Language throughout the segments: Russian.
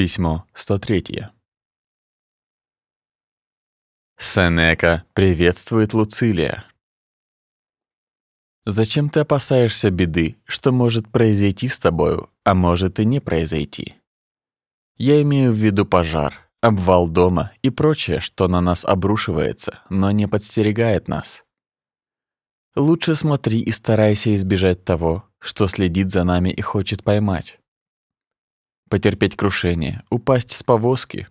Письмо 103. Сенека приветствует Луцилия. Зачем ты опасаешься беды, что может произойти с тобою, а может и не произойти? Я имею в виду пожар, обвал дома и прочее, что на нас обрушивается, но не подстерегает нас. Лучше смотри и старайся избежать того, что следит за нами и хочет поймать потерпеть крушение, упасть с повозки.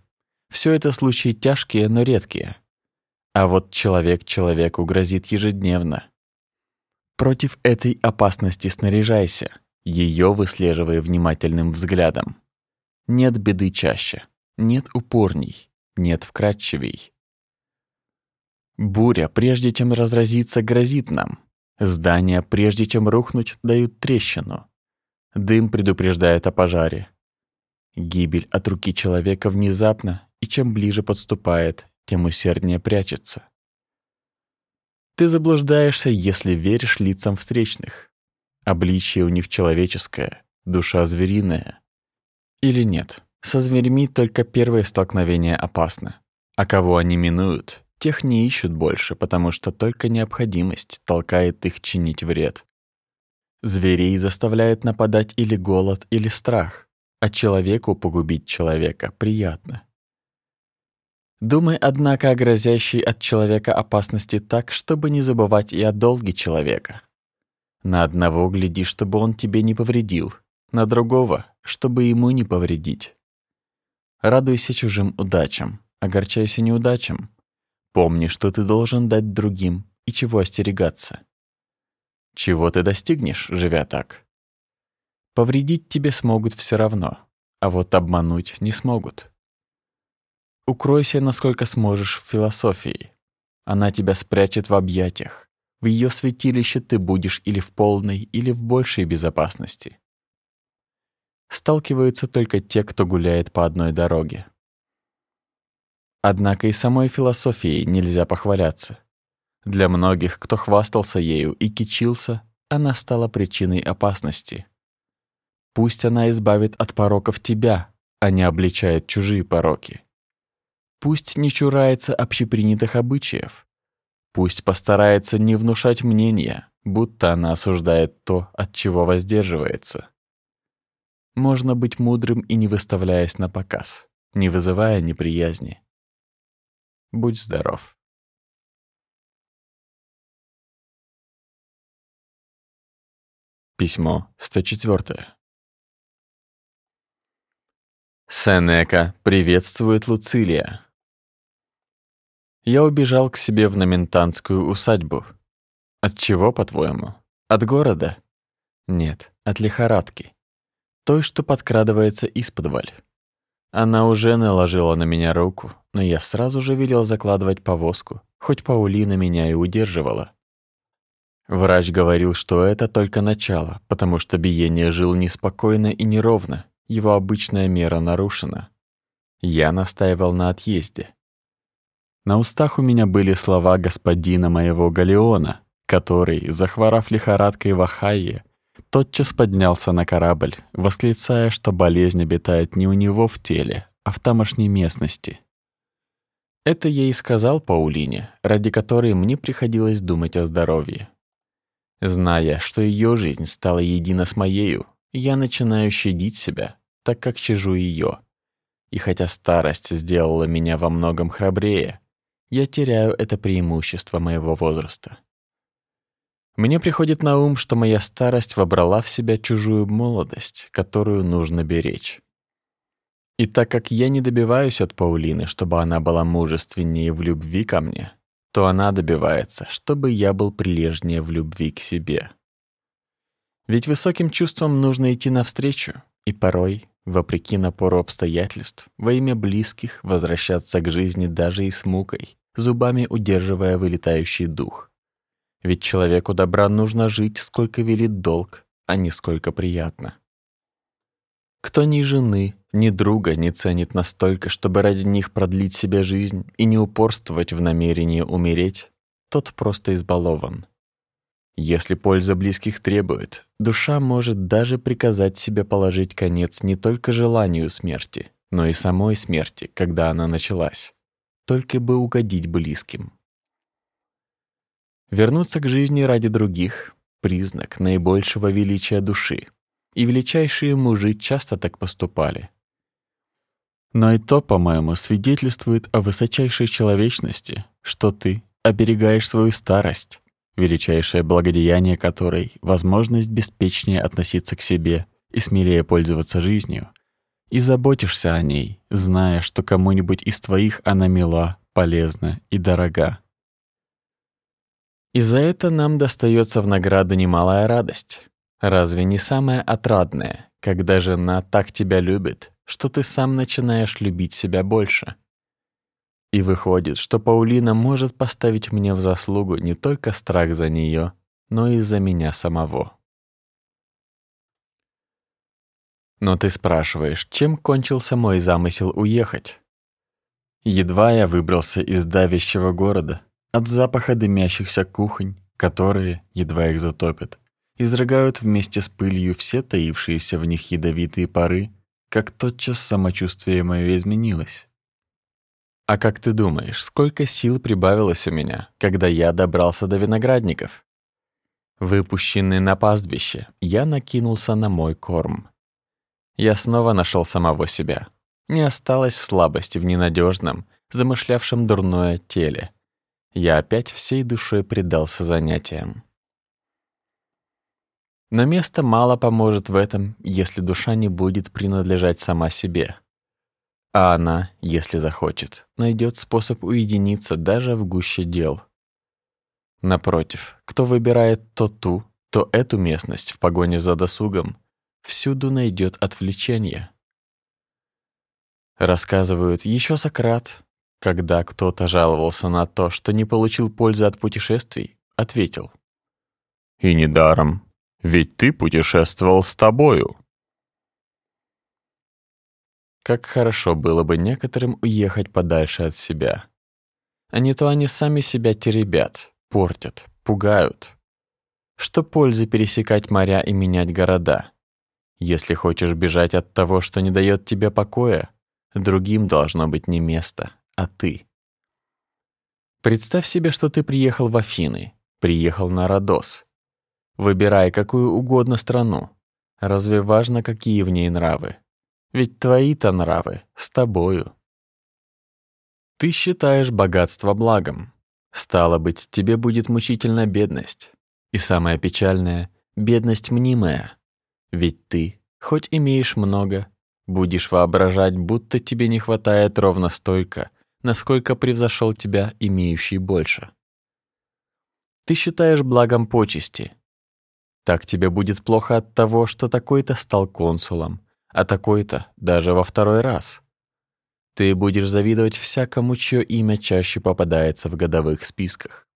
Все это случаи тяжкие, но редкие. А вот человек человеку грозит ежедневно. Против этой опасности снаряжайся, ее выслеживая внимательным взглядом. Нет беды чаще, нет упорней, нет вкрадчивей. Буря, прежде чем разразиться, грозит нам. Здания, прежде чем рухнуть, дают трещину. Дым предупреждает о пожаре. Гибель от руки человека внезапно, и чем ближе подступает, тем усерднее прячется. Ты заблуждаешься, если веришь лицам встречных. Обличие у них человеческое, душа звериная. Или нет, со зверьми только первое столкновение опасно. А кого они минуют, тех не ищут больше, потому что только необходимость толкает их чинить вред. Зверей заставляет нападать или голод, или страх а человеку погубить человека приятно. Думай, однако, о грозящей от человека опасности так, чтобы не забывать и о долге человека. На одного гляди, чтобы он тебе не повредил, на другого, чтобы ему не повредить. Радуйся чужим удачам, огорчайся неудачам. Помни, что ты должен дать другим и чего остерегаться. Чего ты достигнешь, живя так? Повредить тебе смогут все равно, а вот обмануть не смогут. Укройся, насколько сможешь, в философии. Она тебя спрячет в объятиях. В ее святилище ты будешь или в полной, или в большей безопасности. Сталкиваются только те, кто гуляет по одной дороге. Однако и самой философией нельзя похваляться. Для многих, кто хвастался ею и кичился, она стала причиной опасности. Пусть она избавит от пороков тебя, а не обличает чужие пороки. Пусть не чурается общепринятых обычаев. Пусть постарается не внушать мнения, будто она осуждает то, от чего воздерживается. Можно быть мудрым и не выставляясь на показ, не вызывая неприязни. Будь здоров. Письмо 104. Сенека приветствует Луцилия. Я убежал к себе в Номентанскую усадьбу. От чего, по-твоему? От города? Нет, от лихорадки. Той, что подкрадывается из-под Она уже наложила на меня руку, но я сразу же велел закладывать повозку, хоть Паулина меня и удерживала. Врач говорил, что это только начало, потому что биение жил неспокойно и неровно, его обычная мера нарушена. Я настаивал на отъезде. На устах у меня были слова господина моего Галеона, который, захворав лихорадкой в Ахайе, тотчас поднялся на корабль, восклицая, что болезнь обитает не у него в теле, а в тамошней местности. Это я и сказал Паулине, ради которой мне приходилось думать о здоровье. Зная, что ее жизнь стала едина с моею, я начинаю щадить себя, так как чижу ее. И хотя старость сделала меня во многом храбрее, я теряю это преимущество моего возраста. Мне приходит на ум, что моя старость вобрала в себя чужую молодость, которую нужно беречь. И так как я не добиваюсь от Паулины, чтобы она была мужественнее в любви ко мне, то она добивается, чтобы я был прилежнее в любви к себе. Ведь высоким чувствам нужно идти навстречу, и порой вопреки напору обстоятельств, во имя близких возвращаться к жизни даже и с мукой, зубами удерживая вылетающий дух. Ведь человеку добра нужно жить, сколько велит долг, а не сколько приятно. Кто ни жены, ни друга не ценит настолько, чтобы ради них продлить себе жизнь и не упорствовать в намерении умереть, тот просто избалован. Если польза близких требует, душа может даже приказать себе положить конец не только желанию смерти, но и самой смерти, когда она началась, только бы угодить близким. Вернуться к жизни ради других — признак наибольшего величия души, и величайшие мужи часто так поступали. Но и то, по-моему, свидетельствует о высочайшей человечности, что ты оберегаешь свою старость, величайшее благодеяние которой — возможность беспечнее относиться к себе и смелее пользоваться жизнью, и заботишься о ней, зная, что кому-нибудь из твоих она мила, полезна и дорога. И за это нам достается в награду немалая радость. Разве не самое отрадное, когда жена так тебя любит, что ты сам начинаешь любить себя больше? И выходит, что Паулина может поставить мне в заслугу не только страх за нее, но и за меня самого. Но ты спрашиваешь, чем кончился мой замысел уехать? Едва я выбрался из давящего города, от запаха дымящихся кухонь, которые, едва их затопят, изрыгают вместе с пылью все таившиеся в них ядовитые пары, как тотчас самочувствие мое изменилось. А как ты думаешь, сколько сил прибавилось у меня, когда я добрался до виноградников? Выпущенный на пастбище, я накинулся на мой корм. Я снова нашел самого себя. Не осталось слабости в ненадежном, замышлявшем дурное теле. Я опять всей душой предался занятиям. Но место мало поможет в этом, если душа не будет принадлежать сама себе. А она, если захочет, найдет способ уединиться даже в гуще дел. Напротив, кто выбирает то ту, то эту местность в погоне за досугом, всюду найдет отвлечение. Рассказывают, еще Сократ, когда кто-то жаловался на то, что не получил пользы от путешествий, ответил. «И недаром, ведь ты путешествовал с тобою». Как хорошо было бы некоторым уехать подальше от себя. А не то они сами себя теребят, портят, пугают. Что пользы пересекать моря и менять города? Если хочешь бежать от того, что не дает тебе покоя, другим должно быть не место, а ты. Представь себе, что ты приехал в Афины, приехал на Родос. Выбирай какую угодно страну. Разве важно, какие в ней нравы? Ведь твои-то нравы с тобою. Ты считаешь богатство благом. Стало быть, тебе будет мучительна бедность. И самое печальное — бедность мнимая. Ведь ты, хоть имеешь много, будешь воображать, будто тебе не хватает ровно столько, насколько превзошел тебя имеющий больше. Ты считаешь благом почести. Так тебе будет плохо от того, что такой-то стал консулом, а такой-то даже во второй раз. Ты будешь завидовать всякому, чье имя чаще попадается в годовых списках.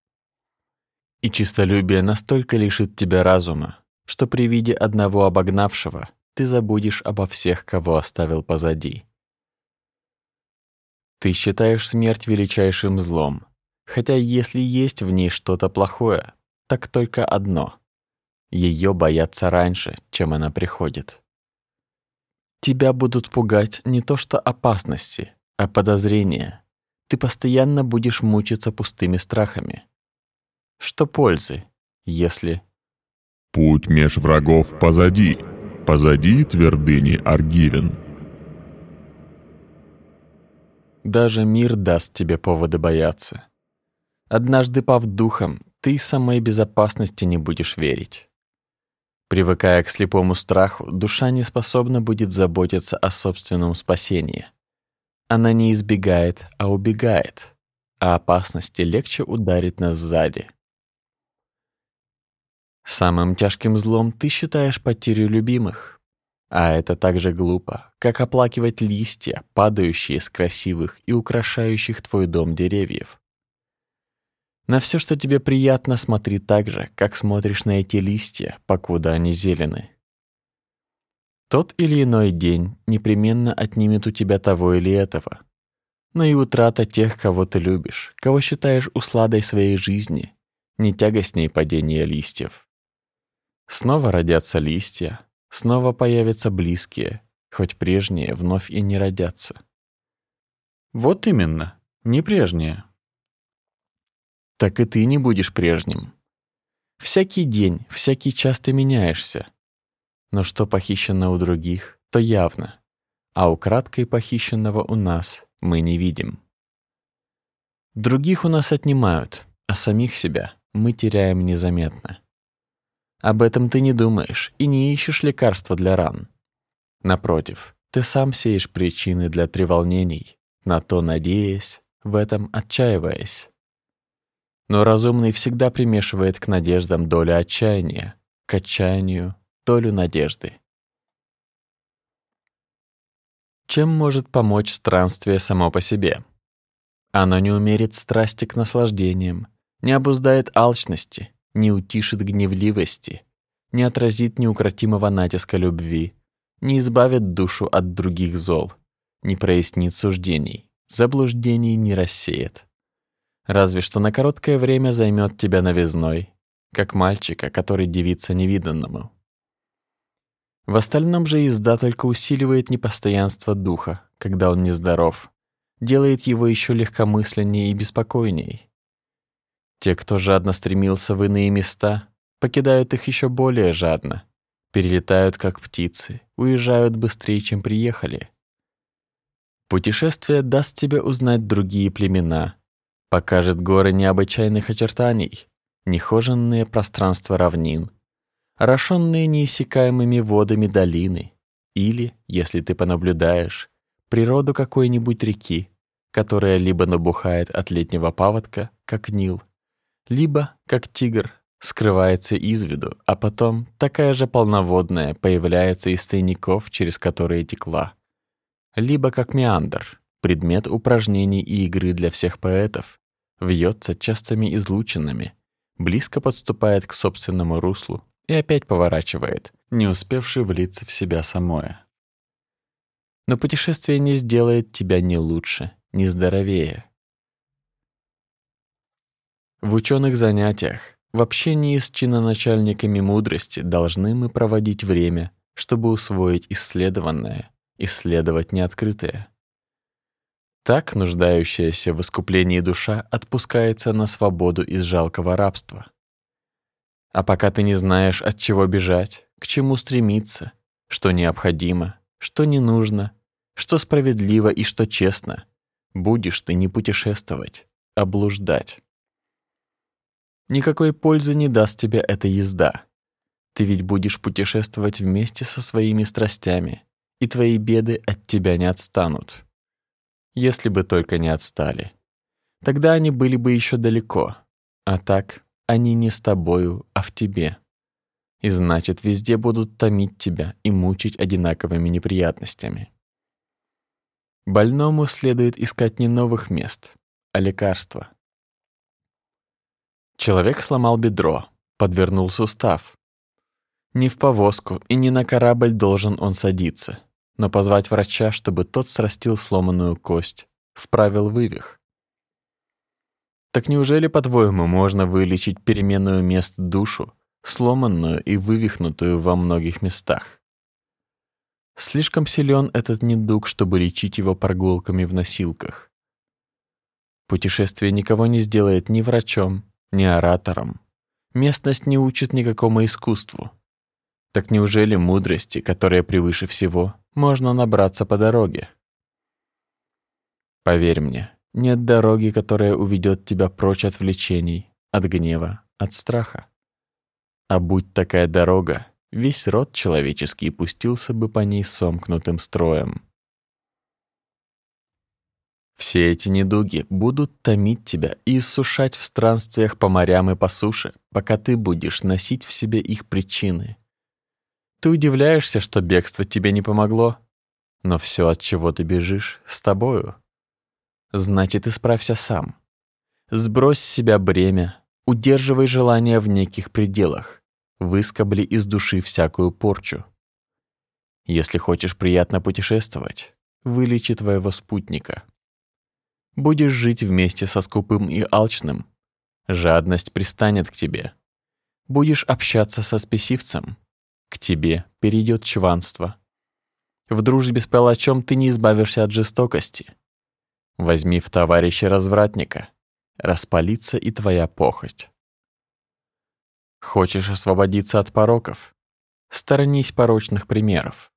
И чистолюбие настолько лишит тебя разума, что при виде одного обогнавшего ты забудешь обо всех, кого оставил позади. Ты считаешь смерть величайшим злом, хотя если есть в ней что-то плохое, так только одно — ее боятся раньше, чем она приходит. Тебя будут пугать не то что опасности, а подозрения. Ты постоянно будешь мучиться пустыми страхами. Что пользы, если Путь меж врагов позади, позади твердыни Аргивен. Даже мир даст тебе поводы бояться. Однажды пав духом, ты самой безопасности не будешь верить. Привыкая к слепому страху, душа не способна будет заботиться о собственном спасении. Она не избегает, а убегает, а опасности легче ударить нас сзади. Самым тяжким злом ты считаешь потерю любимых. А это так же глупо, как оплакивать листья, падающие с красивых и украшающих твой дом деревьев. На все, что тебе приятно, смотри так же, как смотришь на эти листья, покуда они зелены. Тот или иной день непременно отнимет у тебя того или этого. Но и утрата тех, кого ты любишь, кого считаешь усладой своей жизни, не тягостней падения листьев. Снова родятся листья, снова появятся близкие, хоть прежние вновь и не родятся. Вот именно, не прежние. Так и ты не будешь прежним. Всякий день, всякий час ты меняешься. Но что похищено у других, то явно, а украдкой похищенного у нас мы не видим. Других у нас отнимают, а самих себя мы теряем незаметно. Об этом ты не думаешь и не ищешь лекарства для ран. Напротив, ты сам сеешь причины для треволнений, на то надеясь, в этом отчаиваясь. Но разумный всегда примешивает к надеждам долю отчаяния, к отчаянию долю надежды. Чем может помочь странствие само по себе? Оно не умерит страсти к наслаждениям, не обуздает алчности, не утишит гневливости, не отразит неукротимого натиска любви, не избавит душу от других зол, не прояснит суждений, заблуждений не рассеет. Разве что на короткое время займет тебя новизной, как мальчика, который девится невиданному. В остальном же езда только усиливает непостоянство духа, когда он нездоров, делает его еще легкомысленнее и беспокойней. Те, кто жадно стремился в иные места, покидают их еще более жадно, перелетают как птицы, уезжают быстрее, чем приехали. Путешествие даст тебе узнать другие племена, покажет горы необычайных очертаний, нехоженные пространства равнин, орошенные неиссякаемыми водами долины, или, если ты понаблюдаешь, природу какой-нибудь реки, которая либо набухает от летнего паводка, как Нил, либо, как тигр, скрывается из виду, а потом такая же полноводная появляется из тайников, через которые текла, либо как меандр, предмет упражнений и игры для всех поэтов, вьется частыми излучинами, близко подступает к собственному руслу и опять поворачивает, не успевший влиться в себя самое. Но путешествие не сделает тебя ни лучше, ни здоровее. В ученых занятиях, в общении с чиноначальниками мудрости должны мы проводить время, чтобы усвоить исследованное, исследовать неоткрытое. Так нуждающаяся в искуплении душа отпускается на свободу из жалкого рабства. А пока ты не знаешь, от чего бежать, к чему стремиться, что необходимо, что не нужно, что справедливо и что честно, будешь ты не путешествовать, а блуждать. Никакой пользы не даст тебе эта езда. Ты ведь будешь путешествовать вместе со своими страстями, и твои беды от тебя не отстанут если бы только не отстали. Тогда они были бы еще далеко, а так они не с тобою, а в тебе. И значит, везде будут томить тебя и мучить одинаковыми неприятностями. Больному следует искать не новых мест, а лекарства. Человек сломал бедро, подвернул сустав. Не в повозку и не на корабль должен он садиться но позвать врача, чтобы тот срастил сломанную кость, вправил вывих. Так неужели, по-твоему, можно вылечить переменную мест душу, сломанную и вывихнутую во многих местах? Слишком силен этот недуг, чтобы лечить его прогулками в носилках. Путешествие никого не сделает ни врачом, ни оратором. Местность не учит никакому искусству. Так неужели мудрости, которая превыше всего, можно набраться по дороге. Поверь мне, нет дороги, которая уведет тебя прочь от влечений, от гнева, от страха. А будь такая дорога, весь род человеческий пустился бы по ней сомкнутым строем. Все эти недуги будут томить тебя и иссушать в странствиях по морям и по суше, пока ты будешь носить в себе их причины, ты удивляешься, что бегство тебе не помогло, но все, от чего ты бежишь, с тобою. Значит, исправься сам. Сбрось с себя бремя, удерживай желания в неких пределах, выскобли из души всякую порчу. Если хочешь приятно путешествовать, вылечи твоего спутника. Будешь жить вместе со скупым и алчным, жадность пристанет к тебе. Будешь общаться со спесивцем, к тебе перейдет чванство. В дружбе с палачом ты не избавишься от жестокости. Возьми в товарища развратника. Распалится и твоя похоть. Хочешь освободиться от пороков? Сторонись порочных примеров.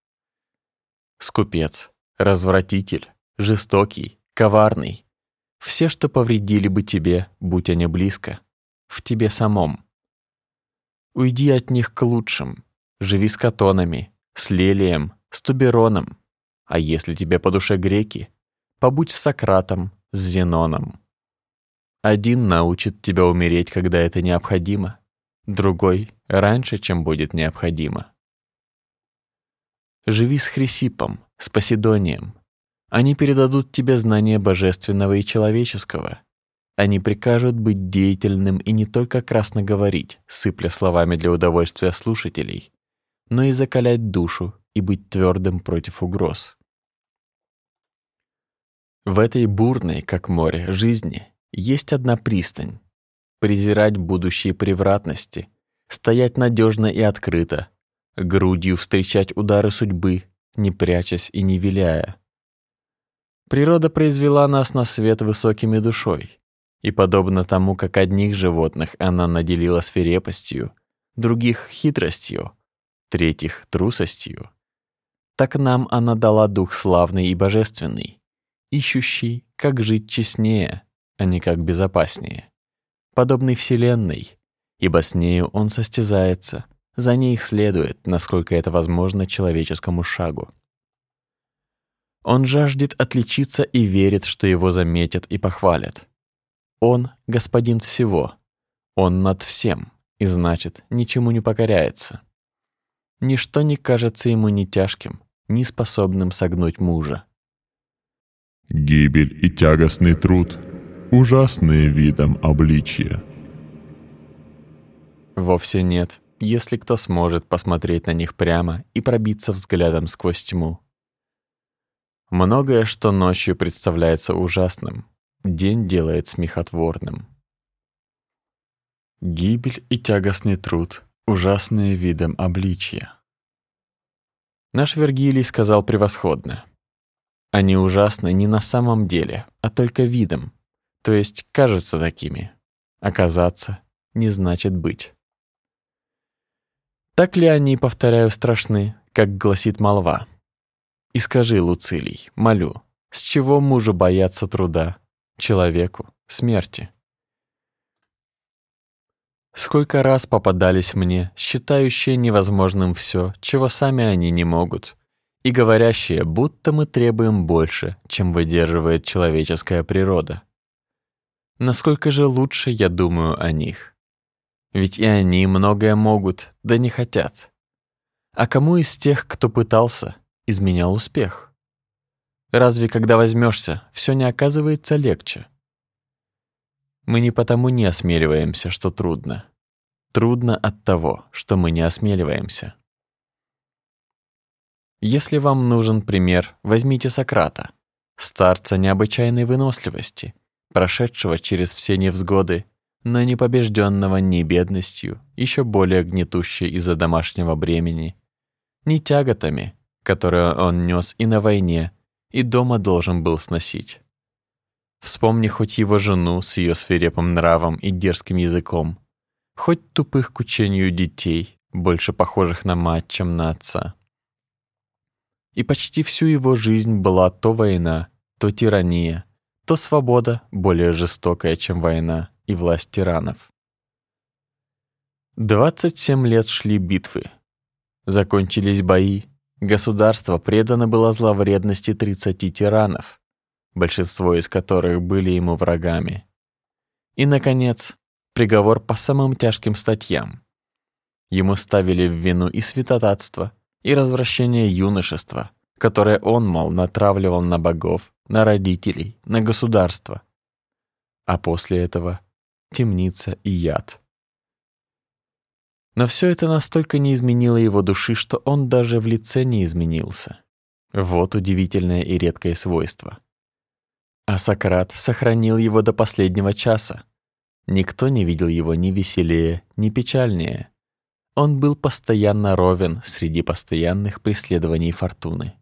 Скупец, развратитель, жестокий, коварный. Все, что повредили бы тебе, будь они близко, в тебе самом. Уйди от них к лучшим, живи с катонами, с лелием, с тубероном. А если тебе по душе греки, побудь с Сократом, с Зеноном. Один научит тебя умереть, когда это необходимо, другой — раньше, чем будет необходимо. Живи с Хрисипом, с Поседонием. Они передадут тебе знания божественного и человеческого. Они прикажут быть деятельным и не только красно говорить, сыпля словами для удовольствия слушателей, но и закалять душу и быть твердым против угроз. В этой бурной, как море, жизни есть одна пристань — презирать будущие превратности, стоять надежно и открыто, грудью встречать удары судьбы, не прячась и не виляя. Природа произвела нас на свет высокими душой, и подобно тому, как одних животных она наделила свирепостью, других — хитростью, третьих — трусостью, так нам она дала дух славный и божественный, ищущий, как жить честнее, а не как безопаснее, подобный Вселенной, ибо с нею он состязается, за ней следует, насколько это возможно человеческому шагу. Он жаждет отличиться и верит, что его заметят и похвалят. Он — господин всего, он над всем, и значит, ничему не покоряется. Ничто не кажется ему ни тяжким, ни способным согнуть мужа. Гибель и тягостный труд — ужасные видом обличия. Вовсе нет, если кто сможет посмотреть на них прямо и пробиться взглядом сквозь тьму. Многое, что ночью представляется ужасным, день делает смехотворным. Гибель и тягостный труд — ужасные видом обличия. Наш Вергилий сказал превосходно. Они ужасны не на самом деле, а только видом, то есть кажутся такими. Оказаться не значит быть. Так ли они, повторяю, страшны, как гласит молва? И скажи, Луцилий, молю, с чего мужу бояться труда, человеку смерти? Сколько раз попадались мне, считающие невозможным все, чего сами они не могут, и говорящие, будто мы требуем больше, чем выдерживает человеческая природа. Насколько же лучше я думаю о них? Ведь и они многое могут, да не хотят. А кому из тех, кто пытался, изменял успех? Разве когда возьмешься, все не оказывается легче? Мы не потому не осмеливаемся, что трудно. Трудно от того, что мы не осмеливаемся. Если вам нужен пример, возьмите Сократа, старца необычайной выносливости, прошедшего через все невзгоды, но не побежденного ни бедностью, еще более гнетущей из-за домашнего бремени, ни тяготами, которые он нес и на войне, и дома должен был сносить. Вспомни хоть его жену с ее свирепым нравом и дерзким языком, хоть тупых к учению детей, больше похожих на мать, чем на отца. И почти всю его жизнь была то война, то тирания, то свобода, более жестокая, чем война и власть тиранов. 27 лет шли битвы. Закончились бои, государство предано было зловредности 30 тиранов, большинство из которых были ему врагами. И, наконец, приговор по самым тяжким статьям. Ему ставили в вину и святотатство, и развращение юношества, которое он, мол, натравливал на богов, на родителей, на государство. А после этого темница и яд. Но все это настолько не изменило его души, что он даже в лице не изменился. Вот удивительное и редкое свойство. А Сократ сохранил его до последнего часа. Никто не видел его ни веселее, ни печальнее. Он был постоянно ровен среди постоянных преследований фортуны.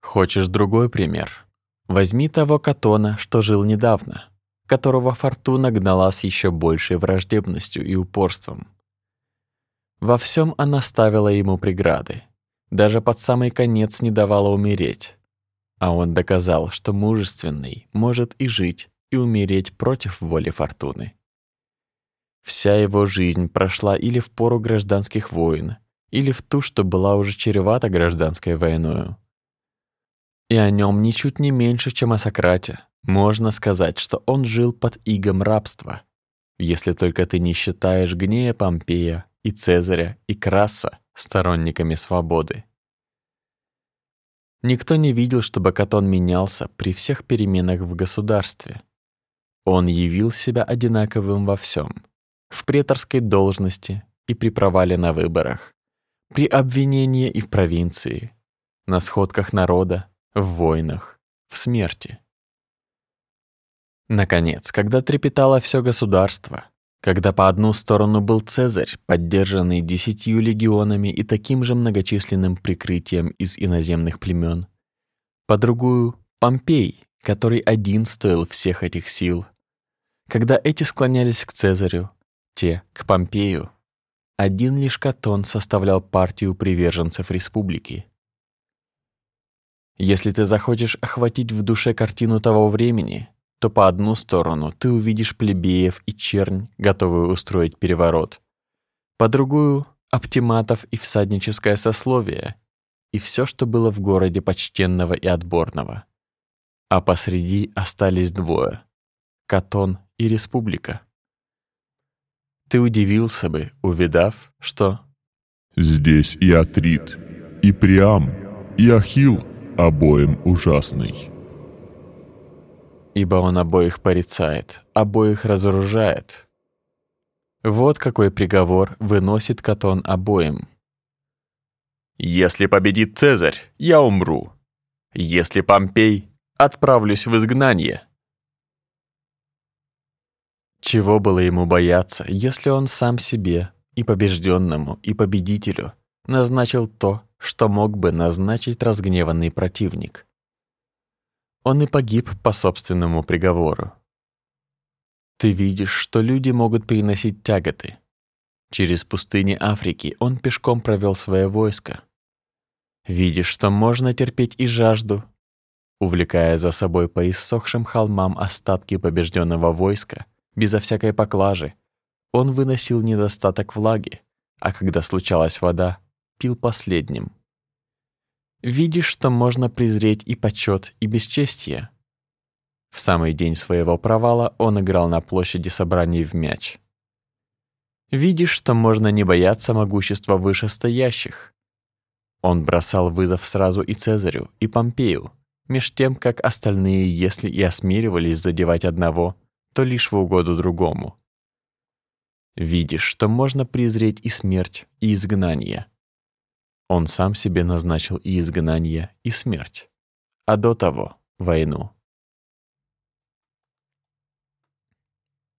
Хочешь другой пример? Возьми того Катона, что жил недавно, которого фортуна гнала с еще большей враждебностью и упорством. Во всем она ставила ему преграды, даже под самый конец не давала умереть. А он доказал, что мужественный может и жить, и умереть против воли фортуны. Вся его жизнь прошла или в пору гражданских войн, или в ту, что была уже чревата гражданской войною. И о нем ничуть не меньше, чем о Сократе. Можно сказать, что он жил под игом рабства, если только ты не считаешь Гнея Помпея и Цезаря и Краса сторонниками свободы. Никто не видел, чтобы Катон менялся при всех переменах в государстве. Он явил себя одинаковым во всем: в преторской должности и при провале на выборах, при обвинении и в провинции, на сходках народа, в войнах, в смерти. Наконец, когда трепетало все государство, когда по одну сторону был Цезарь, поддержанный десятью легионами и таким же многочисленным прикрытием из иноземных племен, по другую — Помпей, который один стоил всех этих сил. Когда эти склонялись к Цезарю, те — к Помпею, один лишь Катон составлял партию приверженцев республики. Если ты захочешь охватить в душе картину того времени, то по одну сторону ты увидишь плебеев и чернь, готовую устроить переворот, по другую — оптиматов и всадническое сословие, и все, что было в городе почтенного и отборного. А посреди остались двое — Катон и Республика. Ты удивился бы, увидав, что... Здесь и Атрит, и Приам, и Ахил обоим ужасный ибо он обоих порицает, обоих разоружает. Вот какой приговор выносит Катон обоим. «Если победит Цезарь, я умру. Если Помпей, отправлюсь в изгнание». Чего было ему бояться, если он сам себе, и побежденному, и победителю, назначил то, что мог бы назначить разгневанный противник? Он и погиб по собственному приговору. Ты видишь, что люди могут переносить тяготы. Через пустыни Африки он пешком провел свое войско. Видишь, что можно терпеть и жажду, увлекая за собой по иссохшим холмам остатки побежденного войска, безо всякой поклажи. Он выносил недостаток влаги, а когда случалась вода, пил последним. Видишь, что можно презреть и почет, и бесчестие. В самый день своего провала он играл на площади собраний в мяч. Видишь, что можно не бояться могущества вышестоящих. Он бросал вызов сразу и Цезарю, и Помпею, меж тем, как остальные, если и осмеливались задевать одного, то лишь в угоду другому. Видишь, что можно презреть и смерть, и изгнание. Он сам себе назначил и изгнание, и смерть, а до того — войну.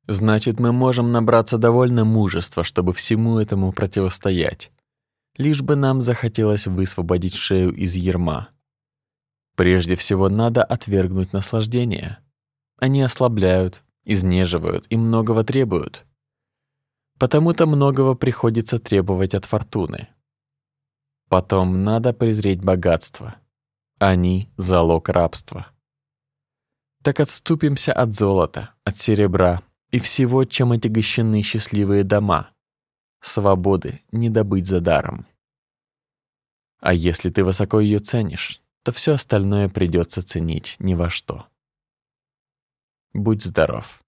Значит, мы можем набраться довольно мужества, чтобы всему этому противостоять, лишь бы нам захотелось высвободить шею из ерма. Прежде всего надо отвергнуть наслаждения. Они ослабляют, изнеживают и многого требуют. Потому-то многого приходится требовать от фортуны. Потом надо презреть богатство. Они — залог рабства. Так отступимся от золота, от серебра и всего, чем отягощены счастливые дома. Свободы не добыть за даром. А если ты высоко ее ценишь, то все остальное придется ценить ни во что. Будь здоров.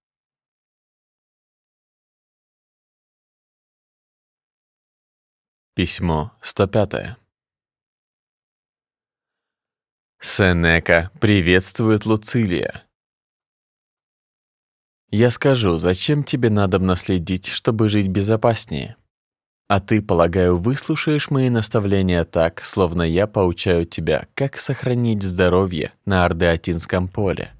Письмо 105. Сенека приветствует Луцилия. Я скажу, зачем тебе надо наследить, чтобы жить безопаснее? А ты, полагаю, выслушаешь мои наставления так, словно я поучаю тебя, как сохранить здоровье на Ардеатинском поле.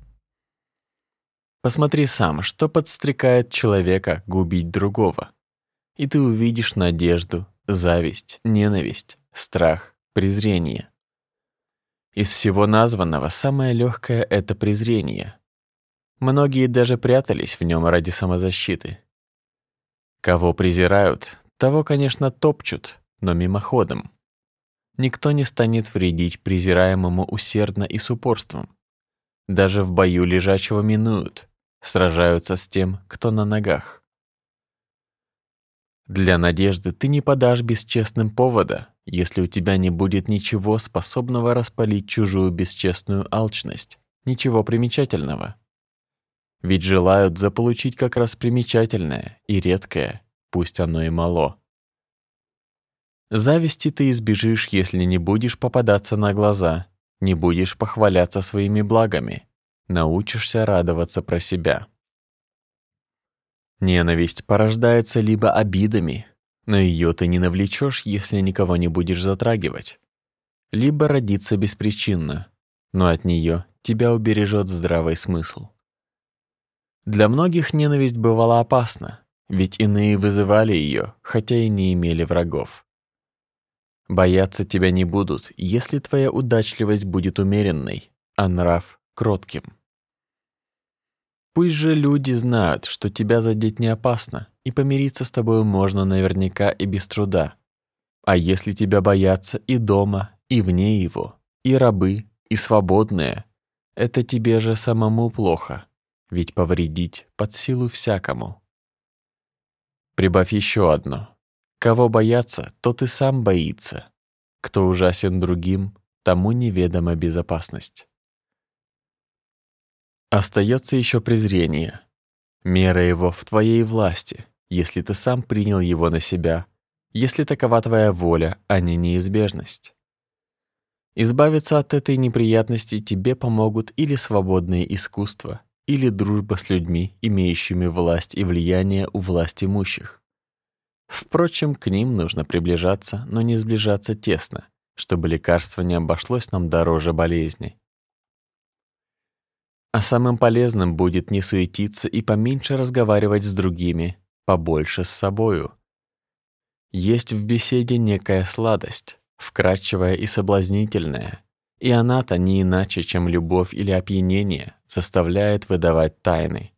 Посмотри сам, что подстрекает человека губить другого, и ты увидишь надежду, зависть, ненависть, страх, презрение. Из всего названного самое легкое — это презрение. Многие даже прятались в нем ради самозащиты. Кого презирают, того, конечно, топчут, но мимоходом. Никто не станет вредить презираемому усердно и с упорством. Даже в бою лежачего минуют, сражаются с тем, кто на ногах. Для надежды ты не подашь бесчестным повода, если у тебя не будет ничего способного распалить чужую бесчестную алчность, ничего примечательного. Ведь желают заполучить как раз примечательное и редкое, пусть оно и мало. Зависти ты избежишь, если не будешь попадаться на глаза, не будешь похваляться своими благами, научишься радоваться про себя. Ненависть порождается либо обидами, но ее ты не навлечешь, если никого не будешь затрагивать, либо родится беспричинно, но от нее тебя убережет здравый смысл. Для многих ненависть бывала опасна, ведь иные вызывали ее, хотя и не имели врагов. Бояться тебя не будут, если твоя удачливость будет умеренной, а нрав — кротким. Пусть же люди знают, что тебя задеть не опасно, и помириться с тобой можно наверняка и без труда. А если тебя боятся и дома, и вне его, и рабы, и свободные, это тебе же самому плохо, ведь повредить под силу всякому. Прибавь еще одно. Кого бояться, тот и сам боится. Кто ужасен другим, тому неведома безопасность. Остается еще презрение. Мера его в твоей власти, если ты сам принял его на себя, если такова твоя воля, а не неизбежность. Избавиться от этой неприятности тебе помогут или свободные искусства, или дружба с людьми, имеющими власть и влияние у власть имущих. Впрочем, к ним нужно приближаться, но не сближаться тесно, чтобы лекарство не обошлось нам дороже болезни. А самым полезным будет не суетиться и поменьше разговаривать с другими, побольше с собою. Есть в беседе некая сладость, вкрадчивая и соблазнительная, и она-то не иначе, чем любовь или опьянение, заставляет выдавать тайны.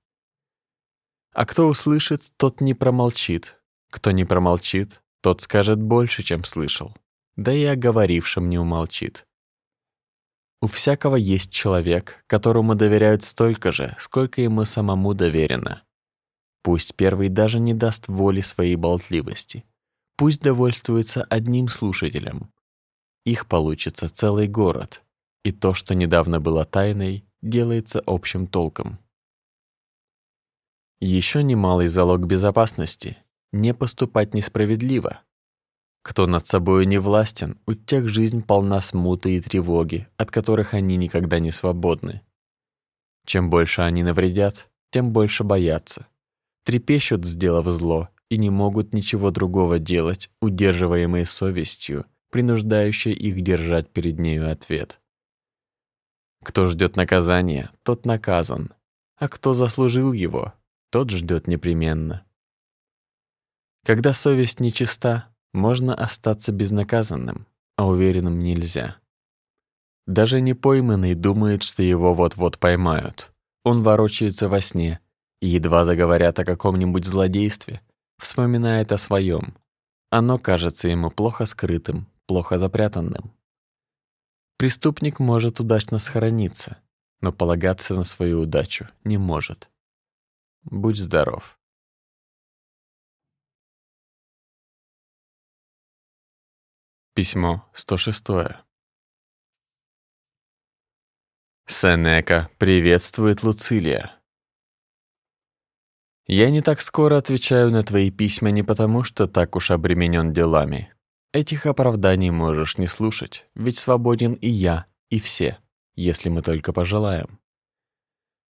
А кто услышит, тот не промолчит, кто не промолчит, тот скажет больше, чем слышал, да и о говорившем не умолчит. У всякого есть человек, которому доверяют столько же, сколько ему самому доверено. Пусть первый даже не даст воли своей болтливости, пусть довольствуется одним слушателем. Их получится целый город, и то, что недавно было тайной, делается общим толком. Еще немалый залог безопасности не поступать несправедливо. Кто над собою не властен, у тех жизнь полна смуты и тревоги, от которых они никогда не свободны. Чем больше они навредят, тем больше боятся. Трепещут, сделав зло, и не могут ничего другого делать, удерживаемые совестью, принуждающей их держать перед нею ответ. Кто ждет наказания, тот наказан, а кто заслужил его, тот ждет непременно. Когда совесть нечиста, можно остаться безнаказанным, а уверенным нельзя. Даже не пойманный думает, что его вот-вот поймают. Он ворочается во сне, едва заговорят о каком-нибудь злодействе, вспоминает о своем. Оно кажется ему плохо скрытым, плохо запрятанным. Преступник может удачно схорониться, но полагаться на свою удачу не может. Будь здоров. Письмо 106. Сенека приветствует Луцилия. Я не так скоро отвечаю на твои письма не потому, что так уж обременен делами. Этих оправданий можешь не слушать, ведь свободен и я, и все, если мы только пожелаем.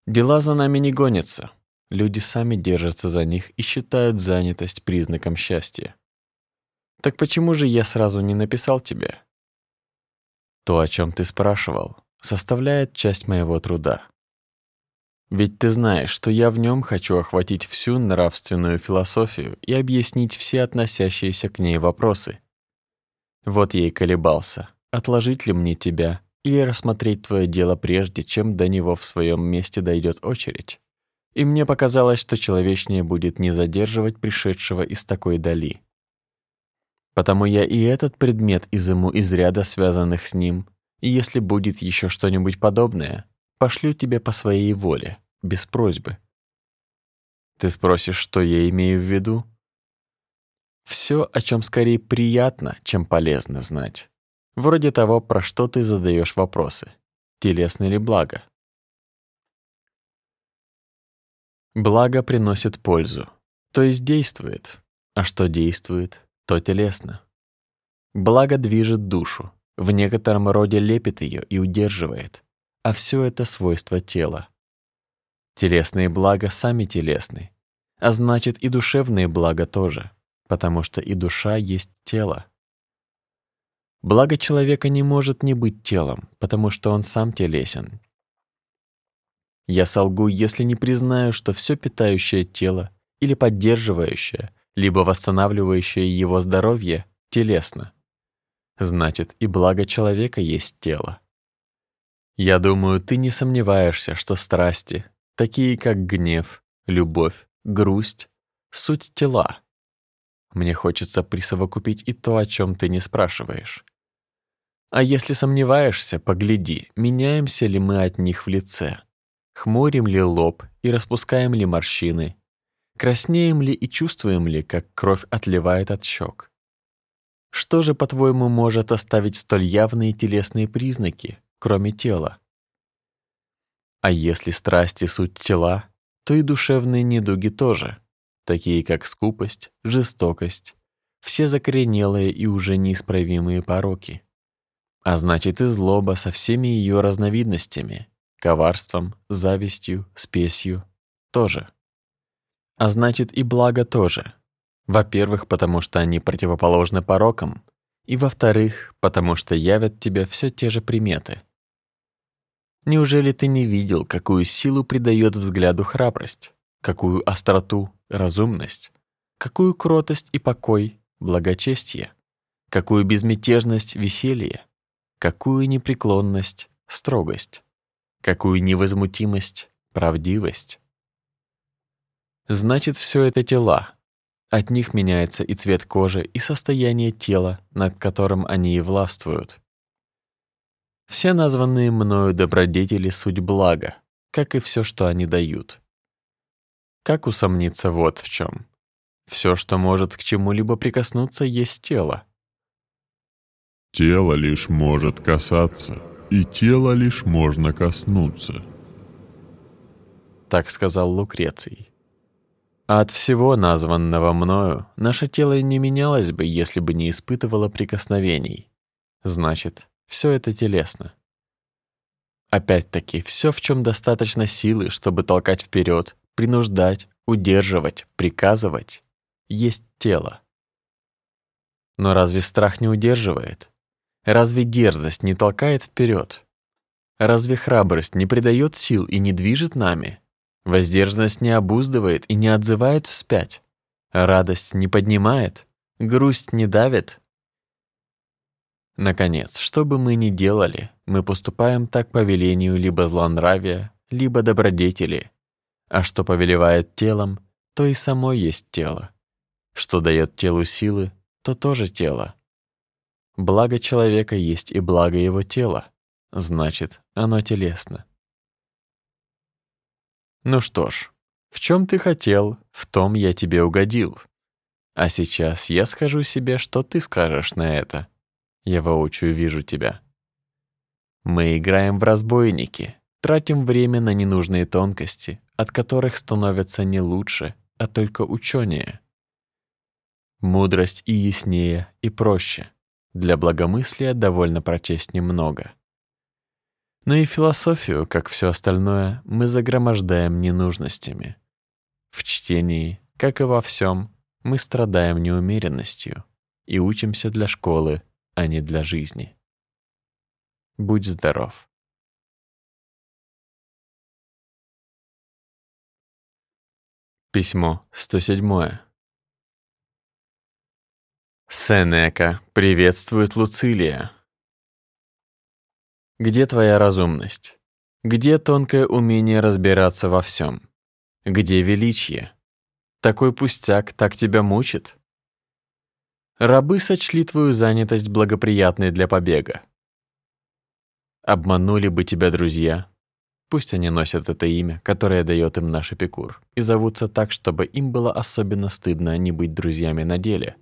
Дела за нами не гонятся. Люди сами держатся за них и считают занятость признаком счастья. Так почему же я сразу не написал тебе? То, о чем ты спрашивал, составляет часть моего труда. Ведь ты знаешь, что я в нем хочу охватить всю нравственную философию и объяснить все относящиеся к ней вопросы. Вот и колебался, отложить ли мне тебя или рассмотреть твое дело прежде, чем до него в своем месте дойдет очередь. И мне показалось, что человечнее будет не задерживать пришедшего из такой дали. Потому я и этот предмет изыму из ряда связанных с ним, и если будет еще что-нибудь подобное, пошлю тебе по своей воле, без просьбы. Ты спросишь, что я имею в виду? Все, о чем скорее приятно, чем полезно знать. Вроде того, про что ты задаешь вопросы. Телесное ли благо? Благо приносит пользу, то есть действует. А что действует, то телесно. Благо движет душу, в некотором роде лепит ее и удерживает, а все это свойство тела. Телесные блага сами телесны, а значит и душевные блага тоже, потому что и душа есть тело. Благо человека не может не быть телом, потому что он сам телесен. Я солгу, если не признаю, что все питающее тело или поддерживающее, либо восстанавливающее его здоровье телесно. Значит, и благо человека есть тело. Я думаю, ты не сомневаешься, что страсти, такие как гнев, любовь, грусть, суть тела. Мне хочется присовокупить и то, о чем ты не спрашиваешь. А если сомневаешься, погляди, меняемся ли мы от них в лице, хмурим ли лоб и распускаем ли морщины, краснеем ли и чувствуем ли, как кровь отливает от щек. Что же, по-твоему, может оставить столь явные телесные признаки, кроме тела? А если страсти суть тела, то и душевные недуги тоже, такие как скупость, жестокость, все закоренелые и уже неисправимые пороки а значит и злоба со всеми ее разновидностями, коварством, завистью, спесью тоже. А значит и благо тоже. Во-первых, потому что они противоположны порокам, и во-вторых, потому что явят тебе все те же приметы. Неужели ты не видел, какую силу придает взгляду храбрость, какую остроту разумность, какую кротость и покой благочестие, какую безмятежность веселье? какую непреклонность, строгость, какую невозмутимость, правдивость. Значит, все это тела. От них меняется и цвет кожи, и состояние тела, над которым они и властвуют. Все названные мною добродетели суть блага, как и все, что они дают. Как усомниться вот в чем? Все, что может к чему-либо прикоснуться, есть тело. Тело лишь может касаться, и тело лишь можно коснуться. Так сказал Лукреций. От всего названного мною наше тело не менялось бы, если бы не испытывало прикосновений. Значит, все это телесно. Опять-таки, все, в чем достаточно силы, чтобы толкать вперед, принуждать, удерживать, приказывать, есть тело. Но разве страх не удерживает? Разве дерзость не толкает вперед? Разве храбрость не придает сил и не движет нами? Воздержанность не обуздывает и не отзывает вспять? Радость не поднимает? Грусть не давит? Наконец, что бы мы ни делали, мы поступаем так по велению либо злонравия, либо добродетели. А что повелевает телом, то и само есть тело. Что дает телу силы, то тоже тело. Благо человека есть и благо его тела, значит, оно телесно. Ну что ж, в чем ты хотел, в том я тебе угодил. А сейчас я скажу себе, что ты скажешь на это. Я воочию вижу тебя. Мы играем в разбойники, тратим время на ненужные тонкости, от которых становятся не лучше, а только учёнее. Мудрость и яснее, и проще. Для благомыслия довольно прочесть немного. Но и философию, как все остальное, мы загромождаем ненужностями. В чтении, как и во всем, мы страдаем неумеренностью и учимся для школы, а не для жизни. Будь здоров. Письмо 107. Сенека приветствует Луцилия. Где твоя разумность? Где тонкое умение разбираться во всем? Где величие? Такой пустяк так тебя мучит? Рабы сочли твою занятость благоприятной для побега. Обманули бы тебя друзья. Пусть они носят это имя, которое дает им наш Эпикур, и зовутся так, чтобы им было особенно стыдно не быть друзьями на деле.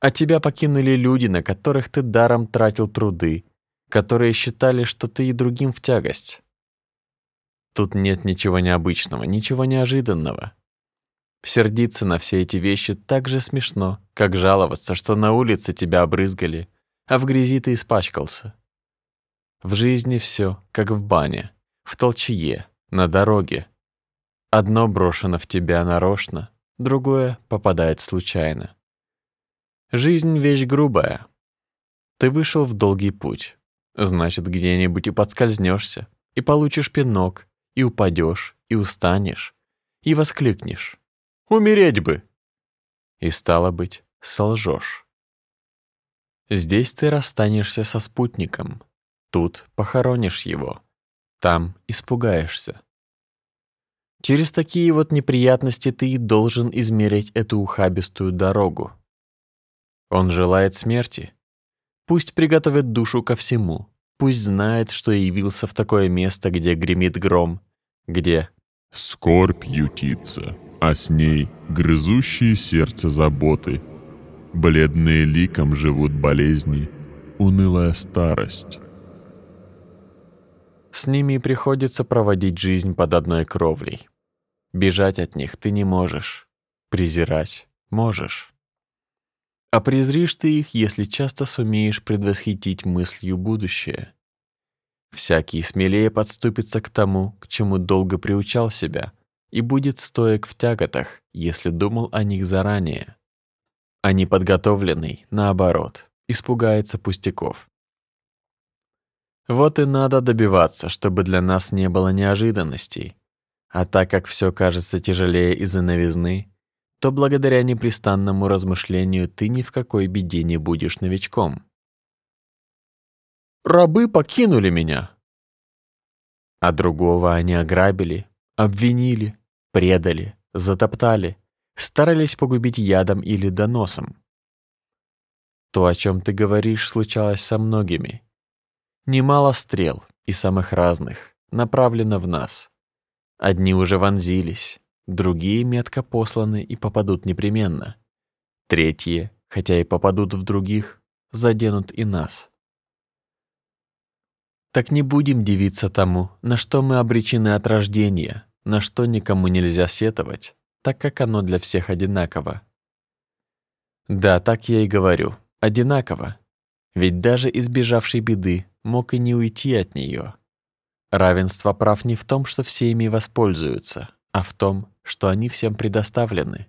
А тебя покинули люди, на которых ты даром тратил труды, которые считали, что ты и другим в тягость. Тут нет ничего необычного, ничего неожиданного. Сердиться на все эти вещи так же смешно, как жаловаться, что на улице тебя обрызгали, а в грязи ты испачкался. В жизни все, как в бане, в толчье, на дороге. Одно брошено в тебя нарочно, другое попадает случайно. Жизнь — вещь грубая. Ты вышел в долгий путь, значит, где-нибудь и подскользнешься, и получишь пинок, и упадешь, и устанешь, и воскликнешь. «Умереть бы!» И стало быть, солжешь. Здесь ты расстанешься со спутником, тут похоронишь его, там испугаешься. Через такие вот неприятности ты и должен измерить эту ухабистую дорогу. Он желает смерти. Пусть приготовит душу ко всему, Пусть знает, что явился в такое место, где гремит гром, где Скорбь ютится, а с ней грызущие сердце заботы. Бледные ликом живут болезни, унылая старость. С ними приходится проводить жизнь под одной кровлей. Бежать от них ты не можешь, презирать можешь. А презришь ты их, если часто сумеешь предвосхитить мыслью будущее. Всякий смелее подступится к тому, к чему долго приучал себя, и будет стоек в тяготах, если думал о них заранее. А неподготовленный, наоборот, испугается пустяков. Вот и надо добиваться, чтобы для нас не было неожиданностей. А так как все кажется тяжелее из-за новизны, то благодаря непрестанному размышлению ты ни в какой беде не будешь новичком. Рабы покинули меня. А другого они ограбили, обвинили, предали, затоптали, старались погубить ядом или доносом. То, о чем ты говоришь, случалось со многими. Немало стрел, и самых разных, направлено в нас. Одни уже вонзились, Другие метко посланы и попадут непременно. Третьи, хотя и попадут в других, заденут и нас. Так не будем дивиться тому, на что мы обречены от рождения, на что никому нельзя сетовать, так как оно для всех одинаково. Да, так я и говорю, одинаково. Ведь даже избежавший беды мог и не уйти от нее. Равенство прав не в том, что все ими воспользуются, а в том, что они всем предоставлены.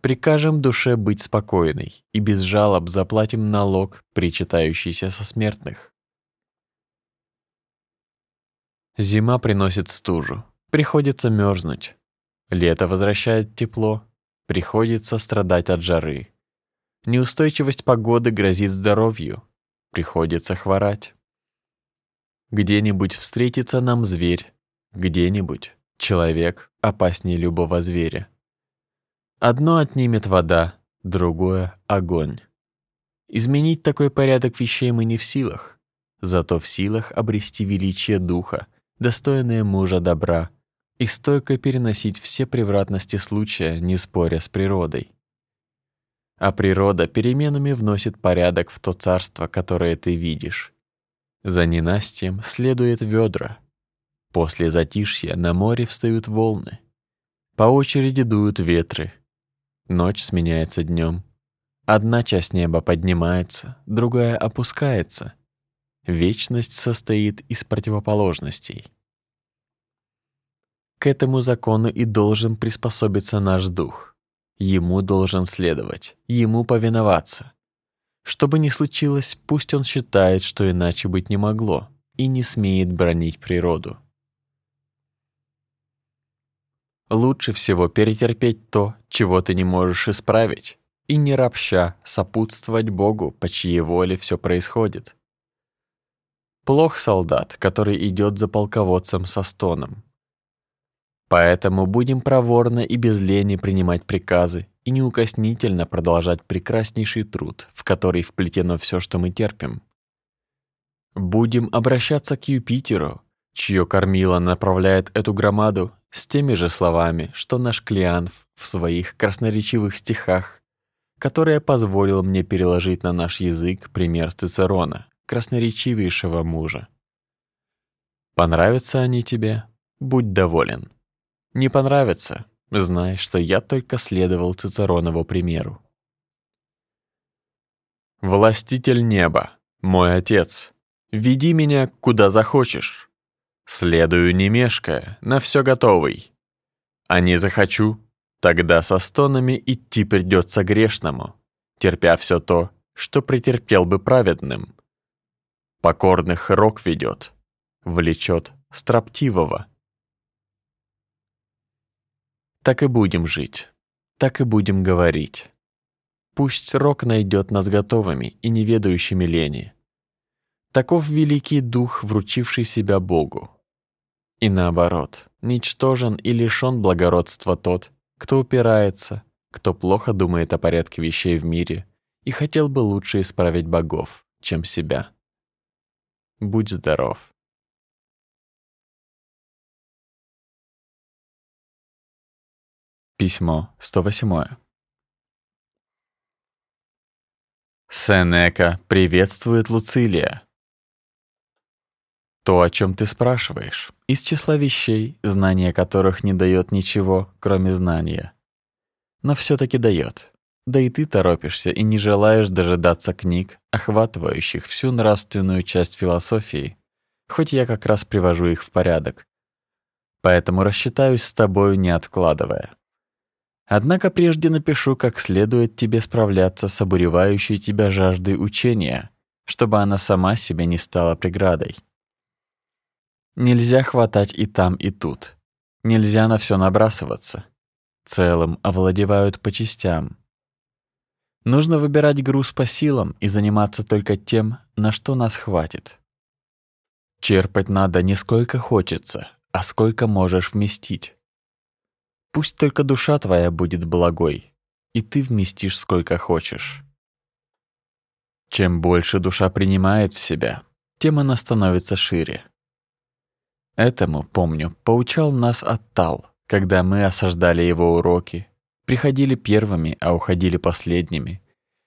Прикажем душе быть спокойной и без жалоб заплатим налог, причитающийся со смертных. Зима приносит стужу, приходится мерзнуть. Лето возвращает тепло, приходится страдать от жары. Неустойчивость погоды грозит здоровью, приходится хворать. Где-нибудь встретится нам зверь, где-нибудь Человек опаснее любого зверя. Одно отнимет вода, другое — огонь. Изменить такой порядок вещей мы не в силах, зато в силах обрести величие духа, достойное мужа добра, и стойко переносить все превратности случая, не споря с природой. А природа переменами вносит порядок в то царство, которое ты видишь. За ненастьем следует ведра — После затишья на море встают волны. По очереди дуют ветры. Ночь сменяется днем. Одна часть неба поднимается, другая опускается. Вечность состоит из противоположностей. К этому закону и должен приспособиться наш дух. Ему должен следовать, ему повиноваться. Что бы ни случилось, пусть он считает, что иначе быть не могло, и не смеет бронить природу. Лучше всего перетерпеть то, чего ты не можешь исправить, и не ропща сопутствовать Богу, по чьей воле все происходит. Плох солдат, который идет за полководцем со стоном. Поэтому будем проворно и без лени принимать приказы и неукоснительно продолжать прекраснейший труд, в который вплетено все, что мы терпим. Будем обращаться к Юпитеру, чье кормило направляет эту громаду с теми же словами, что наш Клеанф в своих красноречивых стихах, которые позволил мне переложить на наш язык пример Цицерона, красноречивейшего мужа. Понравятся они тебе? Будь доволен. Не понравится? Знай, что я только следовал Цицеронову примеру. Властитель неба, мой отец, веди меня куда захочешь. Следую не мешкая, на все готовый. А не захочу, тогда со стонами идти придется грешному, терпя все то, что претерпел бы праведным. Покорных рок ведет, влечет строптивого. Так и будем жить, так и будем говорить. Пусть рок найдет нас готовыми и неведающими лени. Таков великий дух, вручивший себя Богу. И наоборот, ничтожен и лишён благородства тот, кто упирается, кто плохо думает о порядке вещей в мире и хотел бы лучше исправить богов, чем себя. Будь здоров. Письмо 108. Сенека приветствует Луцилия. То, о чем ты спрашиваешь, из числа вещей, знание которых не дает ничего, кроме знания. Но все таки дает. Да и ты торопишься и не желаешь дожидаться книг, охватывающих всю нравственную часть философии, хоть я как раз привожу их в порядок. Поэтому рассчитаюсь с тобою, не откладывая. Однако прежде напишу, как следует тебе справляться с обуревающей тебя жаждой учения, чтобы она сама себе не стала преградой. Нельзя хватать и там, и тут. Нельзя на все набрасываться. Целым овладевают по частям. Нужно выбирать груз по силам и заниматься только тем, на что нас хватит. Черпать надо не сколько хочется, а сколько можешь вместить. Пусть только душа твоя будет благой, и ты вместишь сколько хочешь. Чем больше душа принимает в себя, тем она становится шире. Этому, помню, поучал нас Аттал, когда мы осаждали его уроки, приходили первыми, а уходили последними,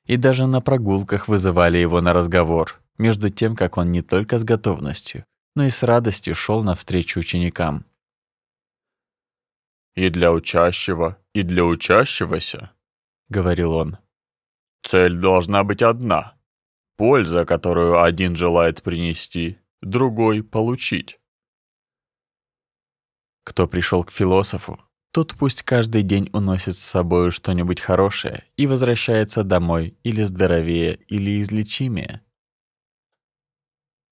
и даже на прогулках вызывали его на разговор, между тем, как он не только с готовностью, но и с радостью шел навстречу ученикам. «И для учащего, и для учащегося», — говорил он, — «цель должна быть одна. Польза, которую один желает принести, другой — получить. Кто пришел к философу, тот пусть каждый день уносит с собой что-нибудь хорошее и возвращается домой или здоровее, или излечимее.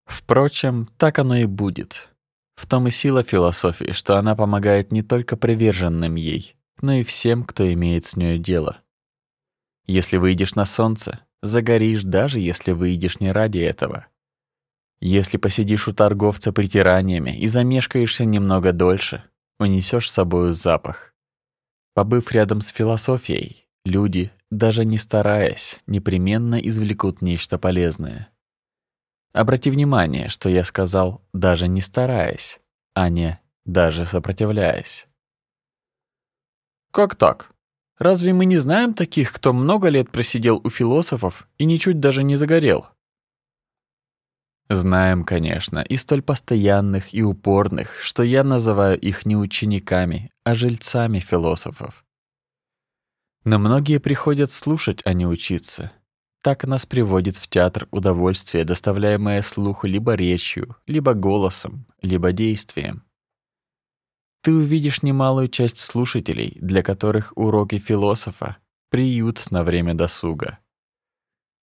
Впрочем, так оно и будет. В том и сила философии, что она помогает не только приверженным ей, но и всем, кто имеет с нею дело. Если выйдешь на солнце, загоришь, даже если выйдешь не ради этого. Если посидишь у торговца притираниями и замешкаешься немного дольше, унесешь с собою запах. Побыв рядом с философией, люди, даже не стараясь, непременно извлекут нечто полезное. Обрати внимание, что я сказал «даже не стараясь», а не «даже сопротивляясь». Как так? Разве мы не знаем таких, кто много лет просидел у философов и ничуть даже не загорел? Знаем, конечно, и столь постоянных и упорных, что я называю их не учениками, а жильцами философов. Но многие приходят слушать, а не учиться. Так нас приводит в театр удовольствие, доставляемое слуху либо речью, либо голосом, либо действием. Ты увидишь немалую часть слушателей, для которых уроки философа — приют на время досуга.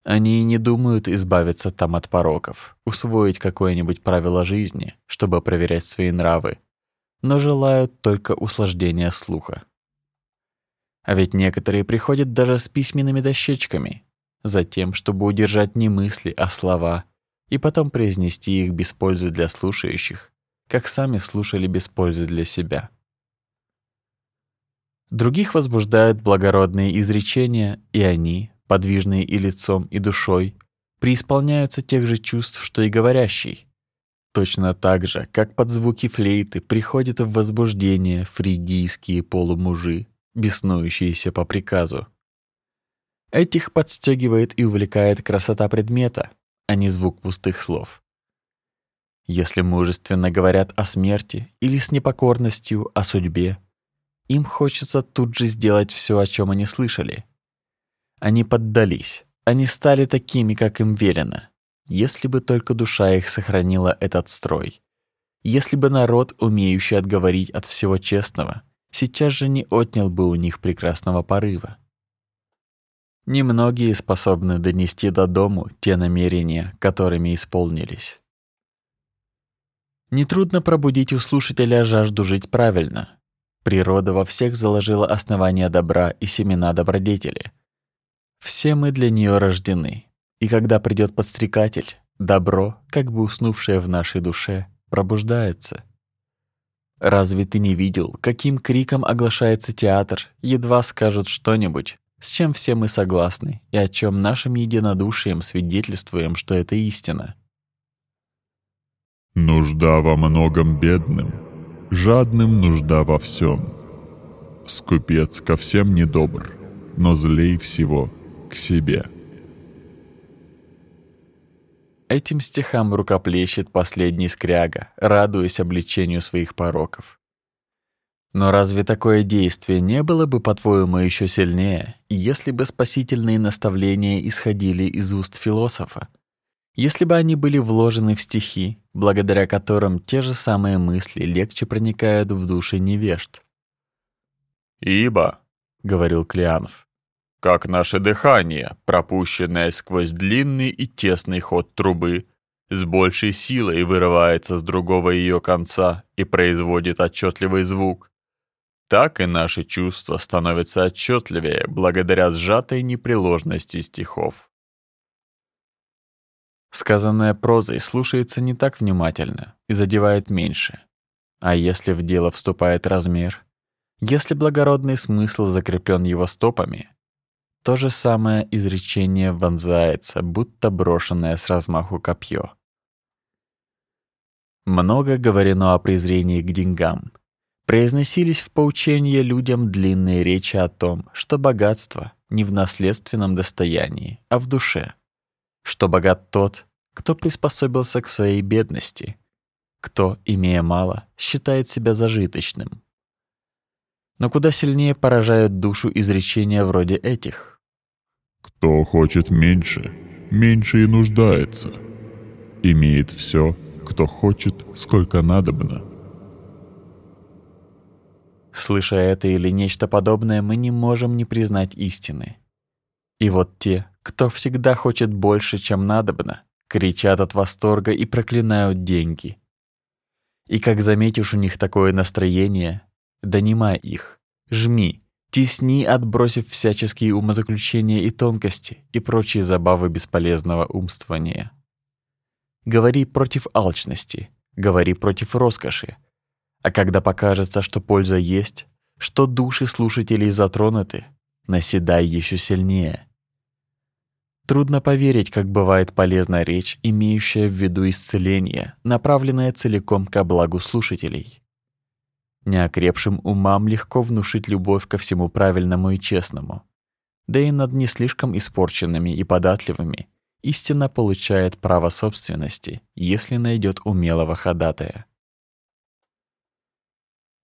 Они и не думают избавиться там от пороков, усвоить какое-нибудь правило жизни, чтобы проверять свои нравы, но желают только услаждения слуха. А ведь некоторые приходят даже с письменными дощечками, за тем, чтобы удержать не мысли, а слова, и потом произнести их без пользы для слушающих, как сами слушали без пользы для себя. Других возбуждают благородные изречения, и они, подвижные и лицом, и душой, преисполняются тех же чувств, что и говорящий. Точно так же, как под звуки флейты приходят в возбуждение фригийские полумужи, беснующиеся по приказу. Этих подстегивает и увлекает красота предмета, а не звук пустых слов. Если мужественно говорят о смерти или с непокорностью о судьбе, им хочется тут же сделать все, о чем они слышали. Они поддались, они стали такими, как им велено, если бы только душа их сохранила этот строй. Если бы народ, умеющий отговорить от всего честного, сейчас же не отнял бы у них прекрасного порыва. Немногие способны донести до дому те намерения, которыми исполнились. Нетрудно пробудить у слушателя жажду жить правильно. Природа во всех заложила основания добра и семена добродетели. Все мы для нее рождены, и когда придет подстрекатель, добро, как бы уснувшее в нашей душе, пробуждается. Разве ты не видел, каким криком оглашается театр, едва скажут что-нибудь, с чем все мы согласны и о чем нашим единодушием свидетельствуем, что это истина. Нужда во многом бедным, жадным нужда во всем. Скупец ко всем недобр, но злей всего к себе. Этим стихам рукоплещет последний скряга, радуясь обличению своих пороков. Но разве такое действие не было бы, по-твоему, еще сильнее, если бы спасительные наставления исходили из уст философа? Если бы они были вложены в стихи, благодаря которым те же самые мысли легче проникают в души невежд? «Ибо», — говорил Клеанов, — «как наше дыхание, пропущенное сквозь длинный и тесный ход трубы, с большей силой вырывается с другого ее конца и производит отчетливый звук, так и наши чувства становятся отчетливее благодаря сжатой непреложности стихов. Сказанное прозой слушается не так внимательно и задевает меньше. А если в дело вступает размер, если благородный смысл закреплен его стопами, то же самое изречение вонзается, будто брошенное с размаху копье. Много говорено о презрении к деньгам — Произносились в поучение людям длинные речи о том, что богатство не в наследственном достоянии, а в душе, что богат тот, кто приспособился к своей бедности, кто, имея мало, считает себя зажиточным. Но куда сильнее поражают душу изречения вроде этих. Кто хочет меньше, меньше и нуждается. Имеет все, кто хочет, сколько надобно. Слыша это или нечто подобное, мы не можем не признать истины. И вот те, кто всегда хочет больше, чем надобно, кричат от восторга и проклинают деньги. И как заметишь у них такое настроение, донимай их, жми, тесни, отбросив всяческие умозаключения и тонкости и прочие забавы бесполезного умствования. Говори против алчности, говори против роскоши, а когда покажется, что польза есть, что души слушателей затронуты, наседай еще сильнее. Трудно поверить, как бывает полезна речь, имеющая в виду исцеление, направленная целиком ко благу слушателей. Неокрепшим умам легко внушить любовь ко всему правильному и честному. Да и над не слишком испорченными и податливыми истина получает право собственности, если найдет умелого ходатая.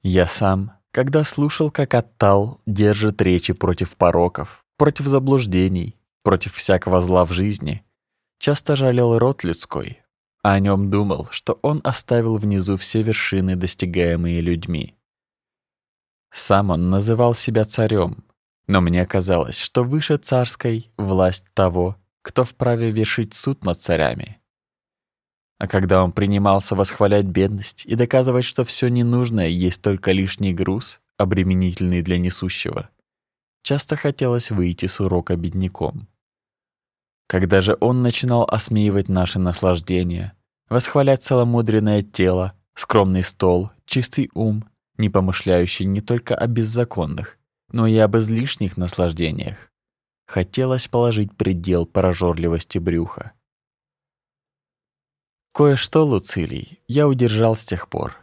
Я сам, когда слушал, как Аттал держит речи против пороков, против заблуждений, против всякого зла в жизни, часто жалел род людской, о нем думал, что он оставил внизу все вершины, достигаемые людьми. Сам он называл себя царем, но мне казалось, что выше царской власть того, кто вправе вершить суд над царями. А когда он принимался восхвалять бедность и доказывать, что все ненужное есть только лишний груз, обременительный для несущего, часто хотелось выйти с урока бедняком. Когда же он начинал осмеивать наши наслаждения, восхвалять целомудренное тело, скромный стол, чистый ум, не помышляющий не только о беззаконных, но и об излишних наслаждениях, хотелось положить предел прожорливости брюха. Кое-что, Луцилий, я удержал с тех пор.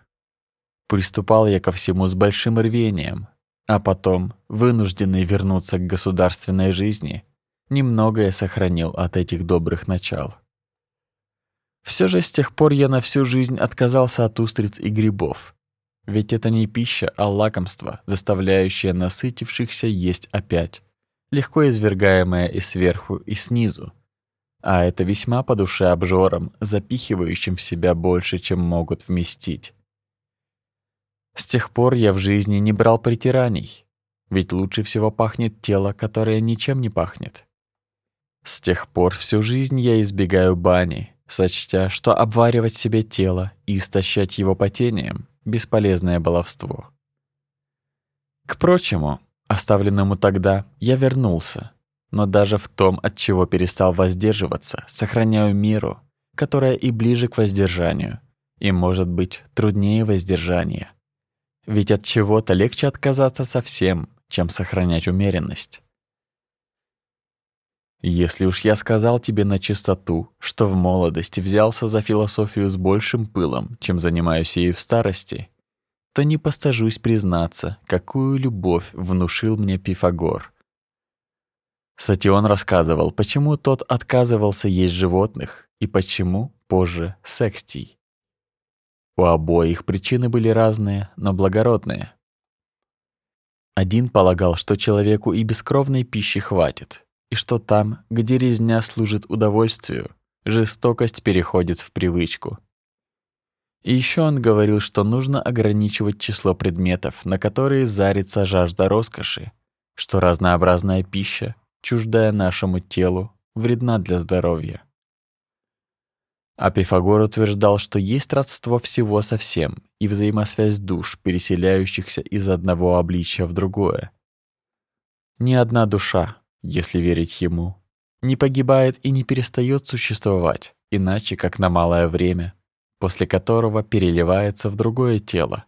Приступал я ко всему с большим рвением, а потом, вынужденный вернуться к государственной жизни, немногое сохранил от этих добрых начал. Все же с тех пор я на всю жизнь отказался от устриц и грибов. Ведь это не пища, а лакомство, заставляющее насытившихся есть опять, легко извергаемое и сверху, и снизу. А это весьма по душе обжорам, запихивающим в себя больше, чем могут вместить. С тех пор я в жизни не брал притираний, ведь лучше всего пахнет тело, которое ничем не пахнет. С тех пор всю жизнь я избегаю бани, сочтя, что обваривать себе тело и истощать его потением — бесполезное баловство. К прочему, оставленному тогда, я вернулся, но даже в том, от чего перестал воздерживаться, сохраняю меру, которая и ближе к воздержанию, и, может быть, труднее воздержания. Ведь от чего-то легче отказаться совсем, чем сохранять умеренность. Если уж я сказал тебе на чистоту, что в молодости взялся за философию с большим пылом, чем занимаюсь ею в старости, то не постажусь признаться, какую любовь внушил мне Пифагор. Сатион рассказывал, почему тот отказывался есть животных и почему позже секстий. У обоих причины были разные, но благородные. Один полагал, что человеку и бескровной пищи хватит, и что там, где резня служит удовольствию, жестокость переходит в привычку. И еще он говорил, что нужно ограничивать число предметов, на которые зарится жажда роскоши, что разнообразная пища, чуждая нашему телу, вредна для здоровья. А Пифагор утверждал, что есть родство всего со всем и взаимосвязь душ, переселяющихся из одного обличия в другое. Ни одна душа, если верить ему, не погибает и не перестает существовать, иначе как на малое время, после которого переливается в другое тело.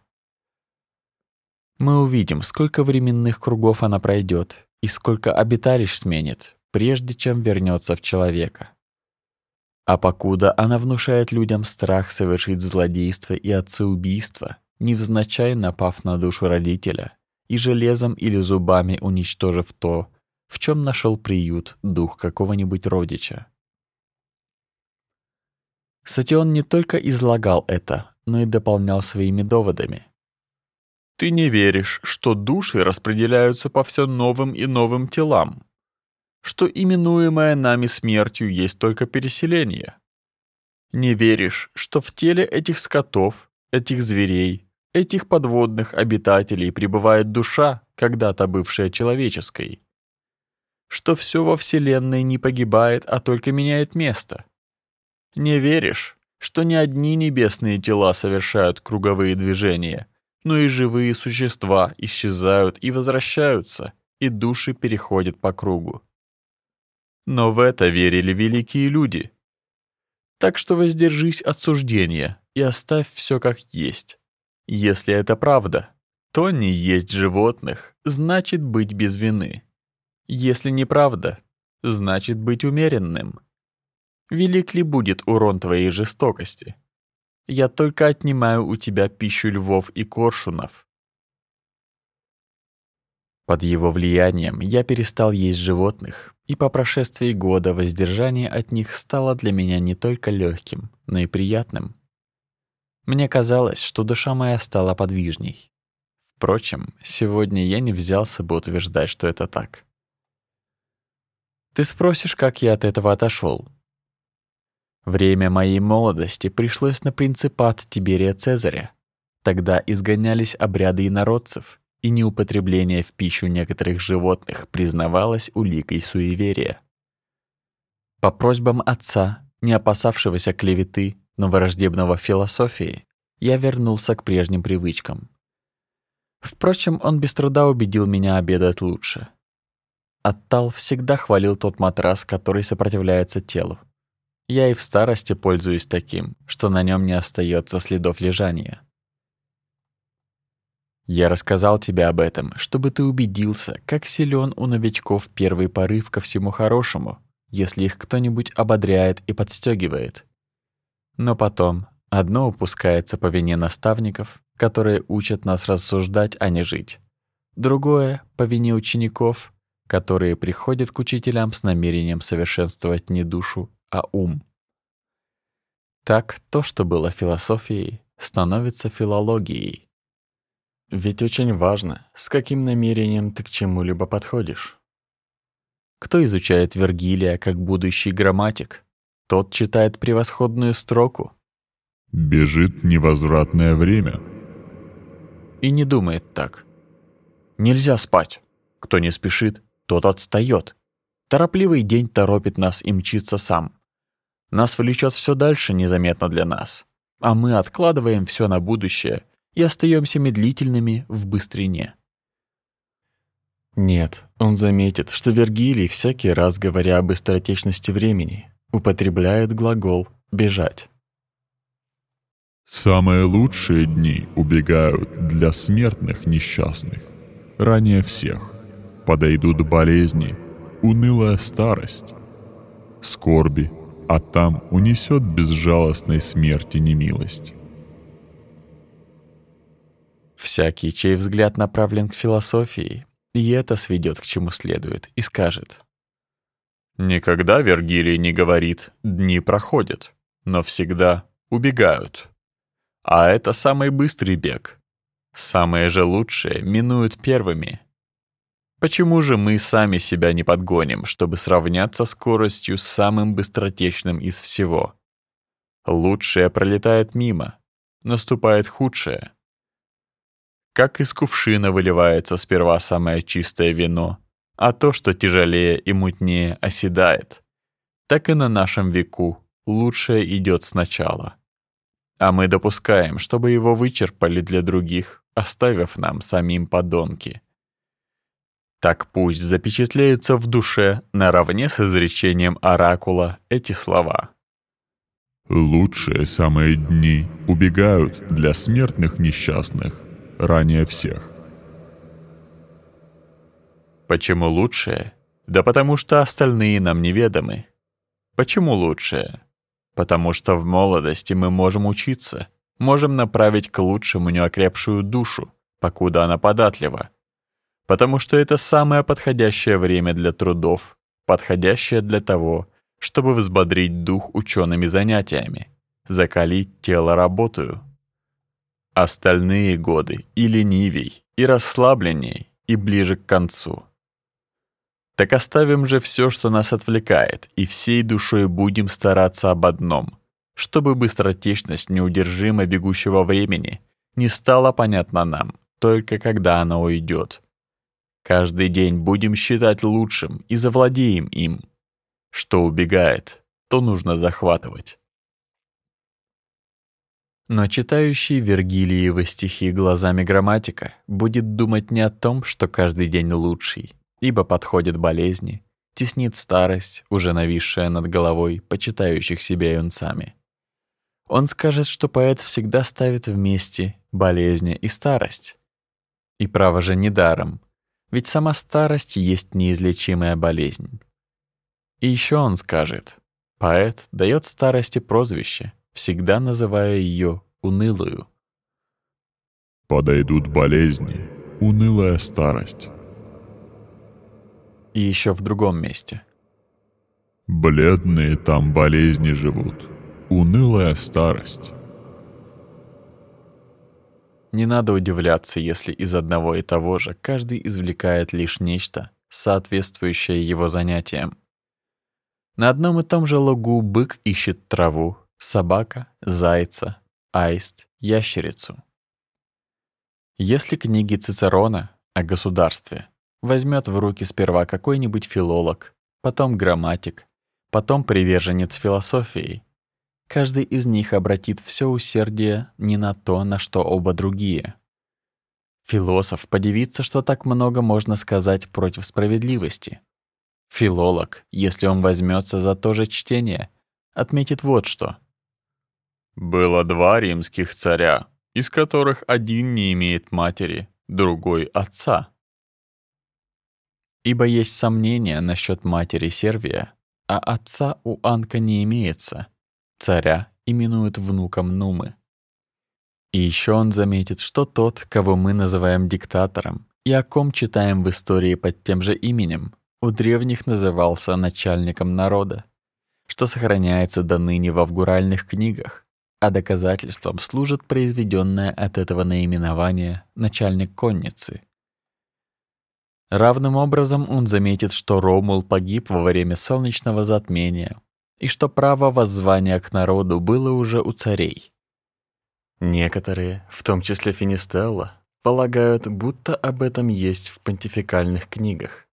Мы увидим, сколько временных кругов она пройдет и сколько обиталищ сменит, прежде чем вернется в человека. А покуда она внушает людям страх совершить злодейство и отцеубийство, невзначай напав на душу родителя и железом или зубами уничтожив то, в чем нашел приют дух какого-нибудь родича. Сатион не только излагал это, но и дополнял своими доводами. Ты не веришь, что души распределяются по все новым и новым телам, что именуемое нами смертью есть только переселение. Не веришь, что в теле этих скотов, этих зверей, этих подводных обитателей пребывает душа, когда-то бывшая человеческой. Что все во Вселенной не погибает, а только меняет место. Не веришь, что не одни небесные тела совершают круговые движения, но и живые существа исчезают и возвращаются, и души переходят по кругу. Но в это верили великие люди. Так что воздержись от суждения и оставь все как есть. Если это правда, то не есть животных, значит быть без вины. Если неправда, значит быть умеренным. Велик ли будет урон твоей жестокости? Я только отнимаю у тебя пищу львов и коршунов. Под его влиянием я перестал есть животных и по прошествии года воздержание от них стало для меня не только легким, но и приятным. Мне казалось, что душа моя стала подвижней. Впрочем, сегодня я не взялся бы утверждать, что это так. Ты спросишь, как я от этого отошел? Время моей молодости пришлось на принципат Тиберия Цезаря. Тогда изгонялись обряды инородцев, и неупотребление в пищу некоторых животных признавалось уликой суеверия. По просьбам отца, не опасавшегося клеветы, но враждебного философии, я вернулся к прежним привычкам. Впрочем, он без труда убедил меня обедать лучше. Аттал всегда хвалил тот матрас, который сопротивляется телу. Я и в старости пользуюсь таким, что на нем не остается следов лежания. Я рассказал тебе об этом, чтобы ты убедился, как силен у новичков первый порыв ко всему хорошему, если их кто-нибудь ободряет и подстегивает. Но потом одно упускается по вине наставников, которые учат нас рассуждать, а не жить. Другое — по вине учеников, которые приходят к учителям с намерением совершенствовать не душу, а ум. Так то, что было философией, становится филологией. Ведь очень важно, с каким намерением ты к чему-либо подходишь. Кто изучает Вергилия как будущий грамматик, тот читает превосходную строку. «Бежит невозвратное время». И не думает так. Нельзя спать. Кто не спешит, тот отстает. Торопливый день торопит нас и мчится сам. Нас влечет все дальше незаметно для нас, а мы откладываем все на будущее и остаемся медлительными в быстрине. Нет, он заметит, что Вергилий всякий раз, говоря об быстротечности времени, употребляет глагол «бежать». Самые лучшие дни убегают для смертных несчастных. Ранее всех подойдут болезни, унылая старость, скорби, а там унесет безжалостной смерти немилость. Всякий, чей взгляд направлен к философии, и это сведет к чему следует, и скажет. Никогда Вергилий не говорит «дни проходят», но всегда убегают. А это самый быстрый бег. Самые же лучшие минуют первыми. Почему же мы сами себя не подгоним, чтобы сравняться скоростью с самым быстротечным из всего? Лучшее пролетает мимо, наступает худшее. Как из кувшина выливается сперва самое чистое вино, а то, что тяжелее и мутнее, оседает. Так и на нашем веку лучшее идет сначала. А мы допускаем, чтобы его вычерпали для других, оставив нам самим подонки. Так пусть запечатлеются в душе наравне с изречением оракула эти слова. Лучшие самые дни убегают для смертных несчастных ранее всех. Почему лучшее? Да потому что остальные нам неведомы. Почему лучшее? Потому что в молодости мы можем учиться, можем направить к лучшему неокрепшую душу, покуда она податлива. Потому что это самое подходящее время для трудов, подходящее для того, чтобы взбодрить дух учеными занятиями, закалить тело работаю. Остальные годы и ленивей, и расслабленней, и ближе к концу. Так оставим же все, что нас отвлекает, и всей душой будем стараться об одном, чтобы быстротечность неудержимо бегущего времени не стала понятна нам, только когда она уйдет. Каждый день будем считать лучшим и завладеем им. Что убегает, то нужно захватывать. Но читающий Вергилиевы стихи глазами грамматика будет думать не о том, что каждый день лучший, ибо подходят болезни, теснит старость, уже нависшая над головой почитающих себя юнцами. Он скажет, что поэт всегда ставит вместе болезни и старость. И право же недаром, ведь сама старость есть неизлечимая болезнь. И еще он скажет, поэт дает старости прозвище, всегда называя ее унылую. Подойдут болезни, унылая старость и еще в другом месте. Бледные там болезни живут, унылая старость. Не надо удивляться, если из одного и того же каждый извлекает лишь нечто, соответствующее его занятиям. На одном и том же лугу бык ищет траву, собака — зайца, аист — ящерицу. Если книги Цицерона о государстве возьмет в руки сперва какой-нибудь филолог, потом грамматик, потом приверженец философии. Каждый из них обратит все усердие не на то, на что оба другие. Философ подивится, что так много можно сказать против справедливости, Филолог, если он возьмется за то же чтение, отметит вот что. Было два римских царя, из которых один не имеет матери, другой — отца. Ибо есть сомнения насчет матери Сервия, а отца у Анка не имеется. Царя именуют внуком Нумы. И еще он заметит, что тот, кого мы называем диктатором, и о ком читаем в истории под тем же именем, у древних назывался начальником народа, что сохраняется до ныне в авгуральных книгах, а доказательством служит произведенное от этого наименования начальник конницы. Равным образом он заметит, что Ромул погиб во время солнечного затмения и что право воззвания к народу было уже у царей. Некоторые, в том числе Финистелла, полагают, будто об этом есть в понтификальных книгах.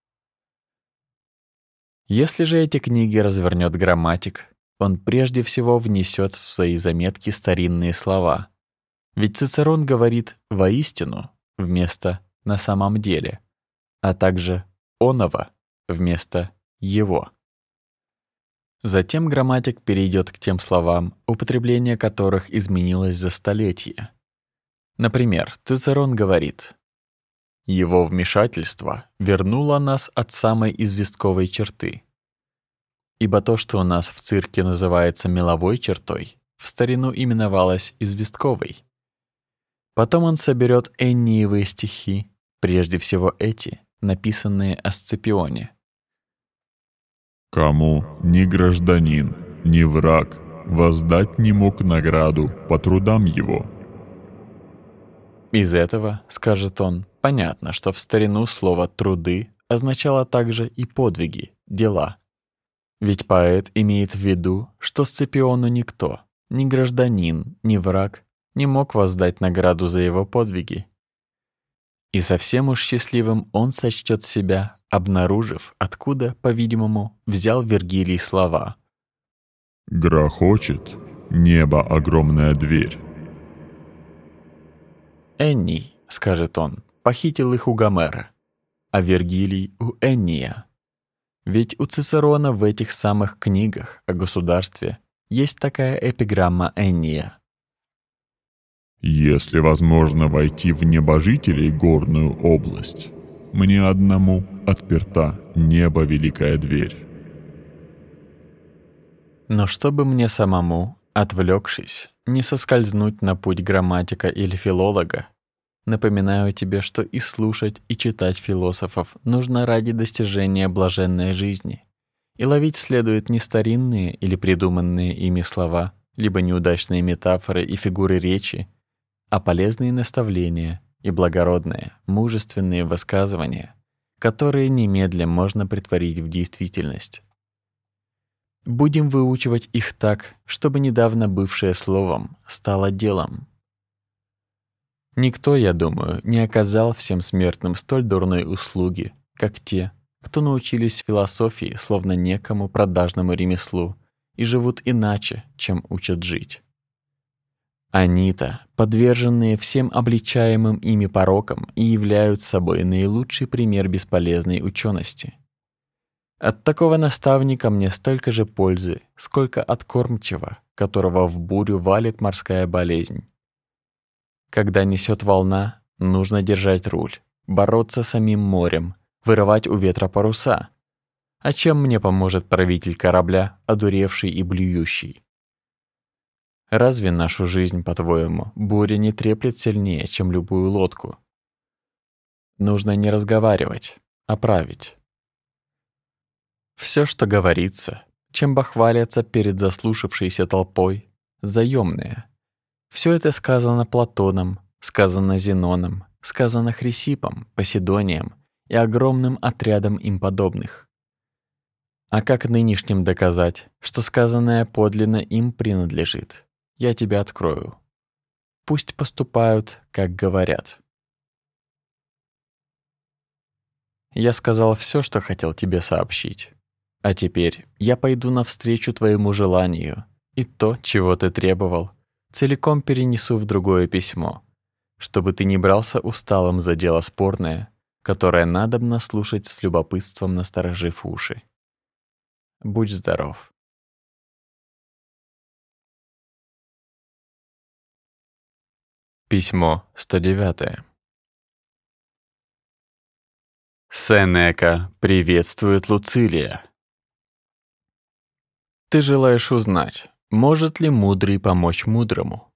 Если же эти книги развернет грамматик, он прежде всего внесет в свои заметки старинные слова. Ведь Цицерон говорит «воистину» вместо «на самом деле», а также «оново» вместо «его». Затем грамматик перейдет к тем словам, употребление которых изменилось за столетия. Например, Цицерон говорит «Его вмешательство вернуло нас от самой известковой черты». Ибо то, что у нас в цирке называется меловой чертой, в старину именовалось известковой. Потом он соберет энниевые стихи, прежде всего эти, написанные о Сципионе. «Кому ни гражданин, ни враг воздать не мог награду по трудам его». Из этого, скажет он, понятно, что в старину слово «труды» означало также и подвиги, дела. Ведь поэт имеет в виду, что Сципиону никто, ни гражданин, ни враг, не мог воздать награду за его подвиги. И совсем уж счастливым он сочтет себя, обнаружив, откуда, по-видимому, взял Вергилий слова. «Грохочет небо огромная дверь». «Энний», — скажет он, — похитил их у Гомера, а Вергилий — у Энния. Ведь у Цицерона в этих самых книгах о государстве есть такая эпиграмма Энния. «Если возможно войти в небожителей горную область, мне одному отперта небо великая дверь». Но чтобы мне самому, отвлекшись, не соскользнуть на путь грамматика или филолога, Напоминаю тебе, что и слушать, и читать философов нужно ради достижения блаженной жизни. И ловить следует не старинные или придуманные ими слова, либо неудачные метафоры и фигуры речи, а полезные наставления и благородные, мужественные высказывания, которые немедля можно притворить в действительность. Будем выучивать их так, чтобы недавно бывшее словом стало делом. Никто, я думаю, не оказал всем смертным столь дурной услуги, как те, кто научились философии словно некому продажному ремеслу и живут иначе, чем учат жить. Они-то, подверженные всем обличаемым ими порокам, и являют собой наилучший пример бесполезной учености. От такого наставника мне столько же пользы, сколько от кормчего, которого в бурю валит морская болезнь. Когда несет волна, нужно держать руль, бороться с самим морем, вырывать у ветра паруса. А чем мне поможет правитель корабля, одуревший и блюющий? Разве нашу жизнь, по-твоему, буря не треплет сильнее, чем любую лодку? Нужно не разговаривать, а править. Все, что говорится, чем бахвалятся перед заслушавшейся толпой, заемное. Все это сказано Платоном, сказано Зеноном, сказано Хрисипом, Поседонием и огромным отрядом им подобных. А как нынешним доказать, что сказанное подлинно им принадлежит? Я тебе открою. Пусть поступают, как говорят. Я сказал все, что хотел тебе сообщить. А теперь я пойду навстречу твоему желанию, и то, чего ты требовал, целиком перенесу в другое письмо, чтобы ты не брался усталым за дело спорное, которое надобно слушать с любопытством насторожив уши. Будь здоров. Письмо 109. Сенека приветствует Луцилия. Ты желаешь узнать, может ли мудрый помочь мудрому?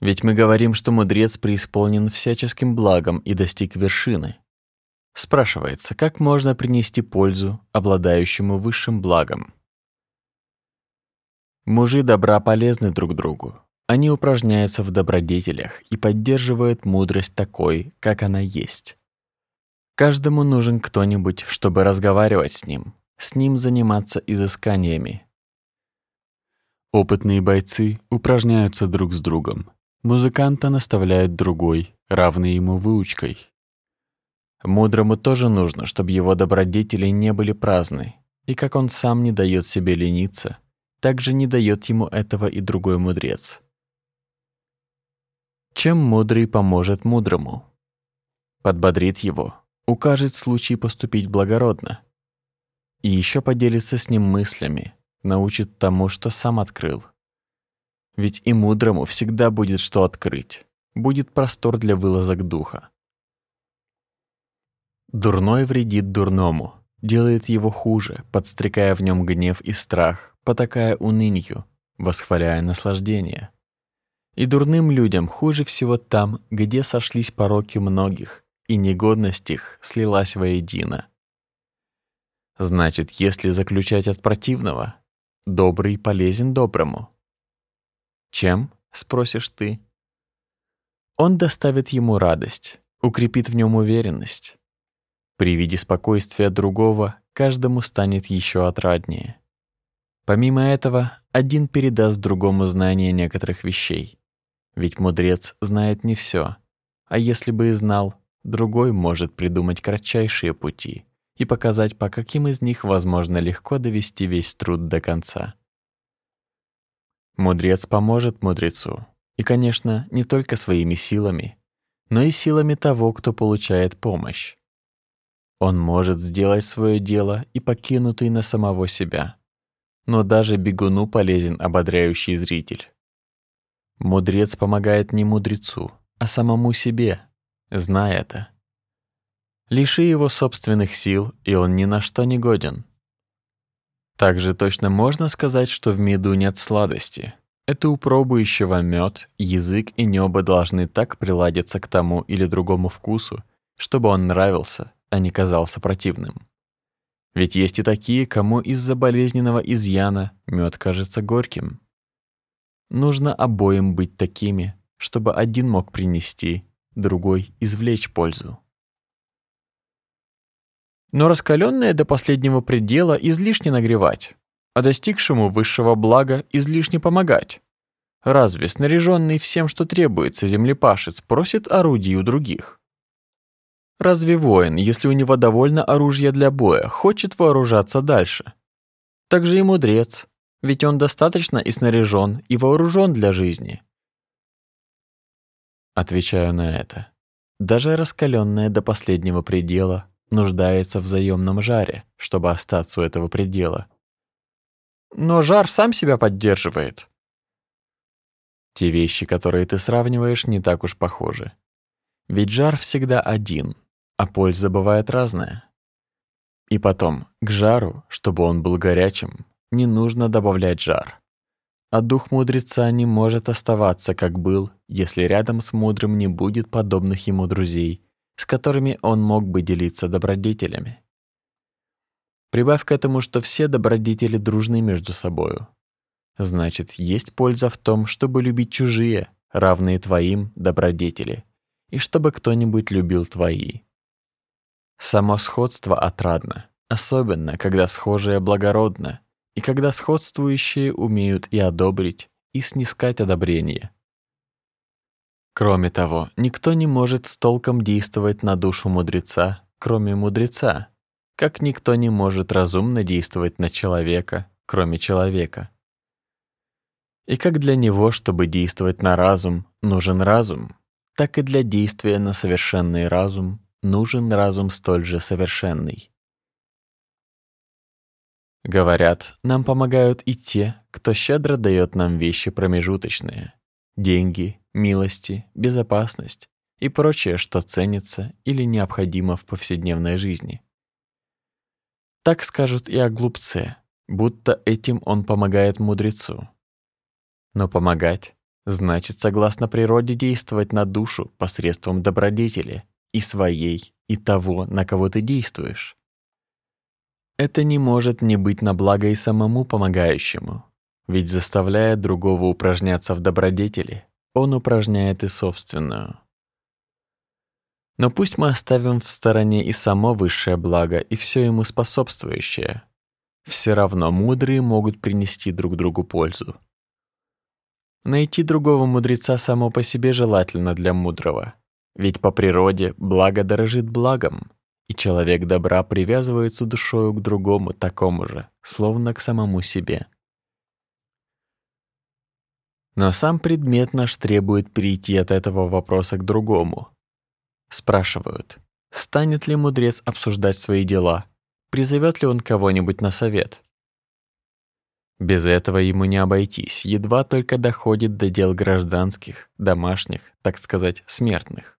Ведь мы говорим, что мудрец преисполнен всяческим благом и достиг вершины. Спрашивается, как можно принести пользу обладающему высшим благом? Мужи добра полезны друг другу. Они упражняются в добродетелях и поддерживают мудрость такой, как она есть. Каждому нужен кто-нибудь, чтобы разговаривать с ним, с ним заниматься изысканиями. Опытные бойцы упражняются друг с другом. Музыканта наставляет другой, равный ему выучкой. Мудрому тоже нужно, чтобы его добродетели не были праздны, и как он сам не дает себе лениться, так же не дает ему этого и другой мудрец. Чем мудрый поможет мудрому? Подбодрит его, укажет случай поступить благородно, и еще поделится с ним мыслями, научит тому, что сам открыл. Ведь и мудрому всегда будет что открыть, будет простор для вылазок духа. Дурной вредит дурному, делает его хуже, подстрекая в нем гнев и страх, потакая унынью, восхваляя наслаждение. И дурным людям хуже всего там, где сошлись пороки многих, и негодность их слилась воедино. Значит, если заключать от противного, добрый полезен доброму. Чем, спросишь ты? Он доставит ему радость, укрепит в нем уверенность. При виде спокойствия другого каждому станет еще отраднее. Помимо этого, один передаст другому знание некоторых вещей. Ведь мудрец знает не все, а если бы и знал, другой может придумать кратчайшие пути и показать, по каким из них возможно легко довести весь труд до конца. Мудрец поможет мудрецу, и, конечно, не только своими силами, но и силами того, кто получает помощь. Он может сделать свое дело и покинутый на самого себя. Но даже бегуну полезен ободряющий зритель. Мудрец помогает не мудрецу, а самому себе, зная это. Лиши его собственных сил, и он ни на что не годен. Также точно можно сказать, что в меду нет сладости. Это у пробующего мед, язык и небо должны так приладиться к тому или другому вкусу, чтобы он нравился, а не казался противным. Ведь есть и такие, кому из-за болезненного изъяна мед кажется горьким. Нужно обоим быть такими, чтобы один мог принести, другой извлечь пользу. Но раскаленное до последнего предела излишне нагревать, а достигшему высшего блага излишне помогать. Разве снаряженный всем, что требуется, землепашец просит орудий у других? Разве воин, если у него довольно оружия для боя, хочет вооружаться дальше? Так же и мудрец, ведь он достаточно и снаряжен, и вооружен для жизни. Отвечаю на это. Даже раскаленное до последнего предела нуждается в заемном жаре, чтобы остаться у этого предела. Но жар сам себя поддерживает. Те вещи, которые ты сравниваешь, не так уж похожи. Ведь жар всегда один, а польза бывает разная. И потом, к жару, чтобы он был горячим, не нужно добавлять жар. А дух мудреца не может оставаться, как был, если рядом с мудрым не будет подобных ему друзей, с которыми он мог бы делиться добродетелями. Прибавь к этому, что все добродетели дружны между собою. Значит, есть польза в том, чтобы любить чужие, равные твоим добродетели, и чтобы кто-нибудь любил твои. Само сходство отрадно, особенно когда схожее благородно, и когда сходствующие умеют и одобрить, и снискать одобрение. Кроме того, никто не может с толком действовать на душу мудреца, кроме мудреца, как никто не может разумно действовать на человека, кроме человека. И как для него, чтобы действовать на разум, нужен разум, так и для действия на совершенный разум нужен разум столь же совершенный. Говорят, нам помогают и те, кто щедро дает нам вещи промежуточные: деньги, милости, безопасность и прочее, что ценится или необходимо в повседневной жизни. Так скажут и о глупце, будто этим он помогает мудрецу. Но помогать значит, согласно природе, действовать на душу посредством добродетели и своей, и того, на кого ты действуешь. Это не может не быть на благо и самому помогающему, ведь заставляя другого упражняться в добродетели, он упражняет и собственную. Но пусть мы оставим в стороне и само высшее благо, и все ему способствующее. Все равно мудрые могут принести друг другу пользу. Найти другого мудреца само по себе желательно для мудрого, ведь по природе благо дорожит благом, и человек добра привязывается душою к другому такому же, словно к самому себе. Но сам предмет наш требует перейти от этого вопроса к другому, Спрашивают, станет ли мудрец обсуждать свои дела, призовет ли он кого-нибудь на совет. Без этого ему не обойтись, едва только доходит до дел гражданских, домашних, так сказать, смертных.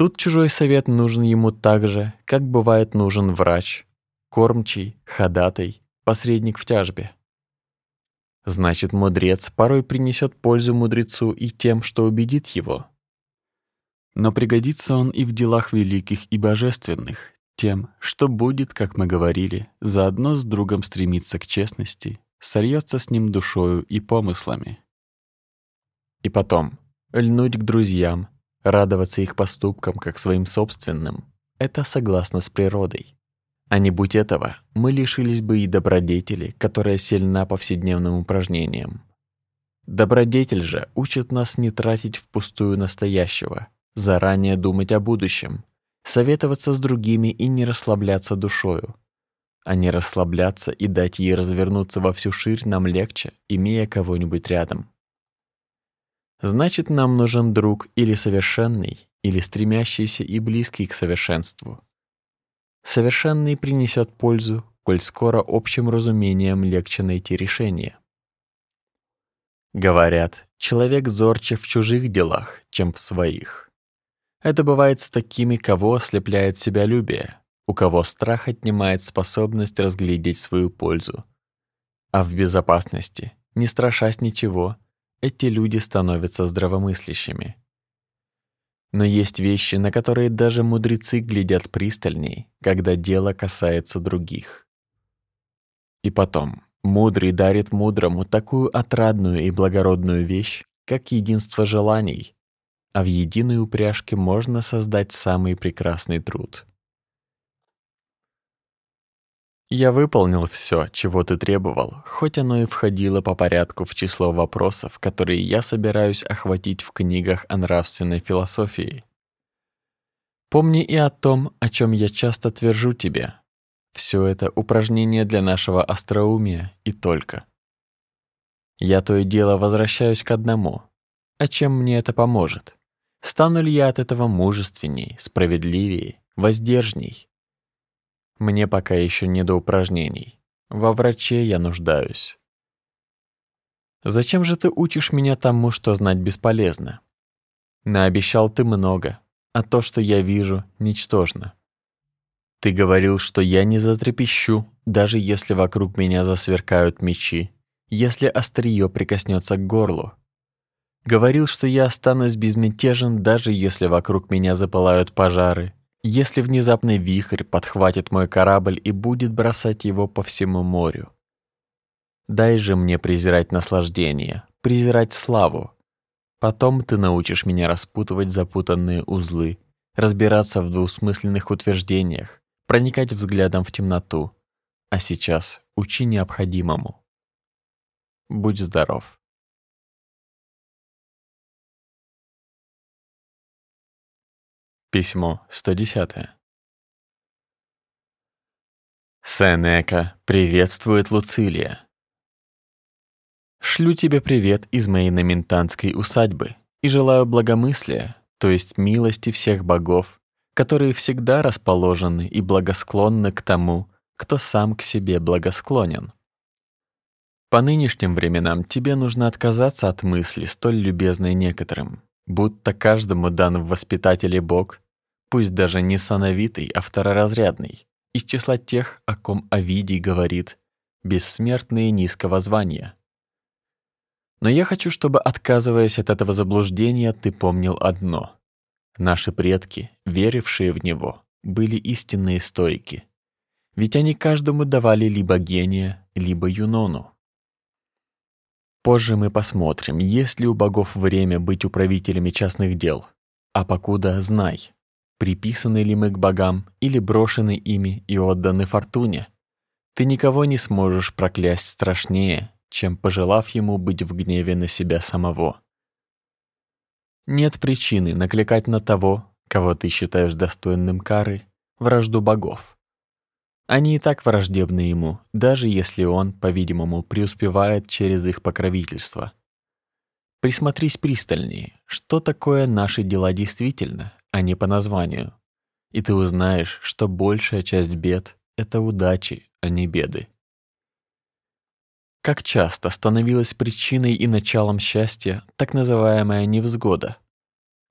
Тут чужой совет нужен ему так же, как бывает нужен врач, кормчий, ходатай, посредник в тяжбе. Значит, мудрец порой принесет пользу мудрецу и тем, что убедит его, но пригодится он и в делах великих и божественных, тем, что будет, как мы говорили, заодно с другом стремиться к честности, сольется с ним душою и помыслами. И потом, льнуть к друзьям, радоваться их поступкам как своим собственным — это согласно с природой. А не будь этого, мы лишились бы и добродетели, которая сильна повседневным упражнениям. Добродетель же учит нас не тратить впустую настоящего, заранее думать о будущем, советоваться с другими и не расслабляться душою. А не расслабляться и дать ей развернуться во всю ширь нам легче, имея кого-нибудь рядом. Значит, нам нужен друг или совершенный, или стремящийся и близкий к совершенству. Совершенный принесет пользу, коль скоро общим разумением легче найти решение. Говорят, человек зорче в чужих делах, чем в своих. Это бывает с такими, кого ослепляет себялюбие, у кого страх отнимает способность разглядеть свою пользу. А в безопасности, не страшась ничего, эти люди становятся здравомыслящими. Но есть вещи, на которые даже мудрецы глядят пристальней, когда дело касается других. И потом, мудрый дарит мудрому такую отрадную и благородную вещь, как единство желаний, а в единой упряжке можно создать самый прекрасный труд. Я выполнил все, чего ты требовал, хоть оно и входило по порядку в число вопросов, которые я собираюсь охватить в книгах о нравственной философии. Помни и о том, о чем я часто твержу тебе. Все это упражнение для нашего остроумия и только. Я то и дело возвращаюсь к одному. А чем мне это поможет? Стану ли я от этого мужественней, справедливее, воздержней? Мне пока еще не до упражнений. Во враче я нуждаюсь. Зачем же ты учишь меня тому, что знать бесполезно? Наобещал ты много, а то, что я вижу, ничтожно. Ты говорил, что я не затрепещу, даже если вокруг меня засверкают мечи, если острие прикоснется к горлу. Говорил, что я останусь безмятежен, даже если вокруг меня запылают пожары, если внезапный вихрь подхватит мой корабль и будет бросать его по всему морю. Дай же мне презирать наслаждение, презирать славу. Потом ты научишь меня распутывать запутанные узлы, разбираться в двусмысленных утверждениях, проникать взглядом в темноту. А сейчас учи необходимому. Будь здоров. Письмо 110. Сенека приветствует Луцилия. Шлю тебе привет из моей наментанской усадьбы и желаю благомыслия, то есть милости всех богов, которые всегда расположены и благосклонны к тому, кто сам к себе благосклонен. По нынешним временам тебе нужно отказаться от мысли, столь любезной некоторым, будто каждому дан в воспитателе Бог, пусть даже не сановитый, а второразрядный, из числа тех, о ком Овидий говорит, бессмертные низкого звания. Но я хочу, чтобы, отказываясь от этого заблуждения, ты помнил одно. Наши предки, верившие в него, были истинные стойки. Ведь они каждому давали либо гения, либо юнону. Позже мы посмотрим, есть ли у богов время быть управителями частных дел. А покуда знай, приписаны ли мы к богам или брошены ими и отданы фортуне. Ты никого не сможешь проклясть страшнее, чем пожелав ему быть в гневе на себя самого. Нет причины накликать на того, кого ты считаешь достойным кары, вражду богов. Они и так враждебны ему, даже если он, по-видимому, преуспевает через их покровительство. Присмотрись пристальнее, что такое наши дела действительно, а не по названию, и ты узнаешь, что большая часть бед — это удачи, а не беды. Как часто становилась причиной и началом счастья так называемая невзгода —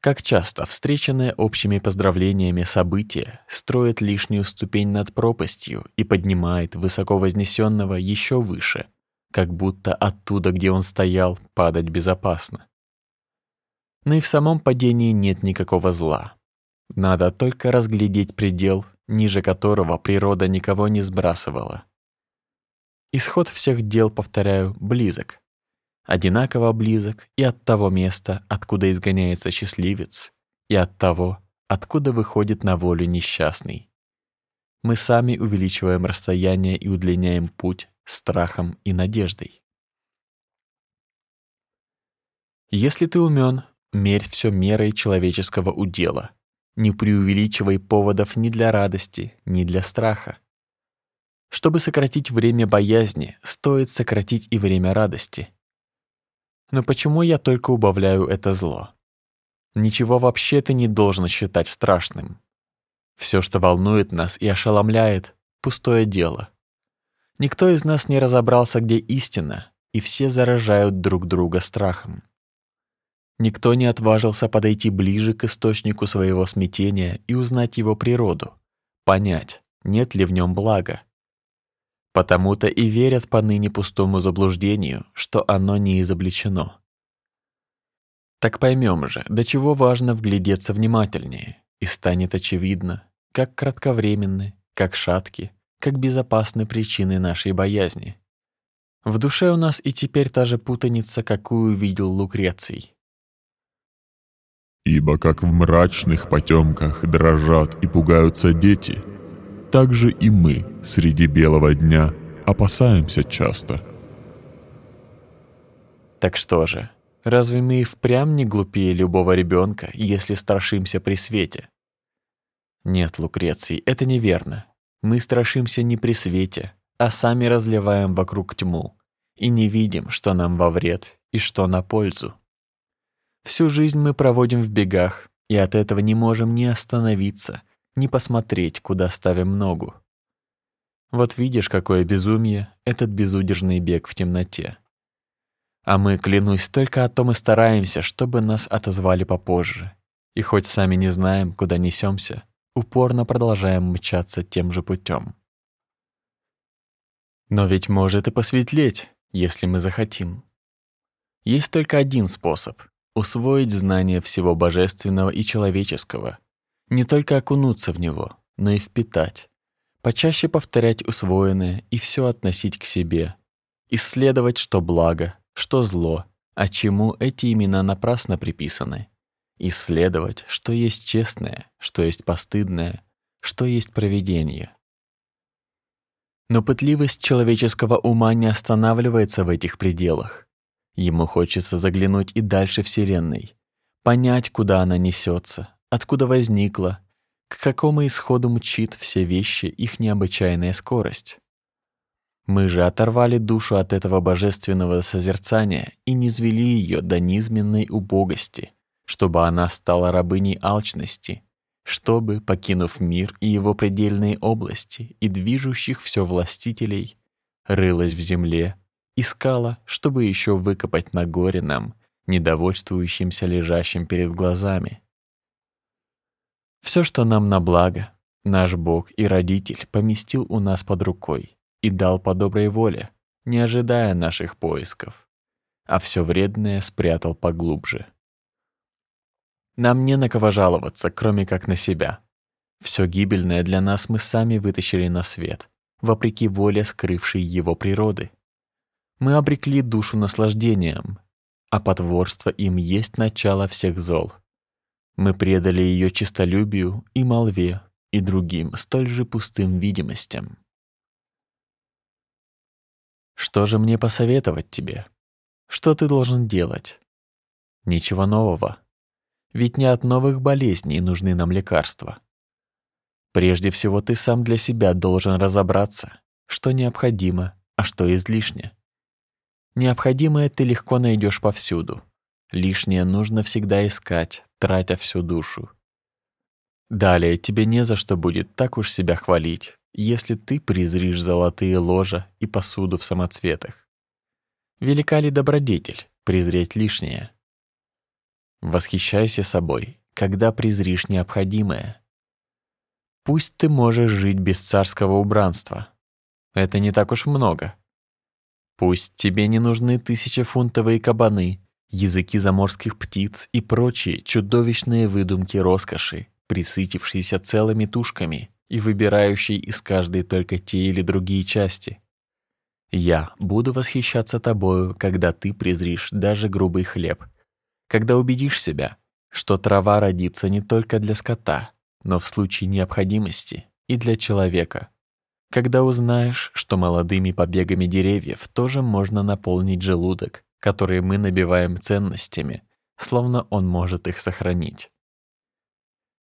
как часто встреченное общими поздравлениями событие строит лишнюю ступень над пропастью и поднимает высоко вознесенного еще выше, как будто оттуда, где он стоял, падать безопасно. Но и в самом падении нет никакого зла. Надо только разглядеть предел, ниже которого природа никого не сбрасывала. Исход всех дел, повторяю, близок одинаково близок и от того места, откуда изгоняется счастливец, и от того, откуда выходит на волю несчастный. Мы сами увеличиваем расстояние и удлиняем путь страхом и надеждой. Если ты умен, мерь все мерой человеческого удела. Не преувеличивай поводов ни для радости, ни для страха. Чтобы сократить время боязни, стоит сократить и время радости. Но почему я только убавляю это зло? Ничего вообще ты не должен считать страшным. Все, что волнует нас и ошеломляет, пустое дело. Никто из нас не разобрался, где истина, и все заражают друг друга страхом. Никто не отважился подойти ближе к источнику своего смятения и узнать его природу, понять, нет ли в нем блага. Потому-то и верят поныне пустому заблуждению, что оно не изобличено. Так поймем же, до чего важно вглядеться внимательнее, и станет очевидно, как кратковременны, как шатки, как безопасны причины нашей боязни. В душе у нас и теперь та же путаница, какую видел Лукреций. Ибо как в мрачных потемках дрожат и пугаются дети — так же и мы среди белого дня опасаемся часто. Так что же, разве мы и впрямь не глупее любого ребенка, если страшимся при свете? Нет, Лукреций, это неверно. Мы страшимся не при свете, а сами разливаем вокруг тьму и не видим, что нам во вред и что на пользу. Всю жизнь мы проводим в бегах, и от этого не можем ни остановиться, не посмотреть, куда ставим ногу. Вот видишь, какое безумие этот безудержный бег в темноте. А мы, клянусь, только о том и стараемся, чтобы нас отозвали попозже. И хоть сами не знаем, куда несемся, упорно продолжаем мчаться тем же путем. Но ведь может и посветлеть, если мы захотим. Есть только один способ — усвоить знания всего божественного и человеческого — не только окунуться в него, но и впитать. Почаще повторять усвоенное и все относить к себе. Исследовать, что благо, что зло, а чему эти имена напрасно приписаны. Исследовать, что есть честное, что есть постыдное, что есть провидение. Но пытливость человеческого ума не останавливается в этих пределах. Ему хочется заглянуть и дальше Вселенной, понять, куда она несется, откуда возникла, к какому исходу мчит все вещи их необычайная скорость. Мы же оторвали душу от этого божественного созерцания и низвели ее до низменной убогости, чтобы она стала рабыней алчности, чтобы, покинув мир и его предельные области и движущих все властителей, рылась в земле, искала, чтобы еще выкопать на горе нам, недовольствующимся лежащим перед глазами. Все, что нам на благо, наш Бог и Родитель поместил у нас под рукой и дал по доброй воле, не ожидая наших поисков, а все вредное спрятал поглубже. Нам не на кого жаловаться, кроме как на себя. Все гибельное для нас мы сами вытащили на свет, вопреки воле скрывшей его природы. Мы обрекли душу наслаждением, а потворство им есть начало всех зол. Мы предали ее честолюбию и молве и другим столь же пустым видимостям. Что же мне посоветовать тебе? Что ты должен делать? Ничего нового. Ведь не от новых болезней нужны нам лекарства. Прежде всего ты сам для себя должен разобраться, что необходимо, а что излишне. Необходимое ты легко найдешь повсюду. Лишнее нужно всегда искать, тратя всю душу. Далее тебе не за что будет так уж себя хвалить, если ты презришь золотые ложа и посуду в самоцветах. Велика ли добродетель презреть лишнее? Восхищайся собой, когда презришь необходимое. Пусть ты можешь жить без царского убранства. Это не так уж много. Пусть тебе не нужны тысячефунтовые кабаны, языки заморских птиц и прочие чудовищные выдумки роскоши, присытившиеся целыми тушками и выбирающие из каждой только те или другие части. Я буду восхищаться тобою, когда ты презришь даже грубый хлеб — когда убедишь себя, что трава родится не только для скота, но в случае необходимости и для человека. Когда узнаешь, что молодыми побегами деревьев тоже можно наполнить желудок, который мы набиваем ценностями, словно он может их сохранить.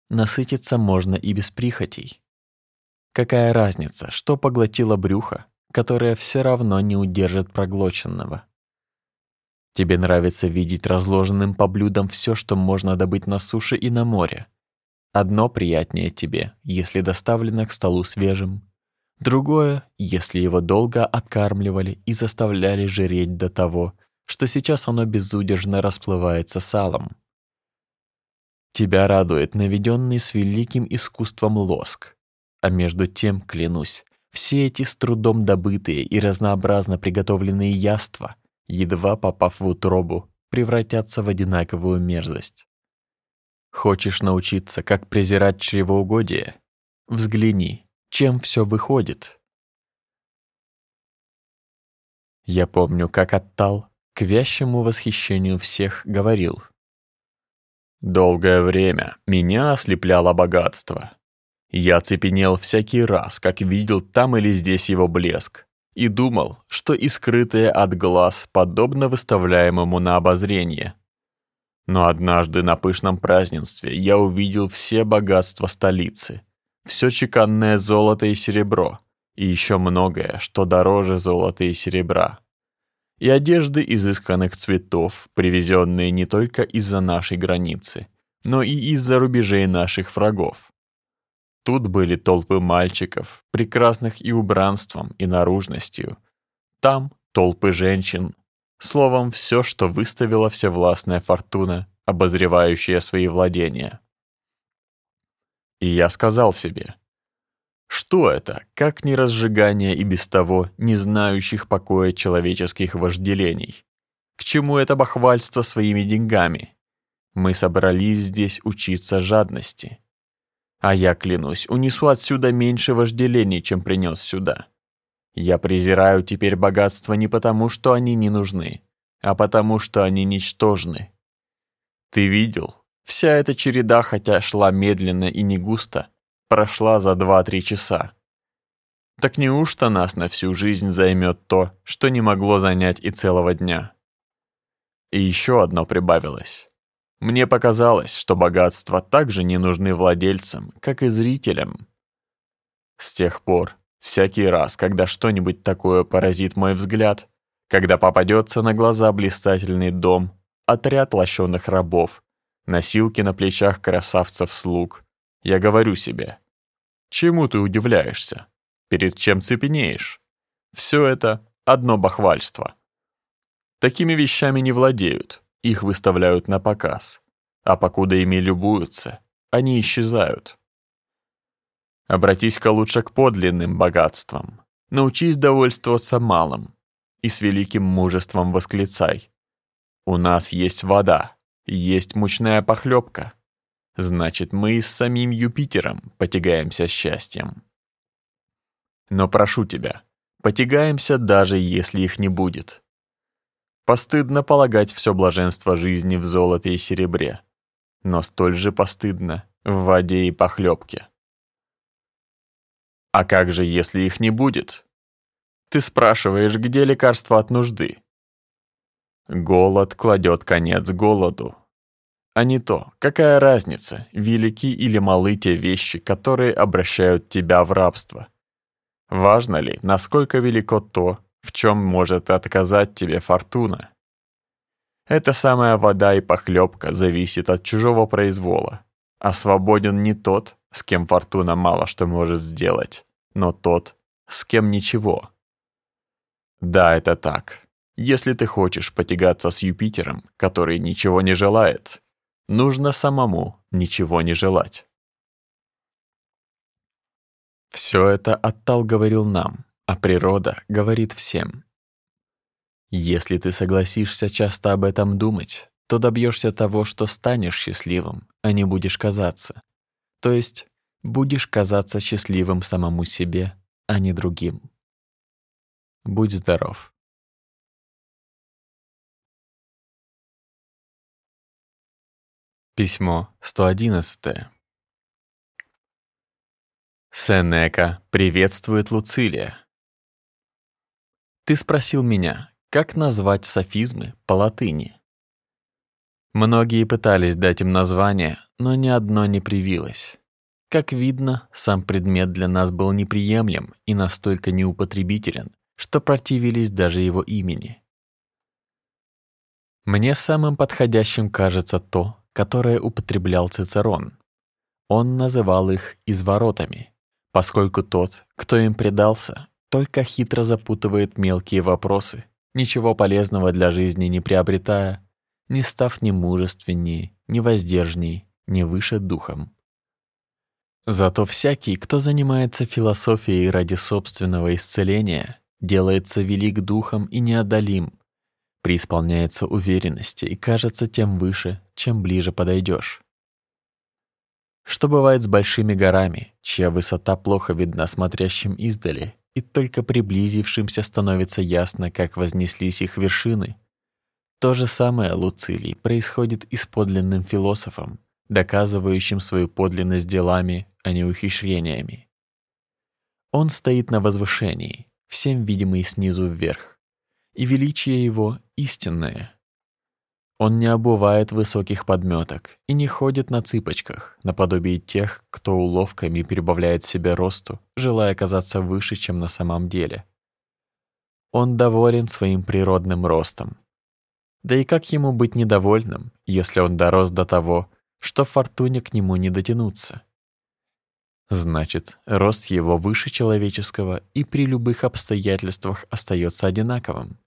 Насытиться можно и без прихотей. Какая разница, что поглотило брюхо, которое все равно не удержит проглоченного? Тебе нравится видеть разложенным по блюдам все, что можно добыть на суше и на море. Одно приятнее тебе, если доставлено к столу свежим. Другое, если его долго откармливали и заставляли жреть до того, что сейчас оно безудержно расплывается салом. Тебя радует наведенный с великим искусством лоск. А между тем, клянусь, все эти с трудом добытые и разнообразно приготовленные яства — едва попав в утробу, превратятся в одинаковую мерзость. Хочешь научиться, как презирать чревоугодие? Взгляни, чем все выходит. Я помню, как Оттал, к вящему восхищению всех, говорил. «Долгое время меня ослепляло богатство. Я цепенел всякий раз, как видел там или здесь его блеск, и думал, что и скрытое от глаз подобно выставляемому на обозрение. Но однажды на пышном празднестве я увидел все богатства столицы, все чеканное золото и серебро, и еще многое, что дороже золота и серебра. И одежды изысканных цветов, привезенные не только из-за нашей границы, но и из-за рубежей наших врагов. Тут были толпы мальчиков, прекрасных и убранством, и наружностью. Там толпы женщин. Словом, все, что выставила всевластная фортуна, обозревающая свои владения. И я сказал себе, что это, как не разжигание и без того не знающих покоя человеческих вожделений? К чему это бахвальство своими деньгами? Мы собрались здесь учиться жадности. А я, клянусь, унесу отсюда меньше вожделений, чем принес сюда. Я презираю теперь богатства не потому, что они не нужны, а потому, что они ничтожны. Ты видел? Вся эта череда, хотя шла медленно и не густо, прошла за два-три часа. Так неужто нас на всю жизнь займет то, что не могло занять и целого дня? И еще одно прибавилось. Мне показалось, что богатства также не нужны владельцам, как и зрителям. С тех пор, всякий раз, когда что-нибудь такое поразит мой взгляд, когда попадется на глаза блистательный дом, отряд лощеных рабов, носилки на плечах красавцев-слуг, Я говорю себе, чему ты удивляешься? Перед чем цепенеешь? Все это одно бахвальство. Такими вещами не владеют, их выставляют на показ. А покуда ими любуются, они исчезают. Обратись-ка лучше к подлинным богатствам. Научись довольствоваться малым и с великим мужеством восклицай. У нас есть вода, есть мучная похлебка. Значит, мы и с самим Юпитером потягаемся счастьем. Но прошу тебя, потягаемся даже если их не будет. Постыдно полагать все блаженство жизни в золоте и серебре, но столь же постыдно в воде и похлебке. А как же, если их не будет? Ты спрашиваешь, где лекарство от нужды? Голод кладет конец голоду. А не то, какая разница, велики или малы те вещи, которые обращают тебя в рабство. Важно ли, насколько велико то, в чем может отказать тебе фортуна? Эта самая вода и похлебка зависит от чужого произвола, а свободен не тот, с кем фортуна мало что может сделать, но тот, с кем ничего. Да, это так. Если ты хочешь потягаться с Юпитером, который ничего не желает, нужно самому ничего не желать. Все это Оттал говорил нам, а природа говорит всем. Если ты согласишься часто об этом думать, то добьешься того, что станешь счастливым, а не будешь казаться. То есть будешь казаться счастливым самому себе, а не другим. Будь здоров. Письмо 111. Сенека приветствует Луцилия. Ты спросил меня, как назвать софизмы по латыни. Многие пытались дать им название, но ни одно не привилось. Как видно, сам предмет для нас был неприемлем и настолько неупотребителен, что противились даже его имени. Мне самым подходящим кажется то, которое употреблял Цицерон. Он называл их изворотами, поскольку тот, кто им предался, только хитро запутывает мелкие вопросы, ничего полезного для жизни не приобретая, не став ни мужественней, ни воздержней, ни выше духом. Зато всякий, кто занимается философией ради собственного исцеления, делается велик духом и неодолим, преисполняется уверенности и кажется тем выше, чем ближе подойдешь. Что бывает с большими горами, чья высота плохо видна смотрящим издали, и только приблизившимся становится ясно, как вознеслись их вершины? То же самое, Луцилий, происходит и с подлинным философом, доказывающим свою подлинность делами, а не ухищрениями. Он стоит на возвышении, всем видимый снизу вверх и величие его истинное. Он не обувает высоких подметок и не ходит на цыпочках, наподобие тех, кто уловками прибавляет себе росту, желая казаться выше, чем на самом деле. Он доволен своим природным ростом. Да и как ему быть недовольным, если он дорос до того, что фортуне к нему не дотянуться? Значит, рост его выше человеческого и при любых обстоятельствах остается одинаковым.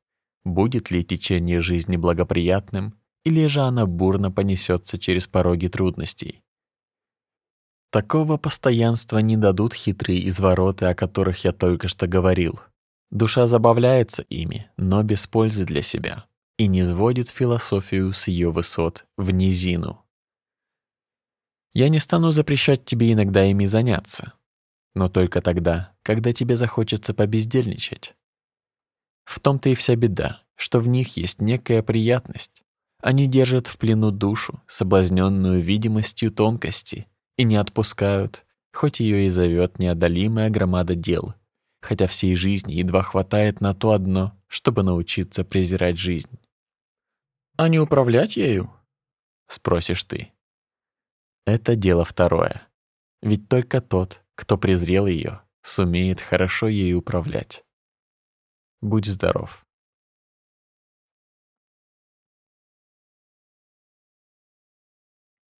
Будет ли течение жизни благоприятным, или же она бурно понесется через пороги трудностей? Такого постоянства не дадут хитрые извороты, о которых я только что говорил. Душа забавляется ими, но без пользы для себя, и не сводит философию с ее высот в низину. Я не стану запрещать тебе иногда ими заняться, но только тогда, когда тебе захочется побездельничать. В том-то и вся беда, что в них есть некая приятность. Они держат в плену душу, соблазненную видимостью тонкости, и не отпускают, хоть ее и зовет неодолимая громада дел, хотя всей жизни едва хватает на то одно, чтобы научиться презирать жизнь. «А не управлять ею?» — спросишь ты. Это дело второе. Ведь только тот, кто презрел ее, сумеет хорошо ею управлять. Будь здоров.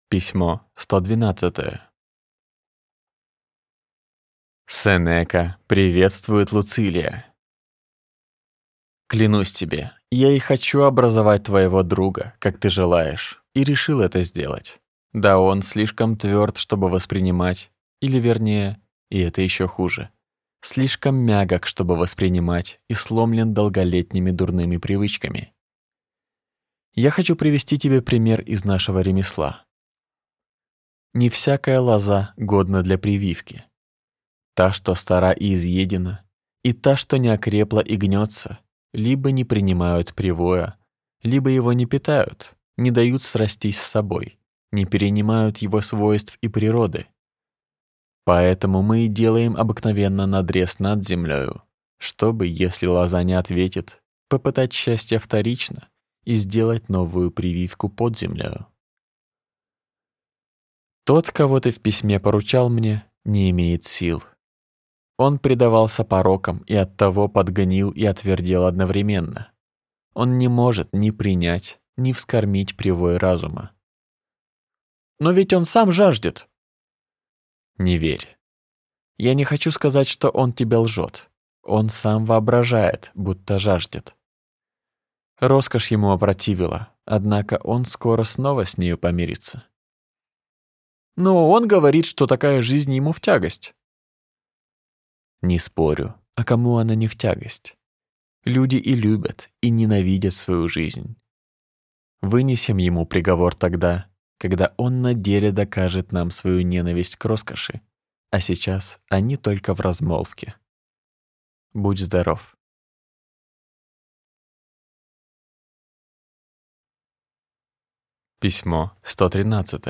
Письмо 112. Сенека приветствует Луцилия. Клянусь тебе, я и хочу образовать твоего друга, как ты желаешь, и решил это сделать. Да он слишком тверд, чтобы воспринимать, или вернее, и это еще хуже, слишком мягок, чтобы воспринимать, и сломлен долголетними дурными привычками. Я хочу привести тебе пример из нашего ремесла. Не всякая лоза годна для прививки. Та, что стара и изъедена, и та, что не окрепла и гнется, либо не принимают привоя, либо его не питают, не дают срастись с собой, не перенимают его свойств и природы. Поэтому мы и делаем обыкновенно надрез над землею, чтобы, если лоза не ответит, попытать счастье вторично и сделать новую прививку под землею. Тот, кого ты в письме поручал мне, не имеет сил. Он предавался порокам и оттого подгонил и отвердел одновременно. Он не может ни принять, ни вскормить привой разума. Но ведь он сам жаждет. Не верь. Я не хочу сказать, что он тебе лжет. Он сам воображает, будто жаждет. Роскошь ему опротивила, однако он скоро снова с нею помирится. Но он говорит, что такая жизнь ему в тягость. Не спорю, а кому она не в тягость? Люди и любят, и ненавидят свою жизнь. Вынесем ему приговор тогда, когда он на деле докажет нам свою ненависть к роскоши, а сейчас они только в размолвке. Будь здоров. Письмо 113.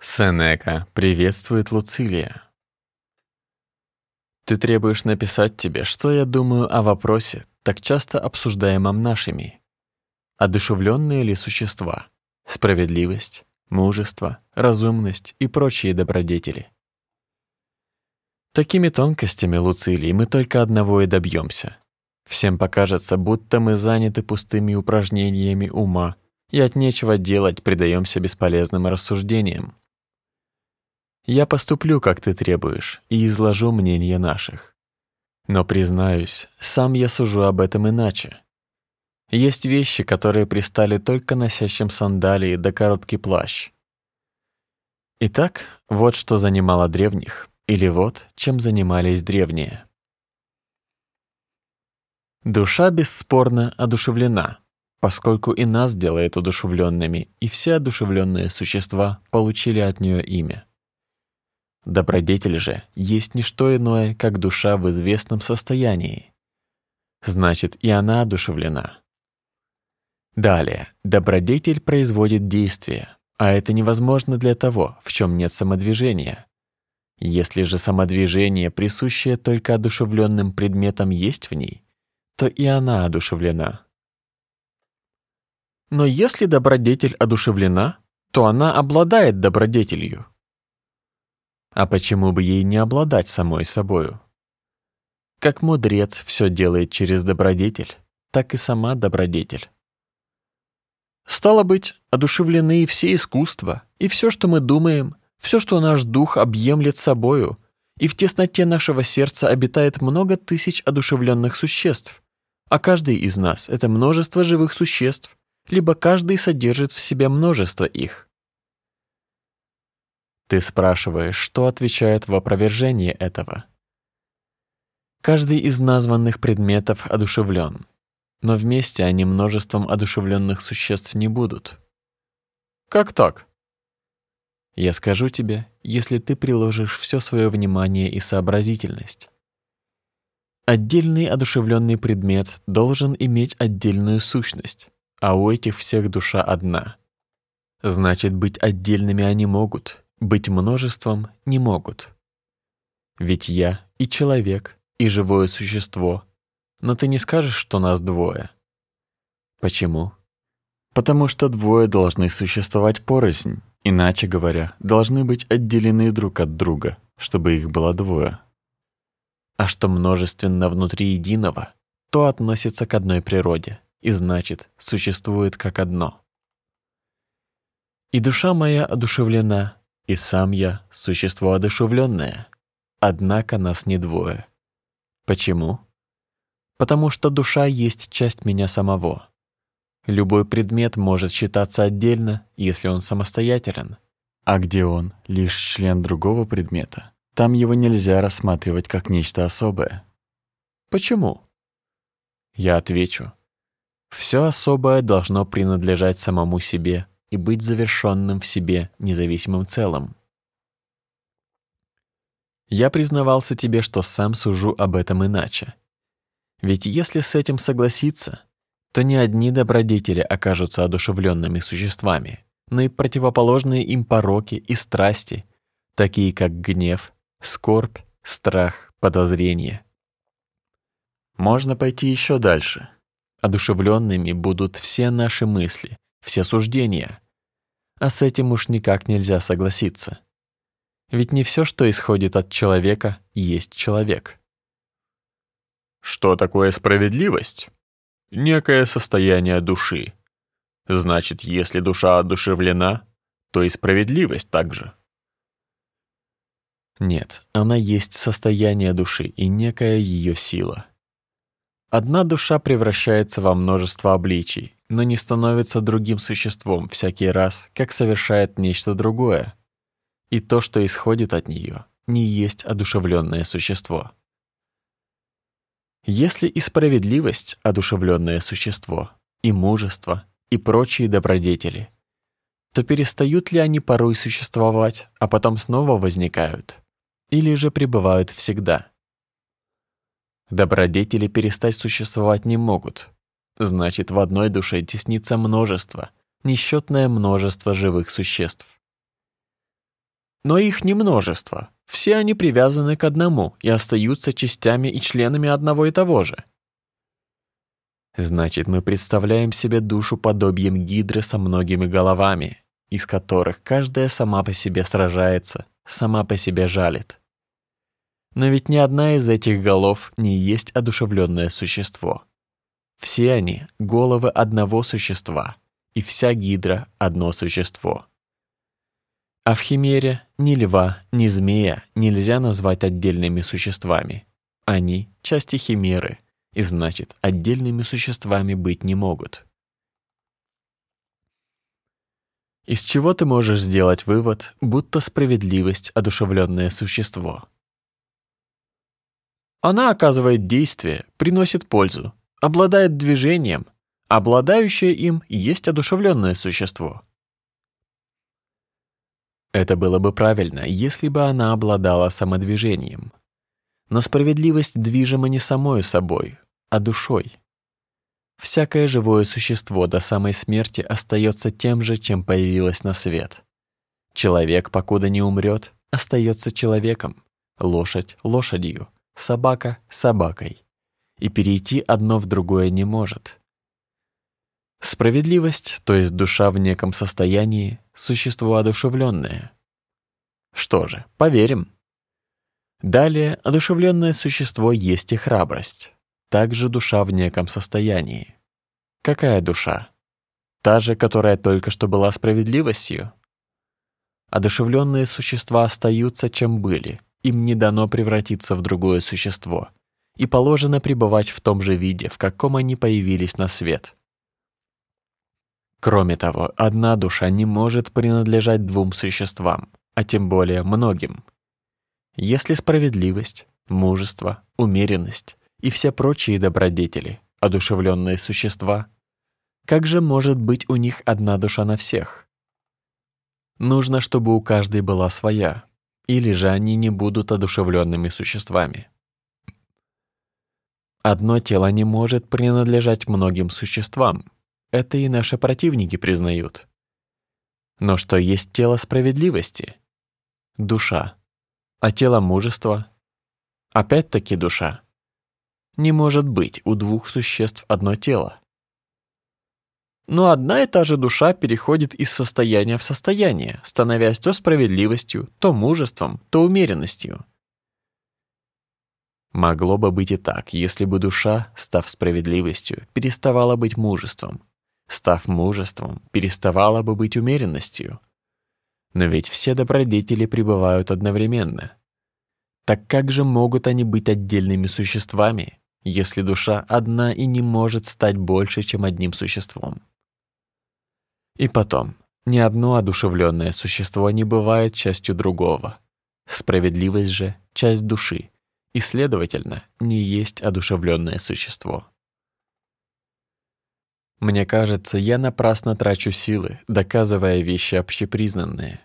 Сенека приветствует Луцилия. Ты требуешь написать тебе, что я думаю о вопросе, так часто обсуждаемом нашими. Одушевленные ли существа? Справедливость, мужество, разумность и прочие добродетели. Такими тонкостями, Луцилий, мы только одного и добьемся. Всем покажется, будто мы заняты пустыми упражнениями ума и от нечего делать предаемся бесполезным рассуждениям. Я поступлю, как ты требуешь, и изложу мнение наших. Но, признаюсь, сам я сужу об этом иначе. Есть вещи, которые пристали только носящим сандалии да короткий плащ. Итак, вот что занимало древних, или вот чем занимались древние. Душа бесспорно одушевлена, поскольку и нас делает удушевленными, и все одушевленные существа получили от нее имя. Добродетель же есть не что иное, как душа в известном состоянии. Значит, и она одушевлена. Далее, добродетель производит действие, а это невозможно для того, в чем нет самодвижения. Если же самодвижение, присущее только одушевленным предметам, есть в ней, то и она одушевлена. Но если добродетель одушевлена, то она обладает добродетелью. А почему бы ей не обладать самой собою? Как мудрец все делает через добродетель, так и сама добродетель. Стало быть, одушевлены и все искусства, и все, что мы думаем, все, что наш дух объемлет собою, и в тесноте нашего сердца обитает много тысяч одушевленных существ, а каждый из нас — это множество живых существ, либо каждый содержит в себе множество их. Ты спрашиваешь, что отвечает в опровержении этого. Каждый из названных предметов одушевлен, но вместе они множеством одушевленных существ не будут. Как так? Я скажу тебе, если ты приложишь все свое внимание и сообразительность. Отдельный одушевленный предмет должен иметь отдельную сущность, а у этих всех душа одна. Значит, быть отдельными они могут, быть множеством не могут. Ведь я и человек, и живое существо, но ты не скажешь, что нас двое. Почему? Потому что двое должны существовать порознь, иначе говоря, должны быть отделены друг от друга, чтобы их было двое. А что множественно внутри единого, то относится к одной природе, и значит, существует как одно. И душа моя одушевлена, И сам я — существо одушевленное. Однако нас не двое. Почему? Потому что душа есть часть меня самого. Любой предмет может считаться отдельно, если он самостоятелен. А где он лишь член другого предмета, там его нельзя рассматривать как нечто особое. Почему? Я отвечу. Все особое должно принадлежать самому себе и быть завершенным в себе независимым целым. Я признавался тебе, что сам сужу об этом иначе. Ведь если с этим согласиться, то не одни добродетели окажутся одушевленными существами, но и противоположные им пороки и страсти, такие как гнев, скорбь, страх, подозрение. Можно пойти еще дальше. Одушевленными будут все наши мысли, все суждения. А с этим уж никак нельзя согласиться. Ведь не все, что исходит от человека, есть человек. Что такое справедливость? Некое состояние души. Значит, если душа одушевлена, то и справедливость также. Нет, она есть состояние души и некая ее сила. Одна душа превращается во множество обличий, но не становится другим существом всякий раз, как совершает нечто другое. И то, что исходит от нее, не есть одушевленное существо. Если и справедливость — одушевленное существо, и мужество, и прочие добродетели, то перестают ли они порой существовать, а потом снова возникают, или же пребывают всегда? Добродетели перестать существовать не могут. Значит, в одной душе теснится множество, несчетное множество живых существ. Но их не множество. Все они привязаны к одному и остаются частями и членами одного и того же. Значит, мы представляем себе душу подобием гидры со многими головами, из которых каждая сама по себе сражается, сама по себе жалит. Но ведь ни одна из этих голов не есть одушевленное существо. Все они — головы одного существа, и вся гидра — одно существо. А в химере ни льва, ни змея нельзя назвать отдельными существами. Они — части химеры, и значит, отдельными существами быть не могут. Из чего ты можешь сделать вывод, будто справедливость — одушевленное существо? Она оказывает действие, приносит пользу, обладает движением, обладающее им есть одушевленное существо. Это было бы правильно, если бы она обладала самодвижением. Но справедливость движима не самой собой, а душой. Всякое живое существо до самой смерти остается тем же, чем появилось на свет. Человек, покуда не умрет, остается человеком, лошадь — лошадью, собака собакой, и перейти одно в другое не может. Справедливость, то есть душа в неком состоянии, существо одушевленное. Что же, поверим. Далее, одушевленное существо есть и храбрость. Также душа в неком состоянии. Какая душа? Та же, которая только что была справедливостью? Одушевленные существа остаются, чем были, им не дано превратиться в другое существо, и положено пребывать в том же виде, в каком они появились на свет. Кроме того, одна душа не может принадлежать двум существам, а тем более многим. Если справедливость, мужество, умеренность и все прочие добродетели, одушевленные существа, как же может быть у них одна душа на всех? Нужно, чтобы у каждой была своя, или же они не будут одушевленными существами. Одно тело не может принадлежать многим существам. Это и наши противники признают. Но что есть тело справедливости? Душа. А тело мужества? Опять-таки душа. Не может быть у двух существ одно тело. Но одна и та же душа переходит из состояния в состояние, становясь то справедливостью, то мужеством, то умеренностью. Могло бы быть и так, если бы душа, став справедливостью, переставала быть мужеством, став мужеством, переставала бы быть умеренностью. Но ведь все добродетели пребывают одновременно. Так как же могут они быть отдельными существами, если душа одна и не может стать больше, чем одним существом? И потом, ни одно одушевленное существо не бывает частью другого. Справедливость же — часть души, и, следовательно, не есть одушевленное существо. Мне кажется, я напрасно трачу силы, доказывая вещи общепризнанные.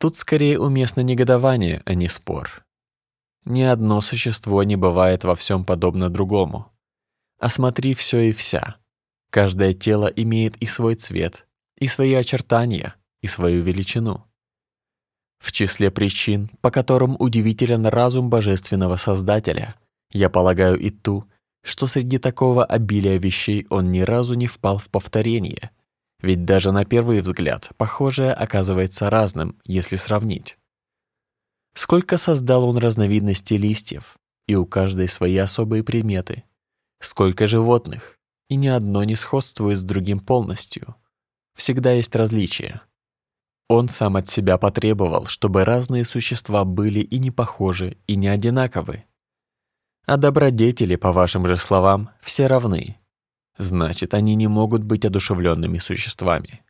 Тут скорее уместно негодование, а не спор. Ни одно существо не бывает во всем подобно другому. Осмотри все и вся. Каждое тело имеет и свой цвет, и свои очертания, и свою величину. В числе причин, по которым удивителен разум божественного Создателя, я полагаю и ту, что среди такого обилия вещей он ни разу не впал в повторение, ведь даже на первый взгляд похожее оказывается разным, если сравнить. Сколько создал он разновидностей листьев, и у каждой свои особые приметы. Сколько животных, и ни одно не сходствует с другим полностью. Всегда есть различия. Он сам от себя потребовал, чтобы разные существа были и не похожи, и не одинаковы. А добродетели, по вашим же словам, все равны. Значит, они не могут быть одушевленными существами.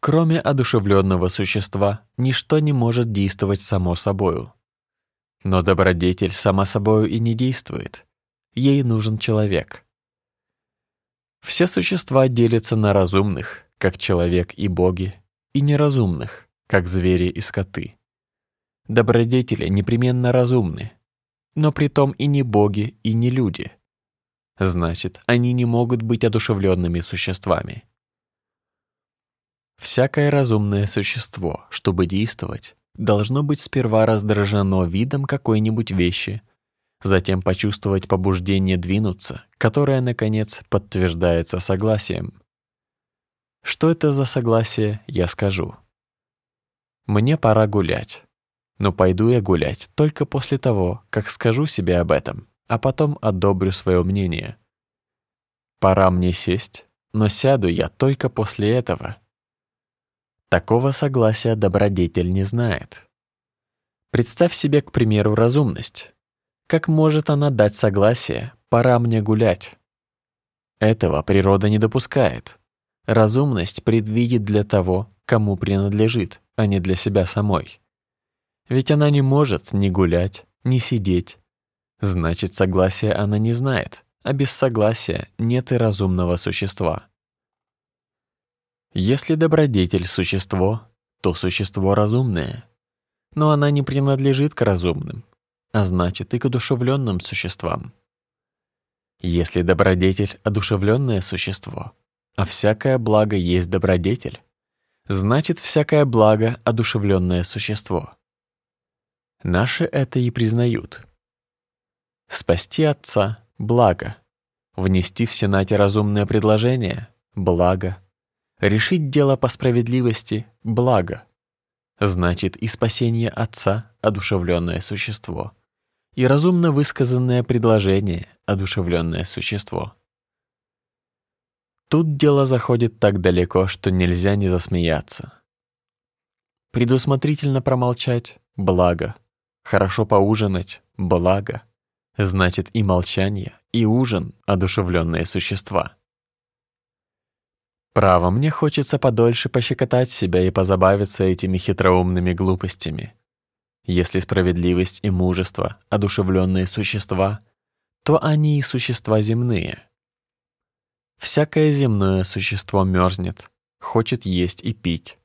Кроме одушевленного существа, ничто не может действовать само собою. Но добродетель сама собою и не действует. Ей нужен человек. Все существа делятся на разумных, как человек и боги, и неразумных, как звери и скоты. Добродетели непременно разумны, но притом и не боги, и не люди. Значит, они не могут быть одушевленными существами. Всякое разумное существо, чтобы действовать, должно быть сперва раздражено видом какой-нибудь вещи, затем почувствовать побуждение двинуться, которое, наконец, подтверждается согласием. Что это за согласие, я скажу. Мне пора гулять. Но пойду я гулять только после того, как скажу себе об этом, а потом одобрю свое мнение. Пора мне сесть, но сяду я только после этого. Такого согласия добродетель не знает. Представь себе, к примеру, разумность. Как может она дать согласие «пора мне гулять»? Этого природа не допускает. Разумность предвидит для того, кому принадлежит, а не для себя самой. Ведь она не может ни гулять, ни сидеть. Значит, согласия она не знает, а без согласия нет и разумного существа. Если добродетель — существо, то существо разумное. Но она не принадлежит к разумным, а значит и к одушевленным существам. Если добродетель — одушевленное существо, а всякое благо есть добродетель, значит всякое благо — одушевленное существо. Наши это и признают. Спасти отца — благо. Внести в Сенате разумное предложение — благо. Решить дело по справедливости — благо. Значит, и спасение отца — одушевленное существо. И разумно высказанное предложение — одушевленное существо. Тут дело заходит так далеко, что нельзя не засмеяться. Предусмотрительно промолчать — благо. Хорошо поужинать — благо. Значит, и молчание, и ужин — одушевленные существа. Право, мне хочется подольше пощекотать себя и позабавиться этими хитроумными глупостями. Если справедливость и мужество — одушевленные существа, то они и существа земные. Всякое земное существо мерзнет, хочет есть и пить.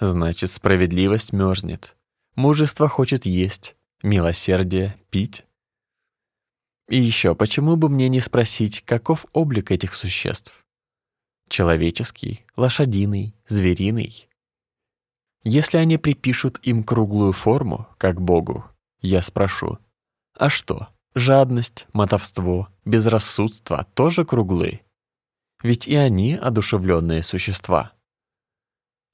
Значит, справедливость мерзнет, Мужество хочет есть, милосердие — пить. И еще, почему бы мне не спросить, каков облик этих существ? Человеческий, лошадиный, звериный. Если они припишут им круглую форму, как Богу, я спрошу, а что, жадность, мотовство, безрассудство тоже круглые? Ведь и они одушевленные существа.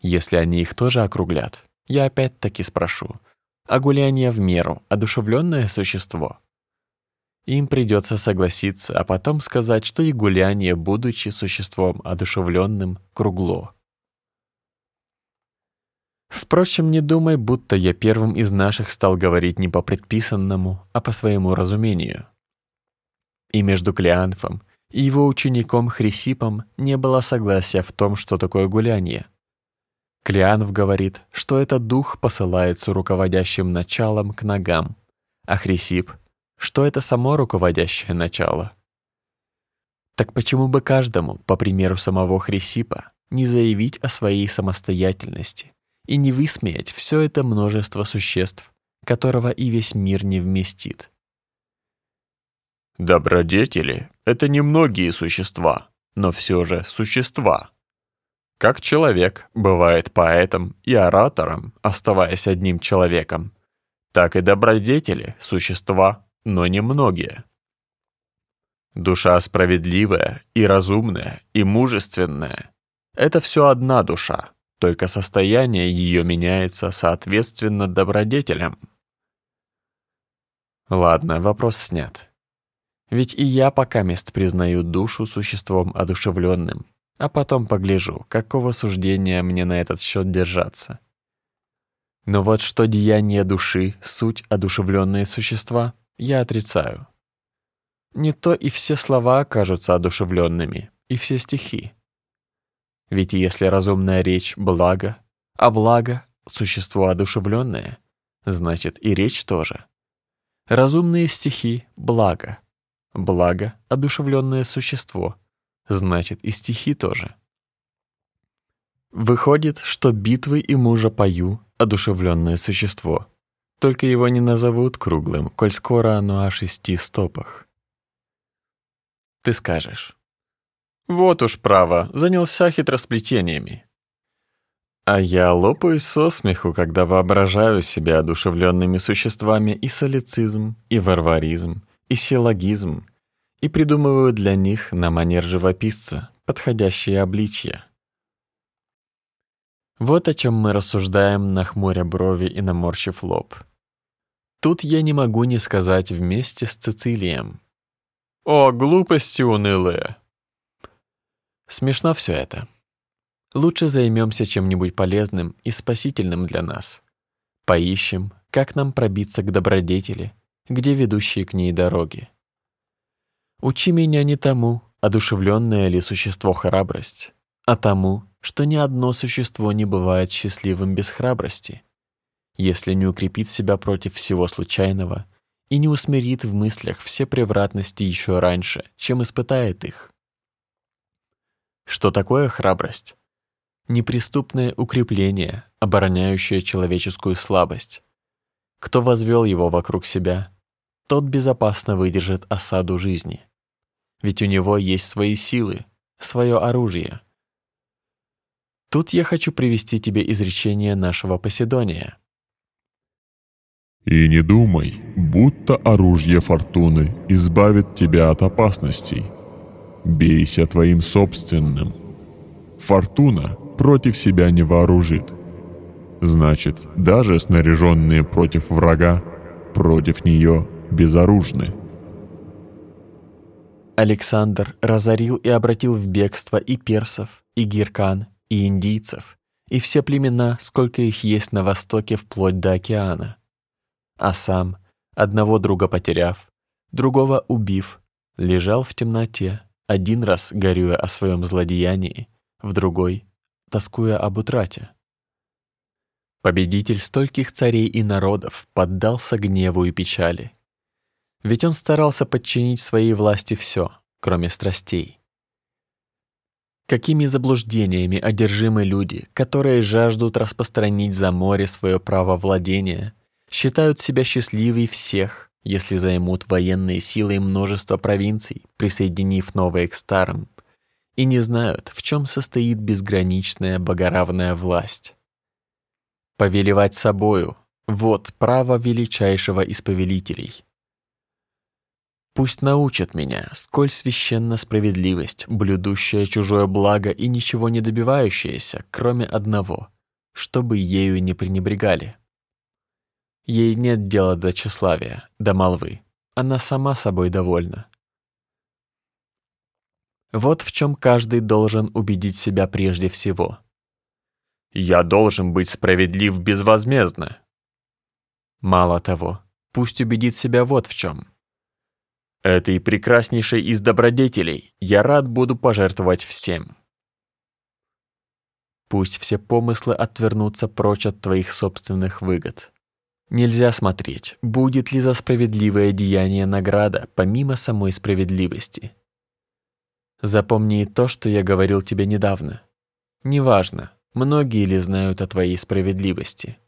Если они их тоже округлят, я опять-таки спрошу, а гуляние в меру — одушевленное существо? Им придется согласиться, а потом сказать, что и гуляние, будучи существом одушевленным, кругло. Впрочем, не думай, будто я первым из наших стал говорить не по предписанному, а по своему разумению. И между Клеанфом и его учеником Хрисипом не было согласия в том, что такое гуляние. Клеанф говорит, что этот дух посылается руководящим началом к ногам, а Хрисип, что это само руководящее начало. Так почему бы каждому, по примеру самого Хрисипа, не заявить о своей самостоятельности и не высмеять все это множество существ, которого и весь мир не вместит? Добродетели — это не многие существа, но все же существа. Как человек бывает поэтом и оратором, оставаясь одним человеком, так и добродетели — существа, но не многие. Душа справедливая и разумная и мужественная — это все одна душа, только состояние ее меняется соответственно добродетелям. Ладно, вопрос снят. Ведь и я пока мест признаю душу существом одушевленным, а потом погляжу, какого суждения мне на этот счет держаться. Но вот что деяние души — суть одушевленные существа, я отрицаю. Не то и все слова окажутся одушевленными, и все стихи. Ведь если разумная речь — благо, а благо — существо одушевленное, значит и речь тоже. Разумные стихи — благо, Благо, одушевленное существо, значит и стихи тоже. Выходит, что битвы и мужа пою — одушевленное существо. Только его не назовут круглым, коль скоро оно о шести стопах. Ты скажешь. Вот уж право, занялся хитросплетениями. А я лопаюсь со смеху, когда воображаю себя одушевленными существами и солицизм, и варваризм, и силлогизм, и придумываю для них на манер живописца подходящие обличья. Вот о чем мы рассуждаем, нахмуря брови и наморщив лоб. Тут я не могу не сказать вместе с Цицилием. «О, глупости унылые!» Смешно все это. Лучше займемся чем-нибудь полезным и спасительным для нас. Поищем, как нам пробиться к добродетели, где ведущие к ней дороги. Учи меня не тому, одушевленное ли существо храбрость, а тому, что ни одно существо не бывает счастливым без храбрости, если не укрепит себя против всего случайного и не усмирит в мыслях все превратности еще раньше, чем испытает их. Что такое храбрость? Неприступное укрепление, обороняющее человеческую слабость. Кто возвел его вокруг себя, тот безопасно выдержит осаду жизни. Ведь у него есть свои силы, свое оружие. Тут я хочу привести тебе изречение нашего Поседония. «И не думай, будто оружие фортуны избавит тебя от опасностей. Бейся твоим собственным. Фортуна против себя не вооружит. Значит, даже снаряженные против врага, против нее безоружны. Александр разорил и обратил в бегство и персов, и гиркан, и индийцев, и все племена, сколько их есть на востоке вплоть до океана. А сам, одного друга потеряв, другого убив, лежал в темноте, один раз горюя о своем злодеянии, в другой — тоскуя об утрате. Победитель стольких царей и народов поддался гневу и печали, ведь он старался подчинить своей власти все, кроме страстей. Какими заблуждениями одержимы люди, которые жаждут распространить за море свое право владения, считают себя счастливей всех, если займут военные силы множество провинций, присоединив новые к старым, и не знают, в чем состоит безграничная богоравная власть. Повелевать собою — вот право величайшего из повелителей. Пусть научат меня, сколь священна справедливость, блюдущая чужое благо и ничего не добивающаяся, кроме одного, чтобы ею не пренебрегали. Ей нет дела до тщеславия, до молвы. Она сама собой довольна. Вот в чем каждый должен убедить себя прежде всего. Я должен быть справедлив безвозмездно. Мало того, пусть убедит себя вот в чем. Этой прекраснейшей из добродетелей я рад буду пожертвовать всем. Пусть все помыслы отвернутся прочь от твоих собственных выгод. Нельзя смотреть, будет ли за справедливое деяние награда, помимо самой справедливости. Запомни и то, что я говорил тебе недавно. Неважно, многие ли знают о твоей справедливости.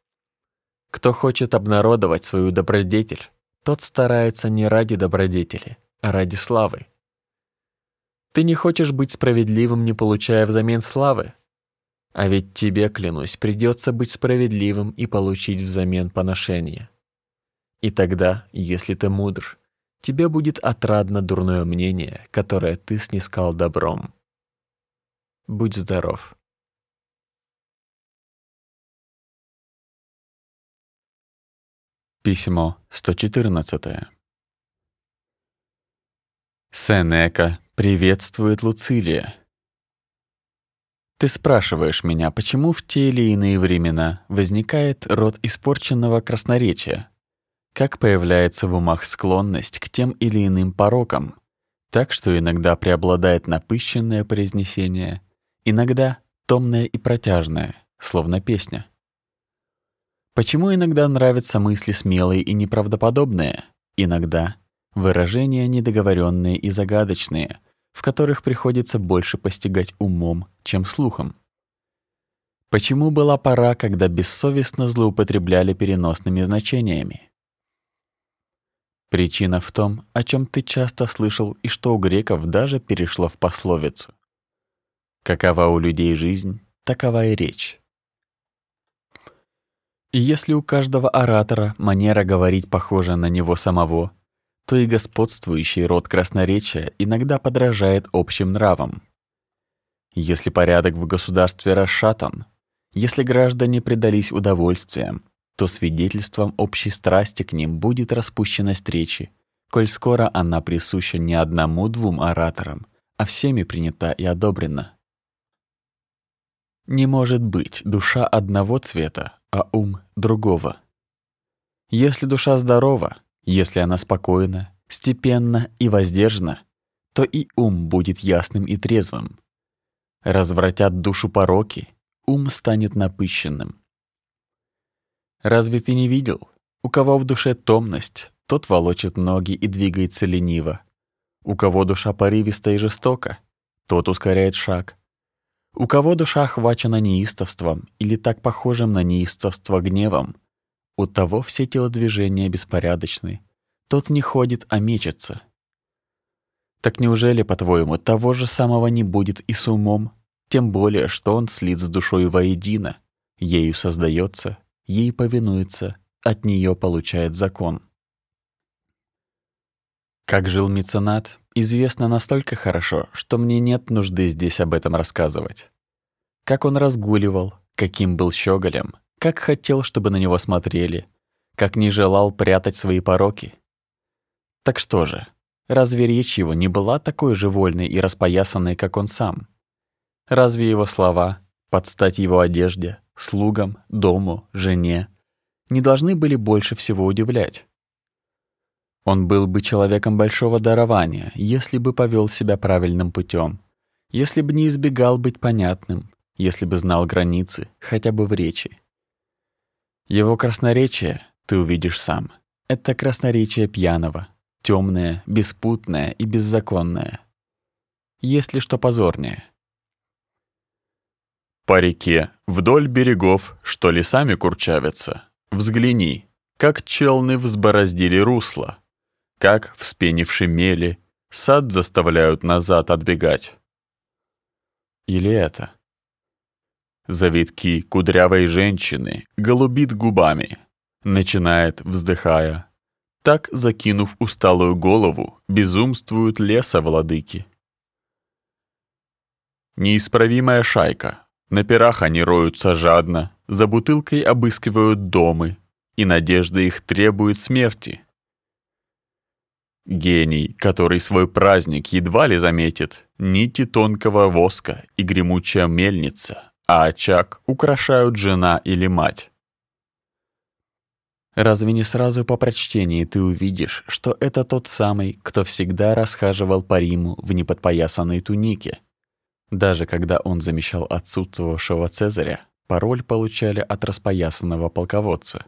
Кто хочет обнародовать свою добродетель, тот старается не ради добродетели, а ради славы. Ты не хочешь быть справедливым, не получая взамен славы? А ведь тебе, клянусь, придется быть справедливым и получить взамен поношение. И тогда, если ты мудр, тебе будет отрадно дурное мнение, которое ты снискал добром. Будь здоров. Письмо 114. Сенека приветствует Луцилия. Ты спрашиваешь меня, почему в те или иные времена возникает род испорченного красноречия, как появляется в умах склонность к тем или иным порокам, так что иногда преобладает напыщенное произнесение, иногда томное и протяжное, словно песня. Почему иногда нравятся мысли смелые и неправдоподобные, иногда выражения недоговоренные и загадочные, в которых приходится больше постигать умом, чем слухом. Почему была пора, когда бессовестно злоупотребляли переносными значениями? Причина в том, о чем ты часто слышал и что у греков даже перешло в пословицу. Какова у людей жизнь, такова и речь. И если у каждого оратора манера говорить похожа на него самого, то и господствующий род красноречия иногда подражает общим нравам. Если порядок в государстве расшатан, если граждане предались удовольствиям, то свидетельством общей страсти к ним будет распущенность речи, коль скоро она присуща не одному-двум ораторам, а всеми принята и одобрена. Не может быть душа одного цвета, а ум другого. Если душа здорова, если она спокойна, степенна и воздержана, то и ум будет ясным и трезвым. Развратят душу пороки, ум станет напыщенным. Разве ты не видел? У кого в душе томность, тот волочит ноги и двигается лениво. У кого душа порывиста и жестока, тот ускоряет шаг. У кого душа охвачена неистовством или так похожим на неистовство гневом, у того все телодвижения беспорядочны, тот не ходит, а мечется. Так неужели, по-твоему, того же самого не будет и с умом? Тем более, что он слит с душой воедино, ею создается, ей повинуется, от нее получает закон. Как жил меценат, известно настолько хорошо, что мне нет нужды здесь об этом рассказывать. Как он разгуливал, каким был щеголем, как хотел, чтобы на него смотрели, как не желал прятать свои пороки. Так что же, разве речь его не была такой же вольной и распоясанной, как он сам? Разве его слова, под стать его одежде, слугам, дому, жене, не должны были больше всего удивлять? Он был бы человеком большого дарования, если бы повел себя правильным путем, если бы не избегал быть понятным, если бы знал границы, хотя бы в речи. Его красноречие, ты увидишь сам, это красноречие пьяного, темное, беспутное и беззаконное. Есть ли что позорнее? По реке, вдоль берегов, что лесами курчавятся, взгляни, как челны взбороздили русло, как, вспенивши мели, сад заставляют назад отбегать. Или это? Завитки кудрявой женщины голубит губами, начинает, вздыхая. Так, закинув усталую голову, безумствуют леса владыки. Неисправимая шайка. На пирах они роются жадно, за бутылкой обыскивают домы, и надежда их требует смерти. Гений, который свой праздник едва ли заметит, нити тонкого воска и гремучая мельница, а очаг украшают жена или мать. Разве не сразу по прочтении ты увидишь, что это тот самый, кто всегда расхаживал по Риму в неподпоясанной тунике? Даже когда он замещал отсутствовавшего Цезаря, пароль получали от распоясанного полководца.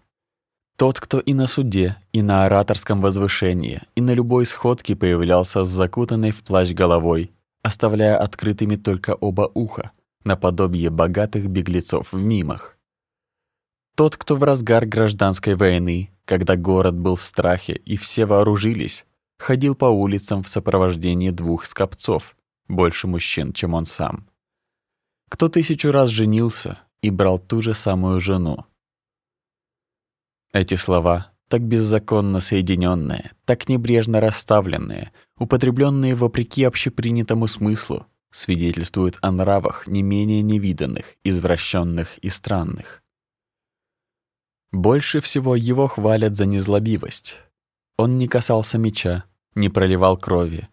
Тот, кто и на суде, и на ораторском возвышении, и на любой сходке появлялся с закутанной в плащ головой, оставляя открытыми только оба уха, наподобие богатых беглецов в мимах. Тот, кто в разгар гражданской войны, когда город был в страхе и все вооружились, ходил по улицам в сопровождении двух скопцов, больше мужчин, чем он сам. Кто тысячу раз женился и брал ту же самую жену. Эти слова, так беззаконно соединенные, так небрежно расставленные, употребленные вопреки общепринятому смыслу, свидетельствуют о нравах не менее невиданных, извращенных и странных. Больше всего его хвалят за незлобивость. Он не касался меча, не проливал крови.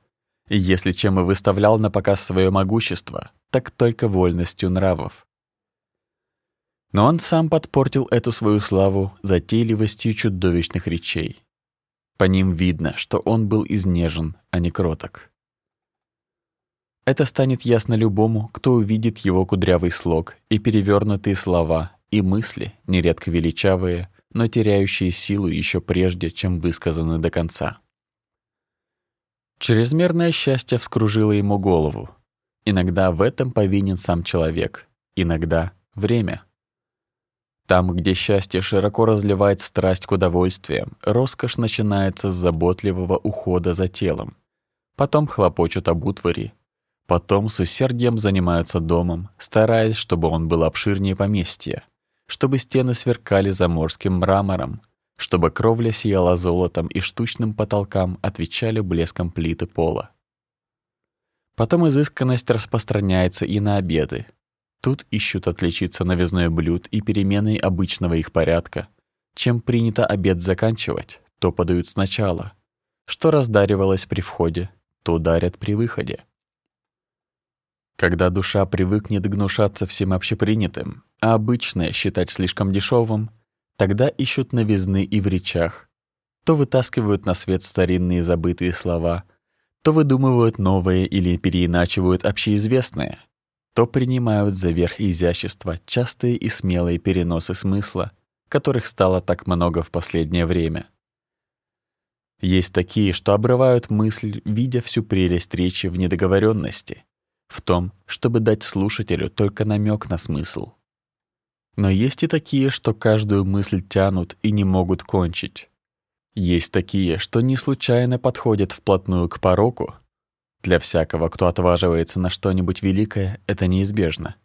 И если чем и выставлял на показ свое могущество, так только вольностью нравов. Но он сам подпортил эту свою славу затейливостью чудовищных речей. По ним видно, что он был изнежен, а не кроток. Это станет ясно любому, кто увидит его кудрявый слог и перевернутые слова и мысли, нередко величавые, но теряющие силу еще прежде, чем высказаны до конца. Чрезмерное счастье вскружило ему голову. Иногда в этом повинен сам человек, иногда — время. Там, где счастье широко разливает страсть к удовольствиям, роскошь начинается с заботливого ухода за телом. Потом хлопочут об утвари. Потом с усердием занимаются домом, стараясь, чтобы он был обширнее поместья чтобы стены сверкали заморским мрамором, чтобы кровля сияла золотом и штучным потолкам отвечали блеском плиты пола. Потом изысканность распространяется и на обеды. Тут ищут отличиться новизной блюд и переменой обычного их порядка. Чем принято обед заканчивать, то подают сначала. Что раздаривалось при входе, то дарят при выходе. Когда душа привыкнет гнушаться всем общепринятым, а обычное считать слишком дешевым, тогда ищут новизны и в речах. То вытаскивают на свет старинные забытые слова, то выдумывают новые или переиначивают общеизвестные, то принимают за верх изящества частые и смелые переносы смысла, которых стало так много в последнее время. Есть такие, что обрывают мысль, видя всю прелесть речи в недоговоренности, в том, чтобы дать слушателю только намек на смысл. Но есть и такие, что каждую мысль тянут и не могут кончить. Есть такие, что не случайно подходят вплотную к пороку. Для всякого, кто отваживается на что-нибудь великое, это неизбежно.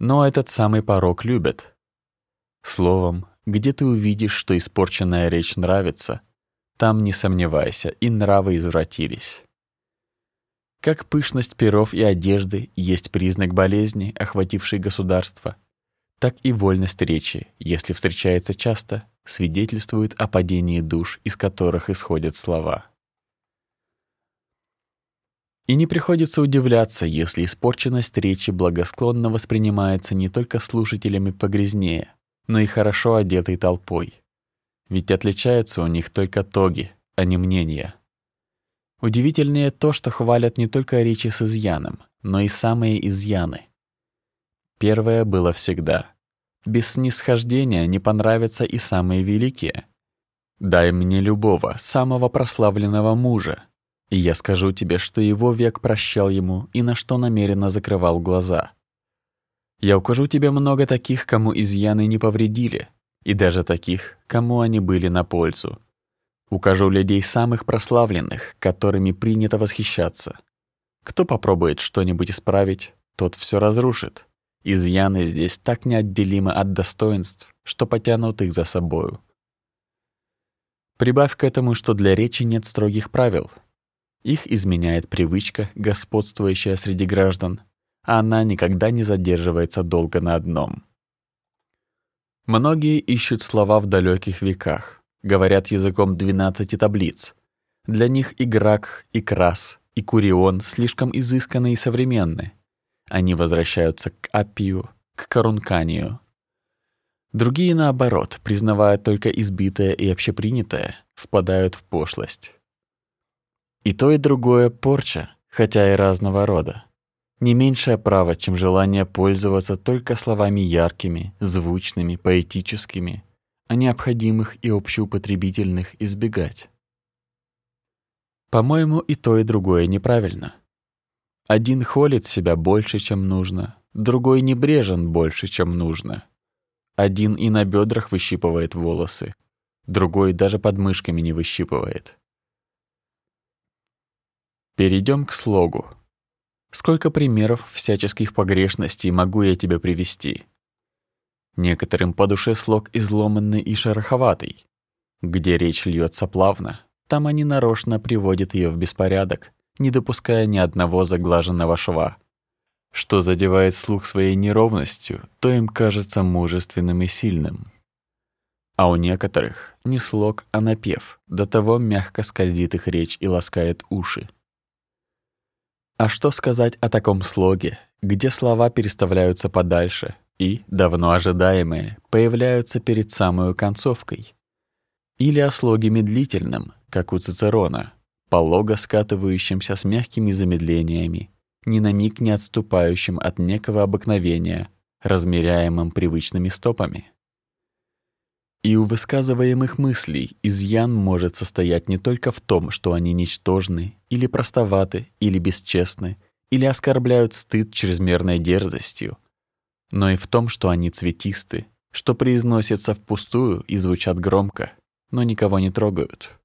Но этот самый порок любят. Словом, где ты увидишь, что испорченная речь нравится, там не сомневайся, и нравы извратились. Как пышность перов и одежды есть признак болезни, охватившей государство — так и вольность речи, если встречается часто, свидетельствует о падении душ, из которых исходят слова. И не приходится удивляться, если испорченность речи благосклонно воспринимается не только слушателями погрязнее, но и хорошо одетой толпой. Ведь отличаются у них только тоги, а не мнения. Удивительнее то, что хвалят не только речи с изъяном, но и самые изъяны. Первое было всегда. Без снисхождения не понравятся и самые великие. Дай мне любого, самого прославленного мужа, я скажу тебе, что его век прощал ему и на что намеренно закрывал глаза. Я укажу тебе много таких, кому изъяны не повредили, и даже таких, кому они были на пользу. Укажу людей самых прославленных, которыми принято восхищаться. Кто попробует что-нибудь исправить, тот все разрушит. Изъяны здесь так неотделимы от достоинств, что потянут их за собою. Прибавь к этому, что для речи нет строгих правил. Их изменяет привычка, господствующая среди граждан, а она никогда не задерживается долго на одном. Многие ищут слова в далеких веках, говорят языком двенадцати таблиц. Для них и Грак, и Крас, и Курион слишком изысканны и современны, они возвращаются к Апию, к корунканию. Другие, наоборот, признавая только избитое и общепринятое, впадают в пошлость. И то, и другое порча, хотя и разного рода. Не меньшее право, чем желание пользоваться только словами яркими, звучными, поэтическими, а необходимых и общеупотребительных избегать. По-моему, и то, и другое неправильно. Один холит себя больше, чем нужно, другой небрежен больше, чем нужно. Один и на бедрах выщипывает волосы, другой даже под мышками не выщипывает. Перейдем к слогу. Сколько примеров всяческих погрешностей могу я тебе привести? Некоторым по душе слог изломанный и шероховатый. Где речь льется плавно, там они нарочно приводят ее в беспорядок, не допуская ни одного заглаженного шва. Что задевает слух своей неровностью, то им кажется мужественным и сильным. А у некоторых не слог, а напев, до того мягко скользит их речь и ласкает уши. А что сказать о таком слоге, где слова переставляются подальше и, давно ожидаемые, появляются перед самой концовкой? Или о слоге медлительном, как у Цицерона, полого скатывающимся с мягкими замедлениями, ни на миг не отступающим от некого обыкновения, размеряемым привычными стопами. И у высказываемых мыслей изъян может состоять не только в том, что они ничтожны, или простоваты, или бесчестны, или оскорбляют стыд чрезмерной дерзостью, но и в том, что они цветисты, что произносятся впустую и звучат громко, но никого не трогают.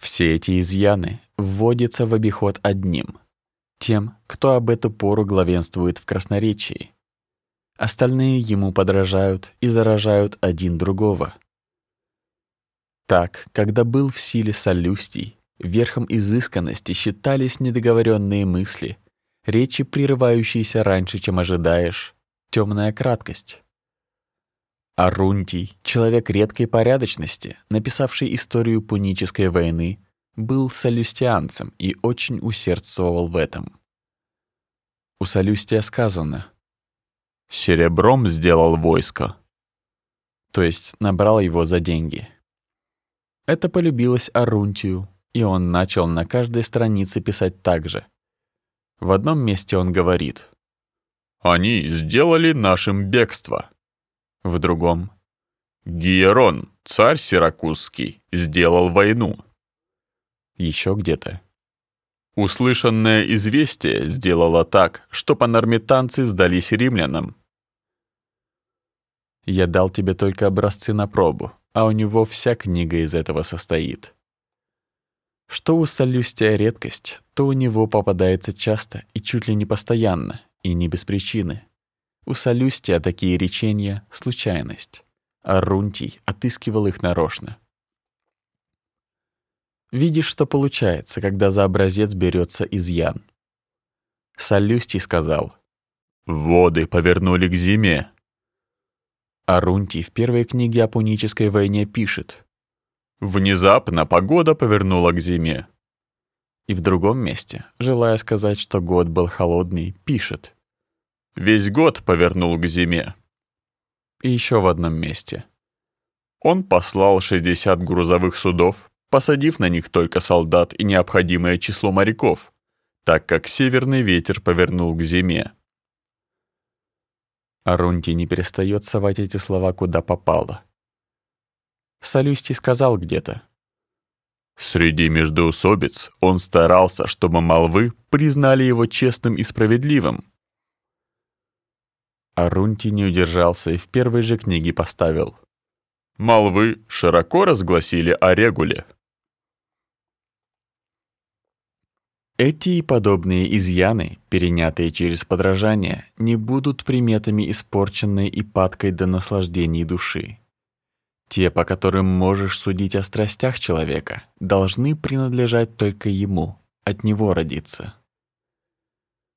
Все эти изъяны вводятся в обиход одним — тем, кто об эту пору главенствует в красноречии. Остальные ему подражают и заражают один другого. Так, когда был в силе солюстий, верхом изысканности считались недоговоренные мысли, речи, прерывающиеся раньше, чем ожидаешь, темная краткость. Арунтий, человек редкой порядочности, написавший историю пунической войны, был солюстианцем и очень усердствовал в этом. У Солюстия сказано «Серебром сделал войско», то есть набрал его за деньги. Это полюбилось Арунтию, и он начал на каждой странице писать так же. В одном месте он говорит «Они сделали нашим бегство», в другом. Гиерон, царь сиракузский, сделал войну. Еще где-то. Услышанное известие сделало так, что панармитанцы сдались римлянам. Я дал тебе только образцы на пробу, а у него вся книга из этого состоит. Что у Солюстия редкость, то у него попадается часто и чуть ли не постоянно, и не без причины. У Солюстия такие речения — случайность, а Рунтий отыскивал их нарочно. Видишь, что получается, когда за образец берется изъян. Солюстий сказал «Воды повернули к зиме». Арунтий в первой книге о Пунической войне пишет «Внезапно погода повернула к зиме». И в другом месте, желая сказать, что год был холодный, пишет Весь год повернул к зиме. И еще в одном месте. Он послал 60 грузовых судов, посадив на них только солдат и необходимое число моряков, так как северный ветер повернул к зиме. Арунти не перестает совать эти слова куда попало. Солюстий сказал где-то. Среди междоусобиц он старался, чтобы молвы признали его честным и справедливым, Арунти не удержался и в первой же книге поставил. Молвы широко разгласили о регуле. Эти и подобные изъяны, перенятые через подражание, не будут приметами испорченной и падкой до наслаждений души. Те, по которым можешь судить о страстях человека, должны принадлежать только ему, от него родиться.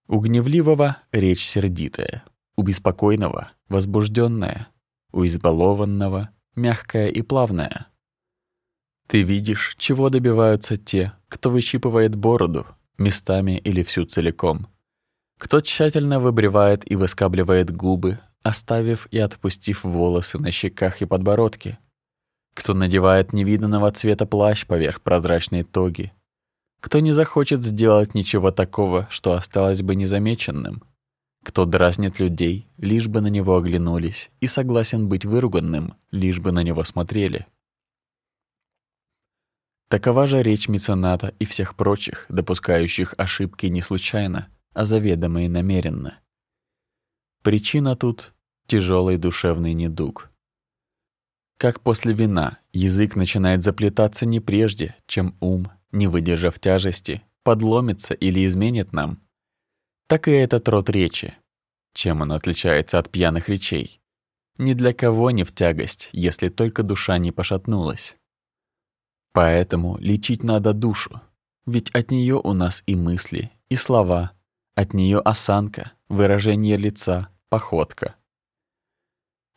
У гневливого речь сердитая, у беспокойного — возбужденная, у избалованного — мягкая и плавная. Ты видишь, чего добиваются те, кто выщипывает бороду, местами или всю целиком. кто тщательно выбривает и выскабливает губы, оставив и отпустив волосы на щеках и подбородке, кто надевает невиданного цвета плащ поверх прозрачной тоги, кто не захочет сделать ничего такого, что осталось бы незамеченным, кто дразнит людей, лишь бы на него оглянулись, и согласен быть выруганным, лишь бы на него смотрели. Такова же речь мецената и всех прочих, допускающих ошибки не случайно, а заведомо и намеренно. Причина тут — тяжелый душевный недуг. Как после вина, язык начинает заплетаться не прежде, чем ум, не выдержав тяжести, подломится или изменит нам. Так и этот род речи. Чем он отличается от пьяных речей? Ни для кого не в тягость, если только душа не пошатнулась. Поэтому лечить надо душу, ведь от нее у нас и мысли, и слова, от нее осанка, выражение лица, походка.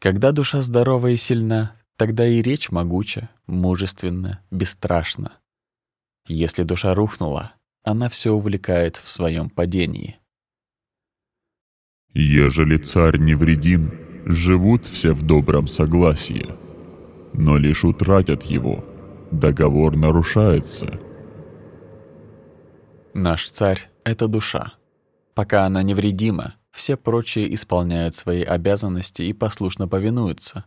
Когда душа здорова и сильна, тогда и речь могуча, мужественна, бесстрашна. Если душа рухнула, она все увлекает в своем падении. Ежели царь невредим, живут все в добром согласии, но лишь утратят его — договор нарушается. Наш царь — это душа. Пока она невредима, все прочие исполняют свои обязанности и послушно повинуются.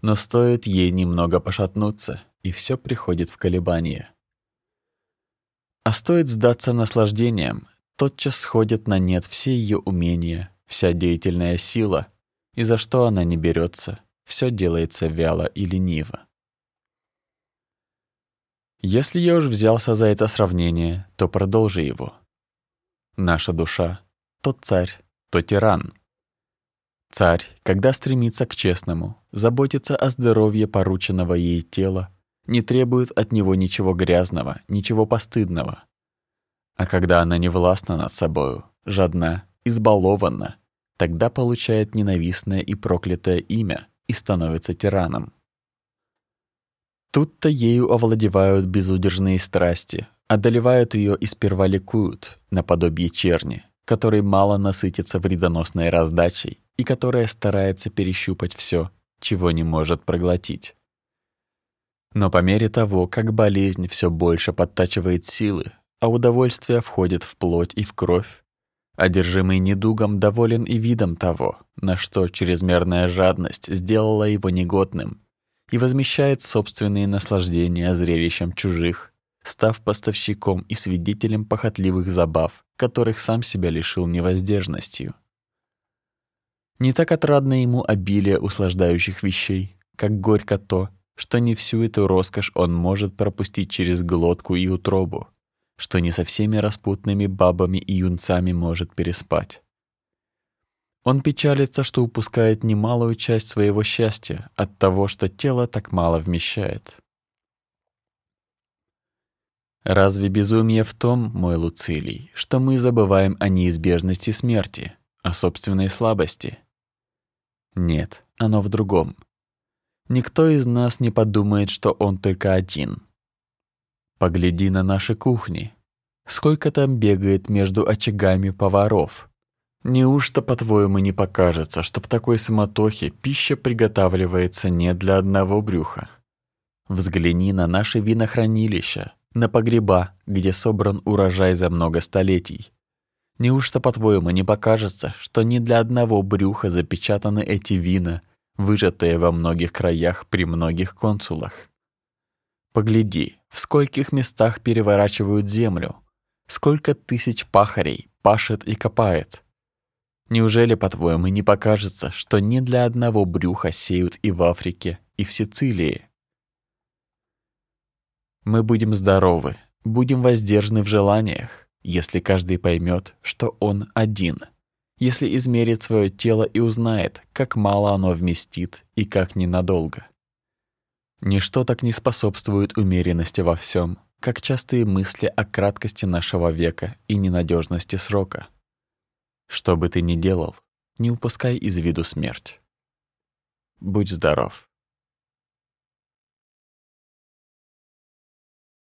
Но стоит ей немного пошатнуться, и все приходит в колебания. А стоит сдаться наслаждением, тотчас сходят на нет все ее умения, вся деятельная сила, и за что она не берется, все делается вяло и лениво. Если я уж взялся за это сравнение, то продолжи его. Наша душа — то царь, то тиран. Царь, когда стремится к честному, заботится о здоровье порученного ей тела, не требует от него ничего грязного, ничего постыдного. А когда она не властна над собою, жадна, избалована, тогда получает ненавистное и проклятое имя и становится тираном. Тут-то ею овладевают безудержные страсти, одолевают ее и сперва ликуют, наподобие черни, который мало насытится вредоносной раздачей и которая старается перещупать все, чего не может проглотить. Но по мере того, как болезнь все больше подтачивает силы, а удовольствие входит в плоть и в кровь, одержимый недугом доволен и видом того, на что чрезмерная жадность сделала его негодным и возмещает собственные наслаждения зрелищем чужих, став поставщиком и свидетелем похотливых забав, которых сам себя лишил невоздержностью. Не так отрадно ему обилие услаждающих вещей, как горько то, что не всю эту роскошь он может пропустить через глотку и утробу, что не со всеми распутными бабами и юнцами может переспать. Он печалится, что упускает немалую часть своего счастья от того, что тело так мало вмещает. Разве безумие в том, мой Луцилий, что мы забываем о неизбежности смерти, о собственной слабости? Нет, оно в другом. Никто из нас не подумает, что он только один. Погляди на наши кухни. Сколько там бегает между очагами поваров, Неужто, по-твоему, не покажется, что в такой самотохе пища приготавливается не для одного брюха? Взгляни на наши винохранилища, на погреба, где собран урожай за много столетий. Неужто, по-твоему, не покажется, что не для одного брюха запечатаны эти вина, выжатые во многих краях при многих консулах? Погляди, в скольких местах переворачивают землю, сколько тысяч пахарей пашет и копает — Неужели, по-твоему, не покажется, что не для одного брюха сеют и в Африке, и в Сицилии? Мы будем здоровы, будем воздержаны в желаниях, если каждый поймет, что он один, если измерит свое тело и узнает, как мало оно вместит и как ненадолго. Ничто так не способствует умеренности во всем, как частые мысли о краткости нашего века и ненадежности срока. Что бы ты ни делал, не упускай из виду смерть. Будь здоров.